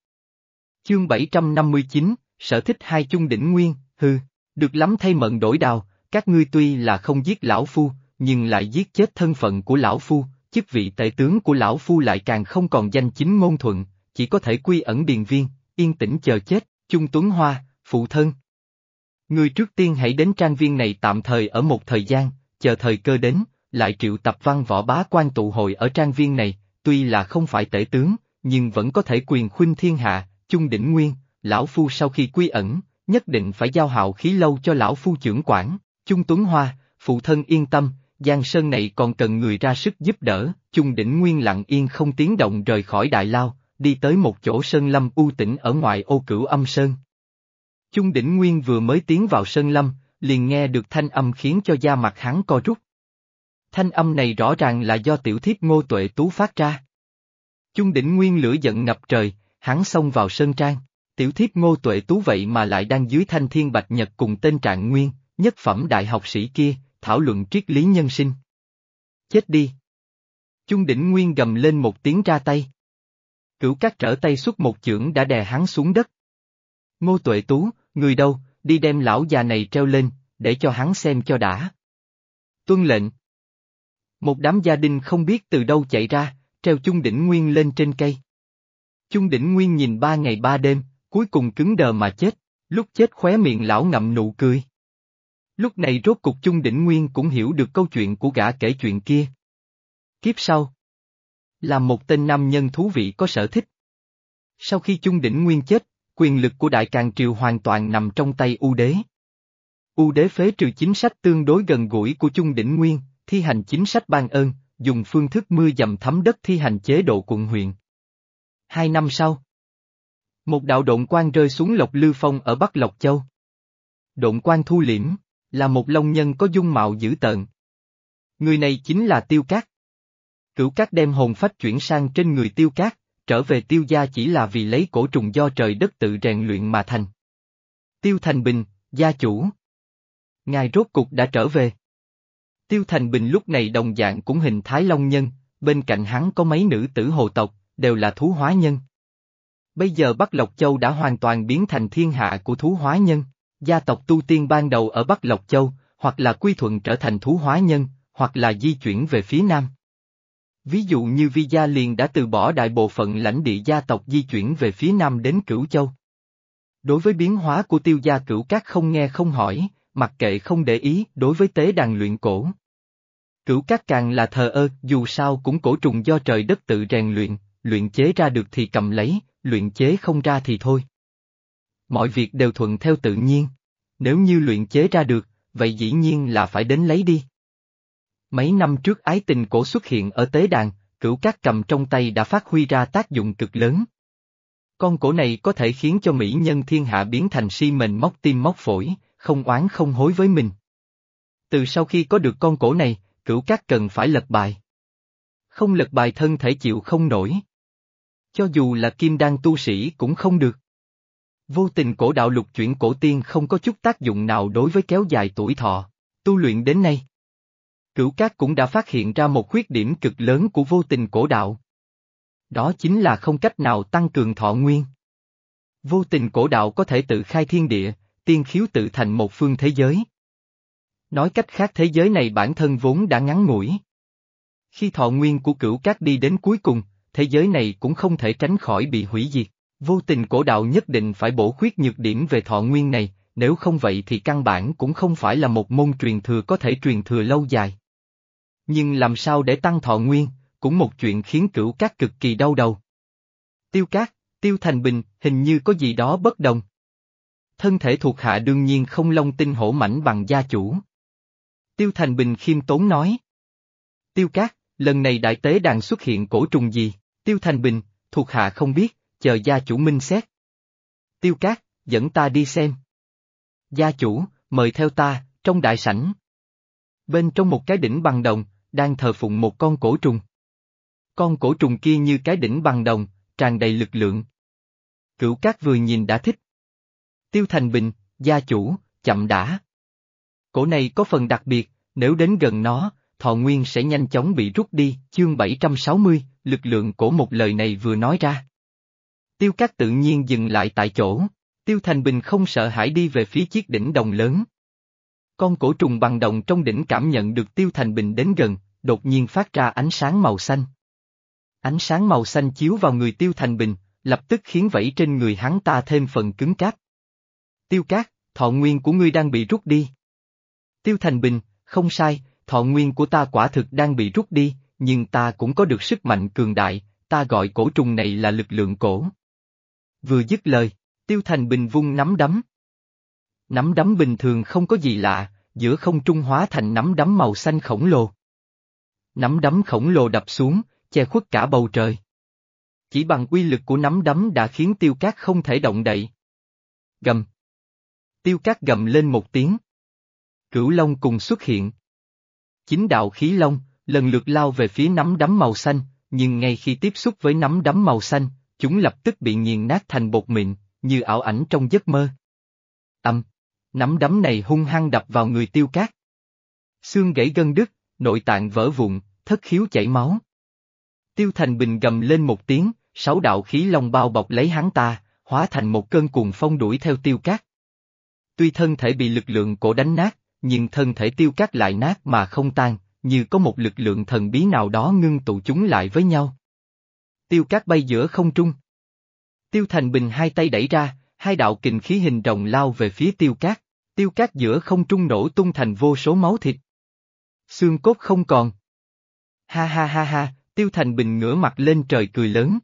Chương 759, sở thích hai chung đỉnh nguyên, hư, được lắm thay mận đổi đào, các ngươi tuy là không giết lão phu, nhưng lại giết chết thân phận của lão phu, chức vị tể tướng của lão phu lại càng không còn danh chính ngôn thuận, chỉ có thể quy ẩn điền viên, yên tĩnh chờ chết, chung tuấn hoa, phụ thân. Người trước tiên hãy đến trang viên này tạm thời ở một thời gian, chờ thời cơ đến, lại triệu tập văn võ bá quan tụ hội ở trang viên này, tuy là không phải tể tướng, nhưng vẫn có thể quyền khuynh thiên hạ, chung đỉnh nguyên, lão phu sau khi quy ẩn, nhất định phải giao hạo khí lâu cho lão phu trưởng quản, chung tuấn hoa, phụ thân yên tâm, Giang Sơn này còn cần người ra sức giúp đỡ, chung đỉnh nguyên lặng yên không tiếng động rời khỏi đại lao, đi tới một chỗ sơn lâm u tĩnh ở ngoài ô cửu âm sơn. Chung đỉnh nguyên vừa mới tiến vào sơn lâm, liền nghe được thanh âm khiến cho da mặt hắn co rút. Thanh âm này rõ ràng là do tiểu thiếp ngô tuệ tú phát ra. Chung đỉnh nguyên lửa giận ngập trời, hắn xông vào sơn trang. Tiểu thiếp ngô tuệ tú vậy mà lại đang dưới thanh thiên bạch nhật cùng tên trạng nguyên, nhất phẩm đại học sĩ kia, thảo luận triết lý nhân sinh. Chết đi! Chung đỉnh nguyên gầm lên một tiếng ra tay. Cửu các trở tay xuất một chưởng đã đè hắn xuống đất. Ngô tuệ tú, người đâu, đi đem lão già này treo lên, để cho hắn xem cho đã. Tuân lệnh. Một đám gia đình không biết từ đâu chạy ra, treo chung đỉnh nguyên lên trên cây. Chung đỉnh nguyên nhìn ba ngày ba đêm, cuối cùng cứng đờ mà chết, lúc chết khóe miệng lão ngậm nụ cười. Lúc này rốt cục chung đỉnh nguyên cũng hiểu được câu chuyện của gã kể chuyện kia. Kiếp sau. Là một tên nam nhân thú vị có sở thích. Sau khi chung đỉnh nguyên chết, quyền lực của Đại Càng Triều hoàn toàn nằm trong tay U đế. U đế phế trừ chính sách tương đối gần gũi của chung đỉnh nguyên, thi hành chính sách ban ơn, dùng phương thức mưa dầm thấm đất thi hành chế độ quận huyện. Hai năm sau, một đạo độn quan rơi xuống Lộc Lư Phong ở Bắc Lộc Châu. Độn quan thu liễm, là một long nhân có dung mạo dữ tợn. Người này chính là Tiêu Cát. Cửu Cát đem hồn phách chuyển sang trên người Tiêu Cát, trở về Tiêu gia chỉ là vì lấy cổ trùng do trời đất tự rèn luyện mà thành. Tiêu Thành Bình, gia chủ. Ngài rốt cục đã trở về. Tiêu Thành Bình lúc này đồng dạng cũng hình thái long nhân, bên cạnh hắn có mấy nữ tử hồ tộc, đều là thú hóa nhân. Bây giờ Bắc Lộc Châu đã hoàn toàn biến thành thiên hạ của thú hóa nhân. Gia tộc tu tiên ban đầu ở Bắc Lộc Châu, hoặc là quy thuận trở thành thú hóa nhân, hoặc là di chuyển về phía Nam. Ví dụ như Vi Gia liền đã từ bỏ đại bộ phận lãnh địa gia tộc di chuyển về phía Nam đến Cửu Châu. Đối với biến hóa của tiêu gia cửu các không nghe không hỏi, mặc kệ không để ý đối với tế đàn luyện cổ. Cửu các càng là thờ ơ, dù sao cũng cổ trùng do trời đất tự rèn luyện, luyện chế ra được thì cầm lấy, luyện chế không ra thì thôi. Mọi việc đều thuận theo tự nhiên. Nếu như luyện chế ra được, vậy dĩ nhiên là phải đến lấy đi. Mấy năm trước ái tình cổ xuất hiện ở tế đàn, cửu cát cầm trong tay đã phát huy ra tác dụng cực lớn. Con cổ này có thể khiến cho mỹ nhân thiên hạ biến thành si mền móc tim móc phổi, không oán không hối với mình. Từ sau khi có được con cổ này, cửu cát cần phải lật bài. Không lật bài thân thể chịu không nổi. Cho dù là kim đan tu sĩ cũng không được. Vô tình cổ đạo lục chuyển cổ tiên không có chút tác dụng nào đối với kéo dài tuổi thọ, tu luyện đến nay. Cửu Cát cũng đã phát hiện ra một khuyết điểm cực lớn của vô tình cổ đạo. Đó chính là không cách nào tăng cường thọ nguyên. Vô tình cổ đạo có thể tự khai thiên địa, tiên khiếu tự thành một phương thế giới. Nói cách khác thế giới này bản thân vốn đã ngắn ngủi. Khi thọ nguyên của cửu cát đi đến cuối cùng, thế giới này cũng không thể tránh khỏi bị hủy diệt. Vô tình cổ đạo nhất định phải bổ khuyết nhược điểm về thọ nguyên này, nếu không vậy thì căn bản cũng không phải là một môn truyền thừa có thể truyền thừa lâu dài. Nhưng làm sao để tăng thọ nguyên, cũng một chuyện khiến cửu các cực kỳ đau đầu. Tiêu cát, tiêu thành bình, hình như có gì đó bất đồng. Thân thể thuộc hạ đương nhiên không long tinh hổ mảnh bằng gia chủ. Tiêu thành bình khiêm tốn nói. Tiêu cát, lần này đại tế đàn xuất hiện cổ trùng gì, tiêu thành bình, thuộc hạ không biết, chờ gia chủ minh xét. Tiêu cát, dẫn ta đi xem. Gia chủ, mời theo ta, trong đại sảnh. Bên trong một cái đỉnh bằng đồng, đang thờ phụng một con cổ trùng. Con cổ trùng kia như cái đỉnh bằng đồng, tràn đầy lực lượng. Cửu cát vừa nhìn đã thích. Tiêu Thành Bình, gia chủ, chậm đã. Cổ này có phần đặc biệt, nếu đến gần nó, thọ nguyên sẽ nhanh chóng bị rút đi, chương 760, lực lượng cổ một lời này vừa nói ra. Tiêu Cát tự nhiên dừng lại tại chỗ, Tiêu Thành Bình không sợ hãi đi về phía chiếc đỉnh đồng lớn. Con cổ trùng bằng đồng trong đỉnh cảm nhận được Tiêu Thành Bình đến gần, đột nhiên phát ra ánh sáng màu xanh. Ánh sáng màu xanh chiếu vào người Tiêu Thành Bình, lập tức khiến vẫy trên người hắn ta thêm phần cứng cáp. Tiêu Cát, thọ nguyên của ngươi đang bị rút đi. Tiêu Thành Bình, không sai, thọ nguyên của ta quả thực đang bị rút đi, nhưng ta cũng có được sức mạnh cường đại, ta gọi cổ trùng này là lực lượng cổ. Vừa dứt lời, Tiêu Thành Bình vung nắm đấm. Nắm đấm bình thường không có gì lạ, giữa không trung hóa thành nắm đấm màu xanh khổng lồ. Nắm đấm khổng lồ đập xuống, che khuất cả bầu trời. Chỉ bằng quy lực của nắm đấm đã khiến tiêu cát không thể động đậy. Gầm. Tiêu cát gầm lên một tiếng. Cửu Long cùng xuất hiện. Chính đạo khí Long, lần lượt lao về phía nắm đấm màu xanh, nhưng ngay khi tiếp xúc với nắm đấm màu xanh, chúng lập tức bị nghiền nát thành bột mịn, như ảo ảnh trong giấc mơ. Âm, nắm đấm này hung hăng đập vào người tiêu cát. Xương gãy gân đứt, nội tạng vỡ vụn, thất khiếu chảy máu. Tiêu Thành Bình gầm lên một tiếng, sáu đạo khí long bao bọc lấy hắn ta, hóa thành một cơn cuồng phong đuổi theo tiêu cát. Tuy thân thể bị lực lượng cổ đánh nát, nhưng thân thể tiêu cát lại nát mà không tan, như có một lực lượng thần bí nào đó ngưng tụ chúng lại với nhau. Tiêu cát bay giữa không trung. Tiêu Thành Bình hai tay đẩy ra, hai đạo kình khí hình rồng lao về phía tiêu cát, tiêu cát giữa không trung nổ tung thành vô số máu thịt. Xương cốt không còn. Ha ha ha ha, Tiêu Thành Bình ngửa mặt lên trời cười lớn.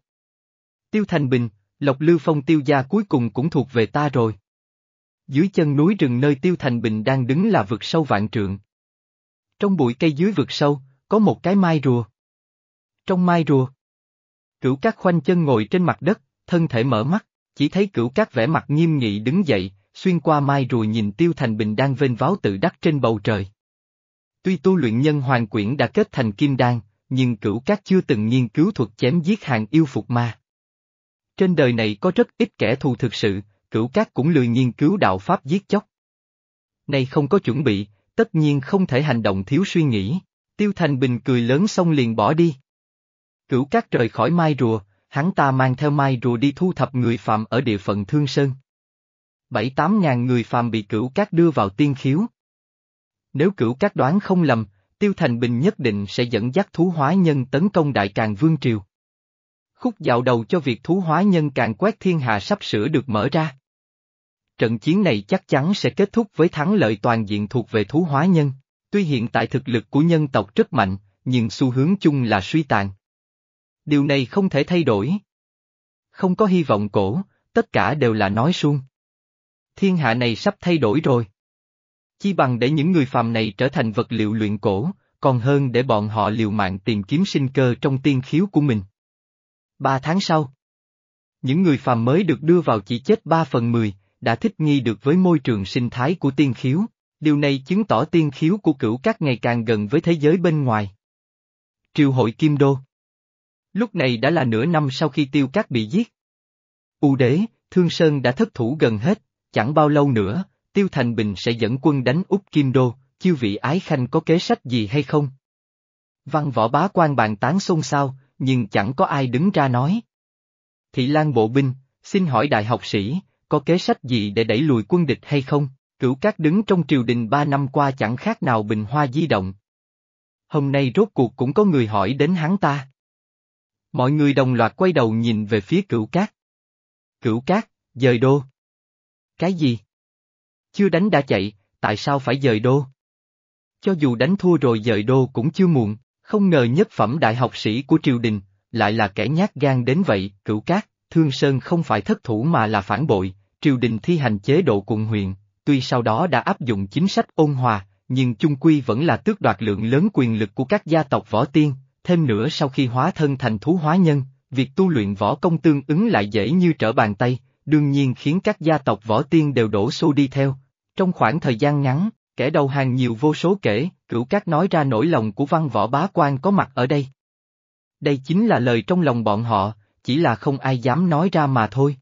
Tiêu Thành Bình, Lộc Lưu Phong tiêu gia cuối cùng cũng thuộc về ta rồi. Dưới chân núi rừng nơi Tiêu Thành Bình đang đứng là vực sâu vạn trượng. Trong bụi cây dưới vực sâu, có một cái mai rùa. Trong mai rùa, cửu các khoanh chân ngồi trên mặt đất, thân thể mở mắt, chỉ thấy cửu các vẻ mặt nghiêm nghị đứng dậy, xuyên qua mai rùa nhìn Tiêu Thành Bình đang vênh váo tự đắc trên bầu trời. Tuy tu luyện nhân hoàng quyển đã kết thành kim đan, nhưng cửu các chưa từng nghiên cứu thuật chém giết hàng yêu phục ma. Trên đời này có rất ít kẻ thù thực sự, cửu các cũng lười nghiên cứu đạo pháp giết chóc. Này không có chuẩn bị, tất nhiên không thể hành động thiếu suy nghĩ, tiêu thành bình cười lớn xong liền bỏ đi. Cửu các rời khỏi mai rùa, hắn ta mang theo mai rùa đi thu thập người phạm ở địa phận Thương Sơn. Bảy tám ngàn người phạm bị cửu các đưa vào tiên khiếu. Nếu cửu các đoán không lầm, Tiêu Thành Bình nhất định sẽ dẫn dắt thú hóa nhân tấn công Đại Càng Vương Triều. Khúc dạo đầu cho việc thú hóa nhân càng quét thiên hạ sắp sửa được mở ra. Trận chiến này chắc chắn sẽ kết thúc với thắng lợi toàn diện thuộc về thú hóa nhân. Tuy hiện tại thực lực của nhân tộc rất mạnh, nhưng xu hướng chung là suy tàn. Điều này không thể thay đổi. Không có hy vọng cổ, tất cả đều là nói suông. Thiên hạ này sắp thay đổi rồi. Chi bằng để những người phàm này trở thành vật liệu luyện cổ, còn hơn để bọn họ liều mạng tìm kiếm sinh cơ trong tiên khiếu của mình. Ba tháng sau, những người phàm mới được đưa vào chỉ chết ba phần mười, đã thích nghi được với môi trường sinh thái của tiên khiếu, điều này chứng tỏ tiên khiếu của cửu các ngày càng gần với thế giới bên ngoài. Triều hội Kim Đô Lúc này đã là nửa năm sau khi tiêu cát bị giết. U đế, Thương Sơn đã thất thủ gần hết, chẳng bao lâu nữa, Tiêu Thành Bình sẽ dẫn quân đánh Úc Kim Đô, chiêu vị ái khanh có kế sách gì hay không? Văn võ bá quan bàn tán xôn xao, nhưng chẳng có ai đứng ra nói. Thị Lan Bộ Binh, xin hỏi đại học sĩ, có kế sách gì để đẩy lùi quân địch hay không? Cửu Cát đứng trong triều đình ba năm qua chẳng khác nào bình hoa di động. Hôm nay rốt cuộc cũng có người hỏi đến hắn ta. Mọi người đồng loạt quay đầu nhìn về phía cửu cát. cửu cát, dời đô. Cái gì? Chưa đánh đã chạy, tại sao phải dời đô? Cho dù đánh thua rồi dời đô cũng chưa muộn, không ngờ nhất phẩm đại học sĩ của triều đình, lại là kẻ nhát gan đến vậy, cửu cát, Thương Sơn không phải thất thủ mà là phản bội, triều đình thi hành chế độ quận huyện, tuy sau đó đã áp dụng chính sách ôn hòa, nhưng chung quy vẫn là tước đoạt lượng lớn quyền lực của các gia tộc võ tiên, thêm nữa sau khi hóa thân thành thú hóa nhân, việc tu luyện võ công tương ứng lại dễ như trở bàn tay, đương nhiên khiến các gia tộc võ tiên đều đổ xô đi theo. Trong khoảng thời gian ngắn, kẻ đầu hàng nhiều vô số kể, cửu các nói ra nỗi lòng của văn võ bá quan có mặt ở đây. Đây chính là lời trong lòng bọn họ, chỉ là không ai dám nói ra mà thôi.